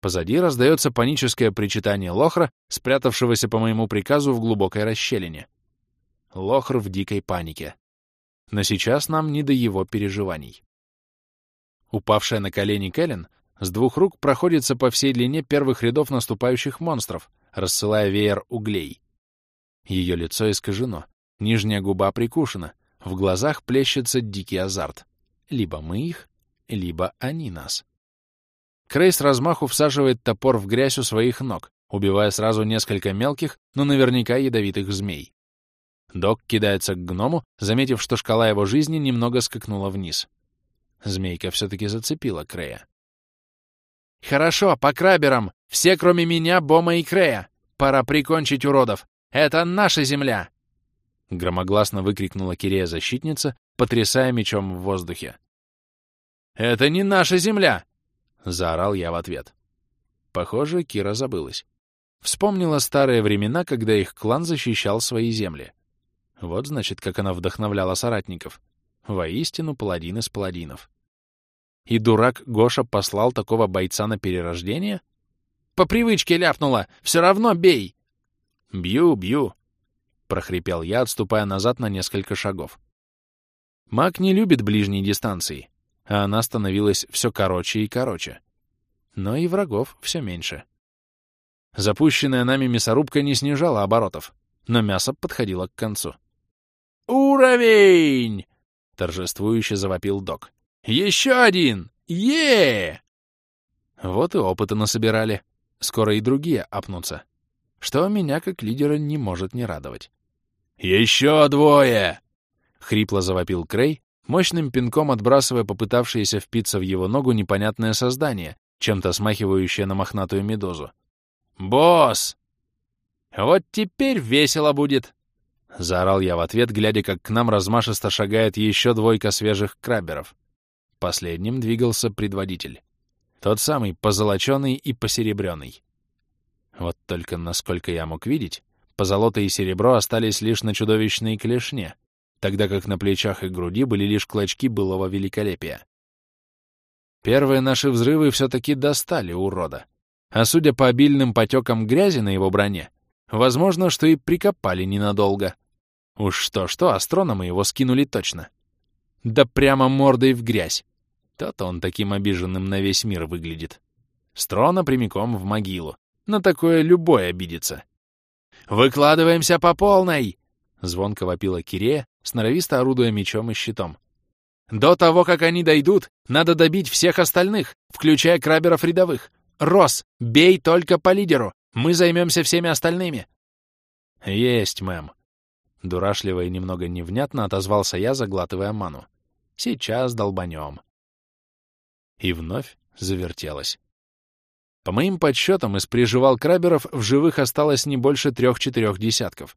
S2: Позади раздается паническое причитание Лохра, спрятавшегося по моему приказу в глубокой расщелине. Лохр в дикой панике. Но сейчас нам не до его переживаний. Упавшая на колени Кэлен с двух рук проходится по всей длине первых рядов наступающих монстров, рассылая веер углей. Ее лицо искажено, нижняя губа прикушена, в глазах плещется дикий азарт. либо мы их, либо они нас. Крей с размаху всаживает топор в грязь у своих ног, убивая сразу несколько мелких, но наверняка ядовитых змей. Док кидается к гному, заметив, что шкала его жизни немного скакнула вниз. Змейка все-таки зацепила Крея. «Хорошо, по краберам! Все, кроме меня, Бома и Крея! Пора прикончить уродов! Это наша земля!» Громогласно выкрикнула Кирея-защитница, потрясая мечом в воздухе. «Это не наша земля!» — заорал я в ответ. Похоже, Кира забылась. Вспомнила старые времена, когда их клан защищал свои земли. Вот, значит, как она вдохновляла соратников. Воистину, паладин из паладинов. И дурак Гоша послал такого бойца на перерождение? По привычке ляпнула. Все равно бей. Бью, бью. Прохрипел я, отступая назад на несколько шагов. Маг не любит ближней дистанции, а она становилась все короче и короче. Но и врагов все меньше. Запущенная нами мясорубка не снижала оборотов, но мясо подходило к концу. «Уровень!» — торжествующе завопил док. «Еще один! е Вот и опыта насобирали. Скоро и другие апнутся. Что меня, как лидера, не может не радовать. «Еще двое!» — хрипло завопил Крей, мощным пинком отбрасывая попытавшееся впиться в его ногу непонятное создание, чем-то смахивающее на мохнатую медузу. «Босс! Вот теперь весело будет!» — заорал я в ответ, глядя, как к нам размашисто шагает еще двойка свежих краберов. Последним двигался предводитель. Тот самый позолоченный и посеребренный. Вот только, насколько я мог видеть, позолота и серебро остались лишь на чудовищной клешне, тогда как на плечах и груди были лишь клочки былого великолепия. Первые наши взрывы все-таки достали урода. А судя по обильным потекам грязи на его броне, возможно, что и прикопали ненадолго. Уж что-что, астрономы его скинули точно. Да прямо мордой в грязь. То-то он таким обиженным на весь мир выглядит. Строна прямиком в могилу. На такое любой обидится. «Выкладываемся по полной!» — звонко вопила Кирея, сноровисто орудуя мечом и щитом. «До того, как они дойдут, надо добить всех остальных, включая краберов рядовых. Рос, бей только по лидеру, мы займемся всеми остальными». «Есть, мэм», Дурашливо и немного невнятно отозвался я, заглатывая ману. «Сейчас долбанем». И вновь завертелось. По моим подсчетам, из приживал краберов в живых осталось не больше трех-четырех десятков.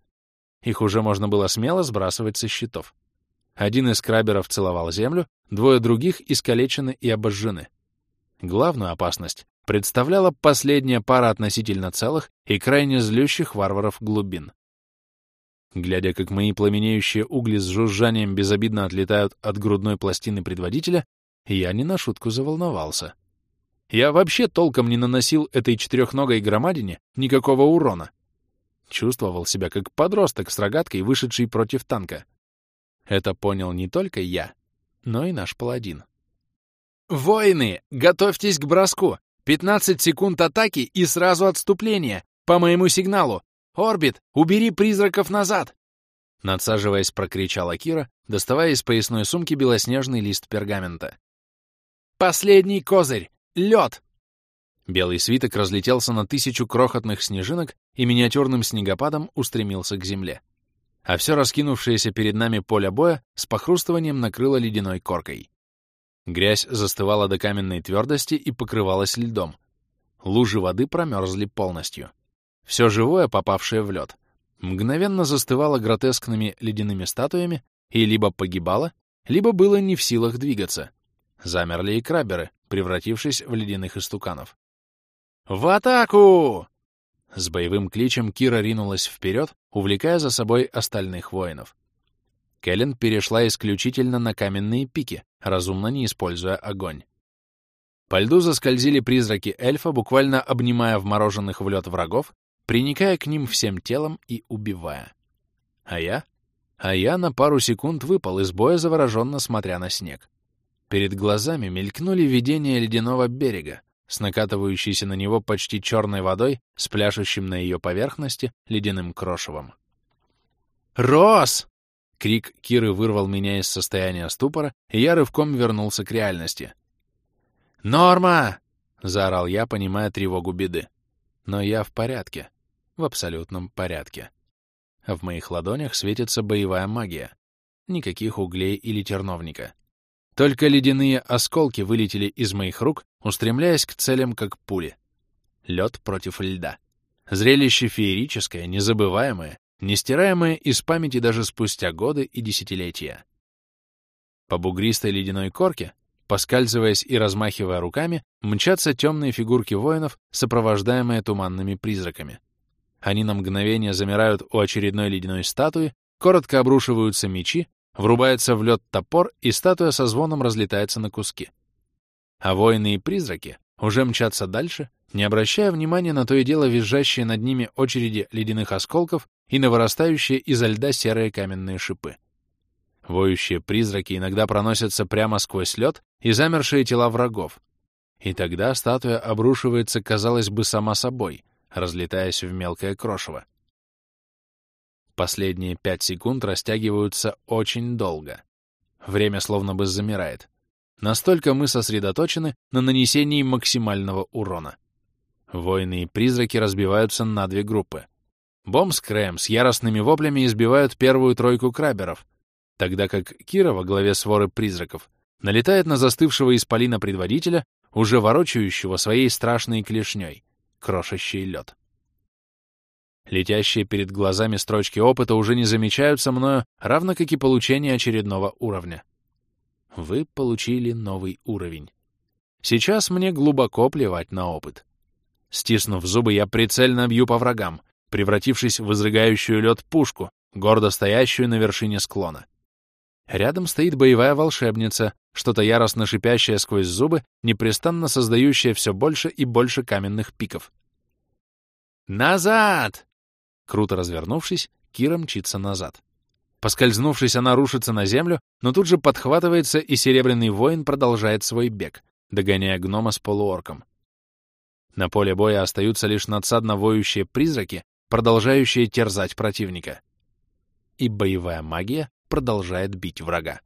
S2: Их уже можно было смело сбрасывать со счетов. Один из краберов целовал землю, двое других искалечены и обожжены. Главную опасность представляла последняя пара относительно целых и крайне злющих варваров глубин. Глядя, как мои пламенеющие угли с жужжанием безобидно отлетают от грудной пластины предводителя, я не на шутку заволновался. Я вообще толком не наносил этой четырехногой громадине никакого урона. Чувствовал себя как подросток с рогаткой, вышедший против танка. Это понял не только я, но и наш паладин. «Воины, готовьтесь к броску! 15 секунд атаки и сразу отступление! По моему сигналу! «Орбит, убери призраков назад!» Надсаживаясь, прокричала Кира, доставая из поясной сумки белоснежный лист пергамента. «Последний козырь! Лед!» Белый свиток разлетелся на тысячу крохотных снежинок и миниатюрным снегопадом устремился к земле. А все раскинувшееся перед нами поле боя с похрустыванием накрыло ледяной коркой. Грязь застывала до каменной твердости и покрывалась льдом. Лужи воды промерзли полностью. Все живое, попавшее в лед, мгновенно застывало гротескными ледяными статуями и либо погибало, либо было не в силах двигаться. Замерли и краберы, превратившись в ледяных истуканов. «В атаку!» С боевым кличем Кира ринулась вперед, увлекая за собой остальных воинов. Кэлен перешла исключительно на каменные пики, разумно не используя огонь. По льду заскользили призраки эльфа, буквально обнимая вмороженных в лед врагов приникая к ним всем телом и убивая. А я? А я на пару секунд выпал из боя, завороженно смотря на снег. Перед глазами мелькнули видения ледяного берега, с накатывающейся на него почти черной водой, с пляшущим на ее поверхности ледяным крошевом. «Рос!» Крик Киры вырвал меня из состояния ступора, и я рывком вернулся к реальности. «Норма!» — заорал я, понимая тревогу беды. Но я в порядке. В абсолютном порядке. В моих ладонях светится боевая магия. Никаких углей или терновника. Только ледяные осколки вылетели из моих рук, устремляясь к целям как пули. Лед против льда. Зрелище феерическое, незабываемое, нестираемое из памяти даже спустя годы и десятилетия. По бугристой ледяной корке, поскальзываясь и размахивая руками, мчатся темные фигурки воинов, сопровождаемые туманными призраками. Они на мгновение замирают у очередной ледяной статуи, коротко обрушиваются мечи, врубается в лед топор, и статуя со звоном разлетается на куски. А воины и призраки уже мчатся дальше, не обращая внимания на то и дело визжащие над ними очереди ледяных осколков и на вырастающие изо льда серые каменные шипы. Воющие призраки иногда проносятся прямо сквозь лед и замершие тела врагов. И тогда статуя обрушивается, казалось бы, сама собой, разлетаясь в мелкое крошево. Последние пять секунд растягиваются очень долго. Время словно бы замирает. Настолько мы сосредоточены на нанесении максимального урона. Воины и призраки разбиваются на две группы. Бом с Крэм с яростными воплями избивают первую тройку краберов, тогда как Кира во главе своры призраков налетает на застывшего исполина предводителя, уже ворочающего своей страшной клешней, крошащий лед. Летящие перед глазами строчки опыта уже не замечаются мною, равно как и получение очередного уровня. Вы получили новый уровень. Сейчас мне глубоко плевать на опыт. Стиснув зубы, я прицельно бью по врагам, превратившись в изрыгающую лед пушку, гордо стоящую на вершине склона. Рядом стоит боевая волшебница, что-то яростно шипящее сквозь зубы, непрестанно создающее все больше и больше каменных пиков. «Назад!» Круто развернувшись, Кира мчится назад. Поскользнувшись, она рушится на землю, но тут же подхватывается, и Серебряный воин продолжает свой бег, догоняя гнома с полуорком. На поле боя остаются лишь надсадно воющие призраки, продолжающие терзать противника. И боевая магия продолжает бить врага.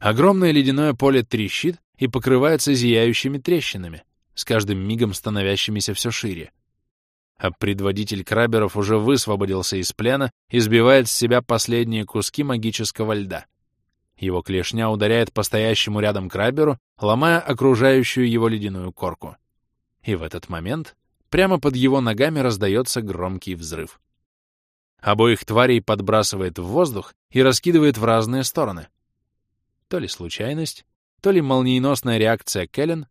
S2: Огромное ледяное поле трещит и покрывается зияющими трещинами, с каждым мигом становящимися все шире. А предводитель краберов уже высвободился из плена и сбивает с себя последние куски магического льда. Его клешня ударяет по стоящему рядом краберу, ломая окружающую его ледяную корку. И в этот момент Прямо под его ногами раздается громкий взрыв. Обоих тварей подбрасывает в воздух и раскидывает в разные стороны. То ли случайность, то ли молниеносная реакция Кэлен,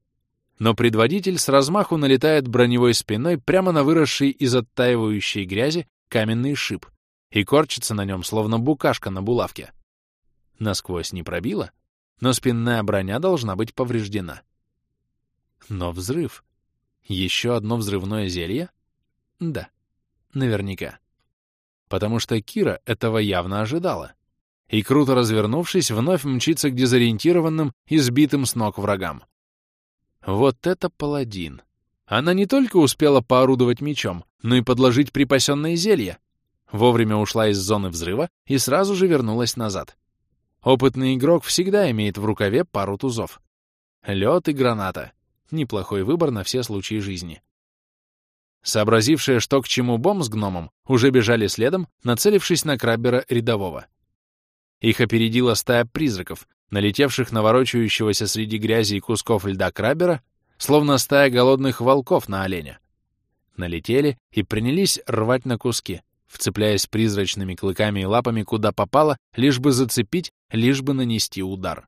S2: но предводитель с размаху налетает броневой спиной прямо на выросший из оттаивающей грязи каменный шип и корчится на нем, словно букашка на булавке. Насквозь не пробила, но спинная броня должна быть повреждена. Но взрыв еще одно взрывное зелье? Да, наверняка. Потому что Кира этого явно ожидала. И, круто развернувшись, вновь мчится к дезориентированным и сбитым с ног врагам. Вот это паладин! Она не только успела поорудовать мечом, но и подложить припасенное зелье. Вовремя ушла из зоны взрыва и сразу же вернулась назад. Опытный игрок всегда имеет в рукаве пару тузов. Лед и граната. Неплохой выбор на все случаи жизни. Сообразившие, что к чему бом с гномом, уже бежали следом, нацелившись на краббера рядового. Их опередила стая призраков, налетевших на ворочающегося среди грязи и кусков льда краббера, словно стая голодных волков на оленя. Налетели и принялись рвать на куски, вцепляясь призрачными клыками и лапами куда попало, лишь бы зацепить, лишь бы нанести удар.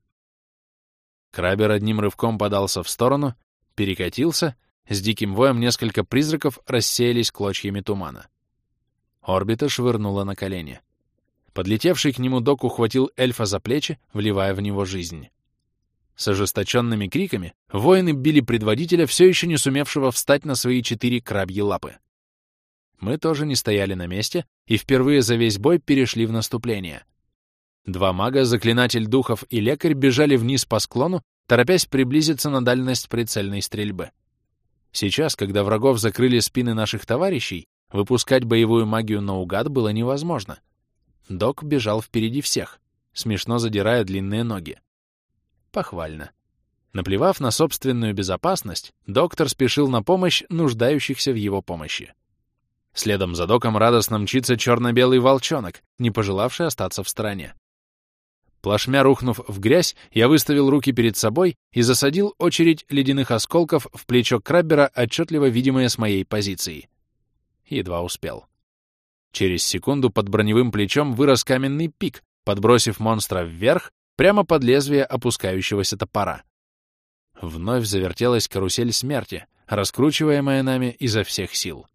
S2: Крабер одним рывком подался в сторону, перекатился, с диким воем несколько призраков рассеялись клочьями тумана. Орбита швырнула на колени. Подлетевший к нему док ухватил эльфа за плечи, вливая в него жизнь. С ожесточенными криками воины били предводителя, все еще не сумевшего встать на свои четыре крабьи лапы. Мы тоже не стояли на месте и впервые за весь бой перешли в наступление. Два мага, заклинатель духов и лекарь бежали вниз по склону, торопясь приблизиться на дальность прицельной стрельбы. Сейчас, когда врагов закрыли спины наших товарищей, выпускать боевую магию наугад было невозможно. Док бежал впереди всех, смешно задирая длинные ноги. Похвально. Наплевав на собственную безопасность, доктор спешил на помощь нуждающихся в его помощи. Следом за доком радостно мчится черно-белый волчонок, не пожелавший остаться в стороне. Плашмя рухнув в грязь, я выставил руки перед собой и засадил очередь ледяных осколков в плечо Краббера, отчетливо видимое с моей позиции. Едва успел. Через секунду под броневым плечом вырос каменный пик, подбросив монстра вверх, прямо под лезвие опускающегося топора. Вновь завертелась карусель смерти, раскручиваемая нами изо всех сил.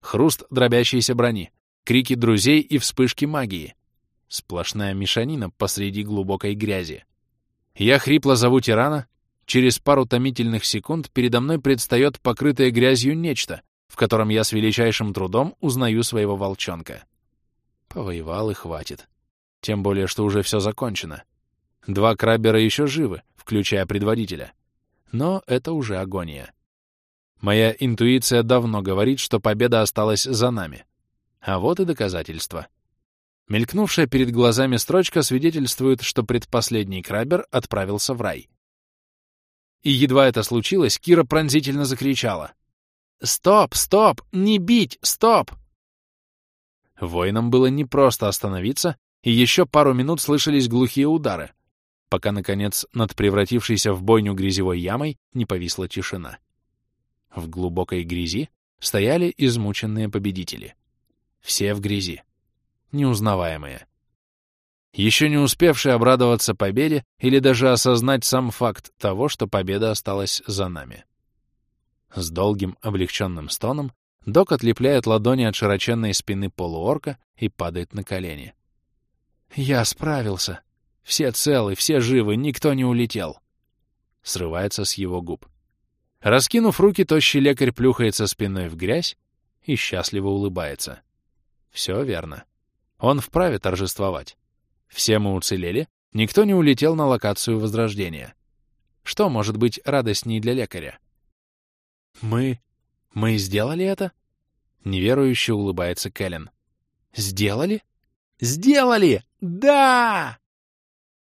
S2: Хруст дробящейся брони, крики друзей и вспышки магии. Сплошная мешанина посреди глубокой грязи. Я хрипло зову тирана. Через пару томительных секунд передо мной предстает покрытое грязью нечто, в котором я с величайшим трудом узнаю своего волчонка. Повоевал и хватит. Тем более, что уже все закончено. Два краббера еще живы, включая предводителя. Но это уже агония. Моя интуиция давно говорит, что победа осталась за нами. А вот и доказательства. Мелькнувшая перед глазами строчка свидетельствует, что предпоследний крабер отправился в рай. И едва это случилось, Кира пронзительно закричала. «Стоп! Стоп! Не бить! Стоп!» Воинам было непросто остановиться, и еще пару минут слышались глухие удары, пока, наконец, над превратившейся в бойню грязевой ямой не повисла тишина. В глубокой грязи стояли измученные победители. Все в грязи. Неузнаваемые. Еще не успевшие обрадоваться победе или даже осознать сам факт того, что победа осталась за нами. С долгим облегченным стоном док отлепляет ладони от широченной спины полуорка и падает на колени. «Я справился. Все целы, все живы, никто не улетел». Срывается с его губ. Раскинув руки, тощий лекарь плюхается спиной в грязь и счастливо улыбается. Все верно. Он вправе торжествовать. Все мы уцелели, никто не улетел на локацию Возрождения. Что может быть радостней для лекаря? «Мы... мы сделали это?» Неверующе улыбается Кэлен. «Сделали? Сделали! Да!»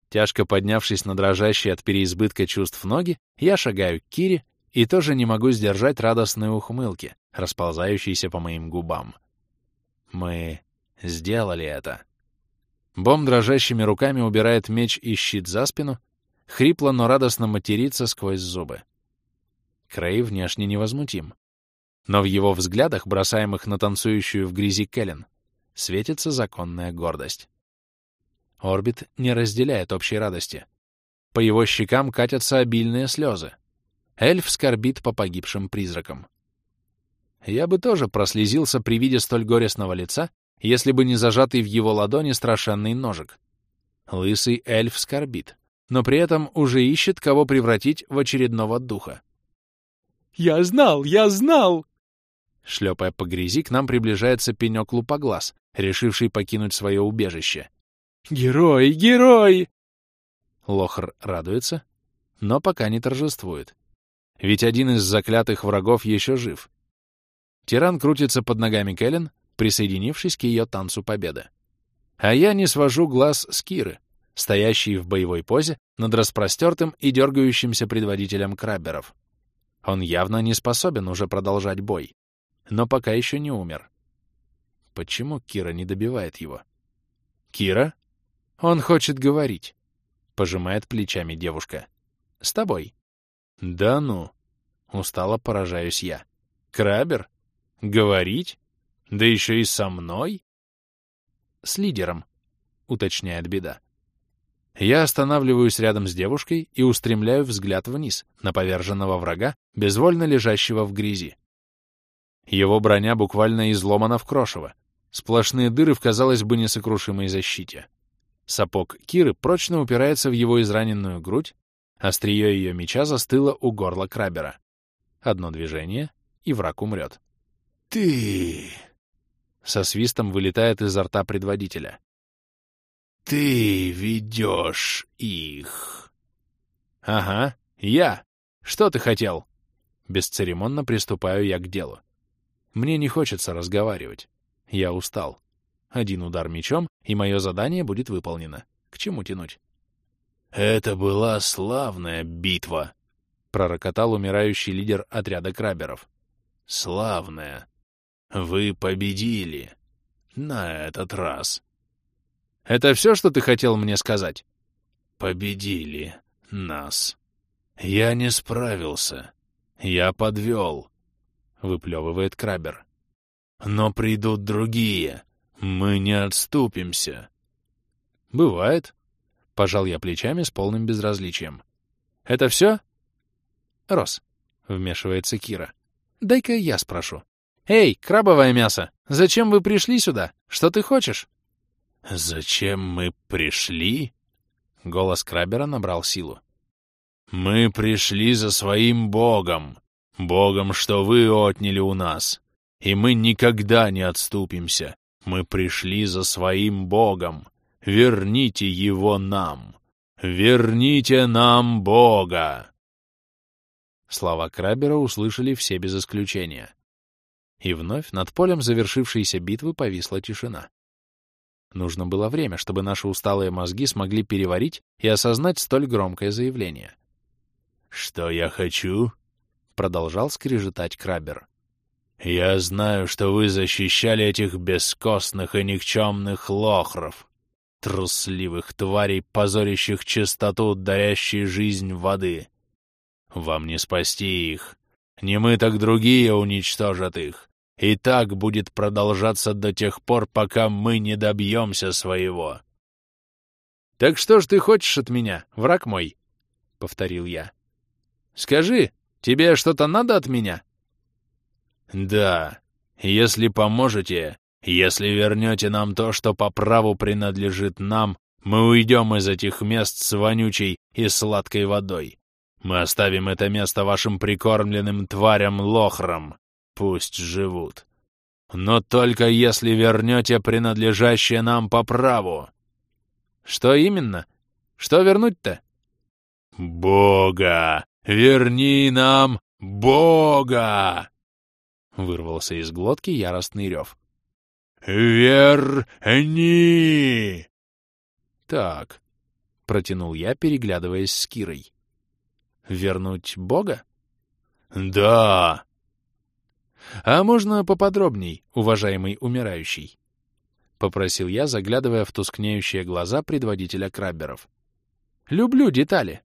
S2: Тяжко поднявшись на дрожащие от переизбытка чувств ноги, я шагаю к Кире и тоже не могу сдержать радостные ухмылки, расползающиеся по моим губам. Мы сделали это. Бом дрожащими руками убирает меч и щит за спину, хрипло, но радостно матерится сквозь зубы. Крей внешне невозмутим. Но в его взглядах, бросаемых на танцующую в грязи Кэлен, светится законная гордость. Орбит не разделяет общей радости. По его щекам катятся обильные слезы. Эльф скорбит по погибшим призракам. Я бы тоже прослезился при виде столь горестного лица, если бы не зажатый в его ладони страшенный ножик. Лысый эльф скорбит, но при этом уже ищет, кого превратить в очередного духа. «Я знал! Я знал!» Шлепая по грязи, к нам приближается пенек лупоглаз, решивший покинуть свое убежище. «Герой! Герой!» Лохр радуется, но пока не торжествует. Ведь один из заклятых врагов еще жив. Тиран крутится под ногами Кэлен, присоединившись к ее танцу победы. А я не свожу глаз с Киры, стоящей в боевой позе над распростертым и дергающимся предводителем крабберов. Он явно не способен уже продолжать бой, но пока еще не умер. Почему Кира не добивает его? «Кира? Он хочет говорить», — пожимает плечами девушка. «С тобой». «Да ну!» — устало поражаюсь я. «Крабер? Говорить? Да еще и со мной?» «С лидером», — уточняет беда. Я останавливаюсь рядом с девушкой и устремляю взгляд вниз, на поверженного врага, безвольно лежащего в грязи. Его броня буквально изломана в крошево. Сплошные дыры в, казалось бы, несокрушимой защите. Сапог Киры прочно упирается в его израненную грудь, Острие ее меча застыло у горла Крабера. Одно движение, и враг умрет. «Ты...» Со свистом вылетает изо рта предводителя. «Ты ведешь их!» «Ага, я! Что ты хотел?» Бесцеремонно приступаю я к делу. Мне не хочется разговаривать. Я устал. Один удар мечом, и мое задание будет выполнено. К чему тянуть?
S3: «Это была славная битва», — пророкотал умирающий лидер отряда краберов. «Славная. Вы победили. На этот раз».
S2: «Это все, что ты хотел мне сказать?»
S3: «Победили нас. Я не справился. Я подвел», — выплевывает крабер. «Но придут другие. Мы не отступимся».
S2: «Бывает», — пожал я плечами с полным безразличием. «Это все?» «Рос», — вмешивается Кира. «Дай-ка я спрошу. Эй, крабовое мясо, зачем вы пришли сюда? Что ты хочешь?»
S3: «Зачем мы пришли?»
S2: Голос крабера набрал силу.
S3: «Мы пришли за своим богом, богом, что вы отняли у нас, и мы никогда не отступимся. Мы пришли за своим богом. Верните его нам! Верните нам Бога!»
S2: Слова Крабера услышали все без исключения. И вновь над полем завершившейся битвы повисла тишина. Нужно было время, чтобы наши усталые мозги смогли переварить и осознать столь громкое заявление.
S3: «Что я хочу?» — продолжал скрежетать Крабер. «Я знаю, что вы защищали этих бескостных и никчемных лохров трусливых тварей, позорящих чистоту, дарящей жизнь воды. Вам не спасти их. Не мы, так другие уничтожат их. И так будет продолжаться до тех пор, пока мы не добьемся своего.
S2: «Так что ж ты хочешь от меня, враг мой?» — повторил я. «Скажи, тебе что-то надо от меня?»
S3: «Да, если поможете, если вернете нам то, что по праву принадлежит нам, мы уйдем из этих мест с вонючей и сладкой водой. Мы оставим это место вашим прикормленным тварям-лохрам. Пусть живут. Но только если вернете принадлежащее нам по праву.
S2: Что именно? Что вернуть-то?
S3: Бога! Верни нам Бога!
S2: Вырвался из глотки яростный рев.
S3: «Верни!»
S2: «Так», — протянул я, переглядываясь с Кирой. «Вернуть Бога?»
S3: «Да!»
S2: «А можно поподробней, уважаемый умирающий?» — попросил я, заглядывая в тускнеющие глаза предводителя крабберов. «Люблю детали».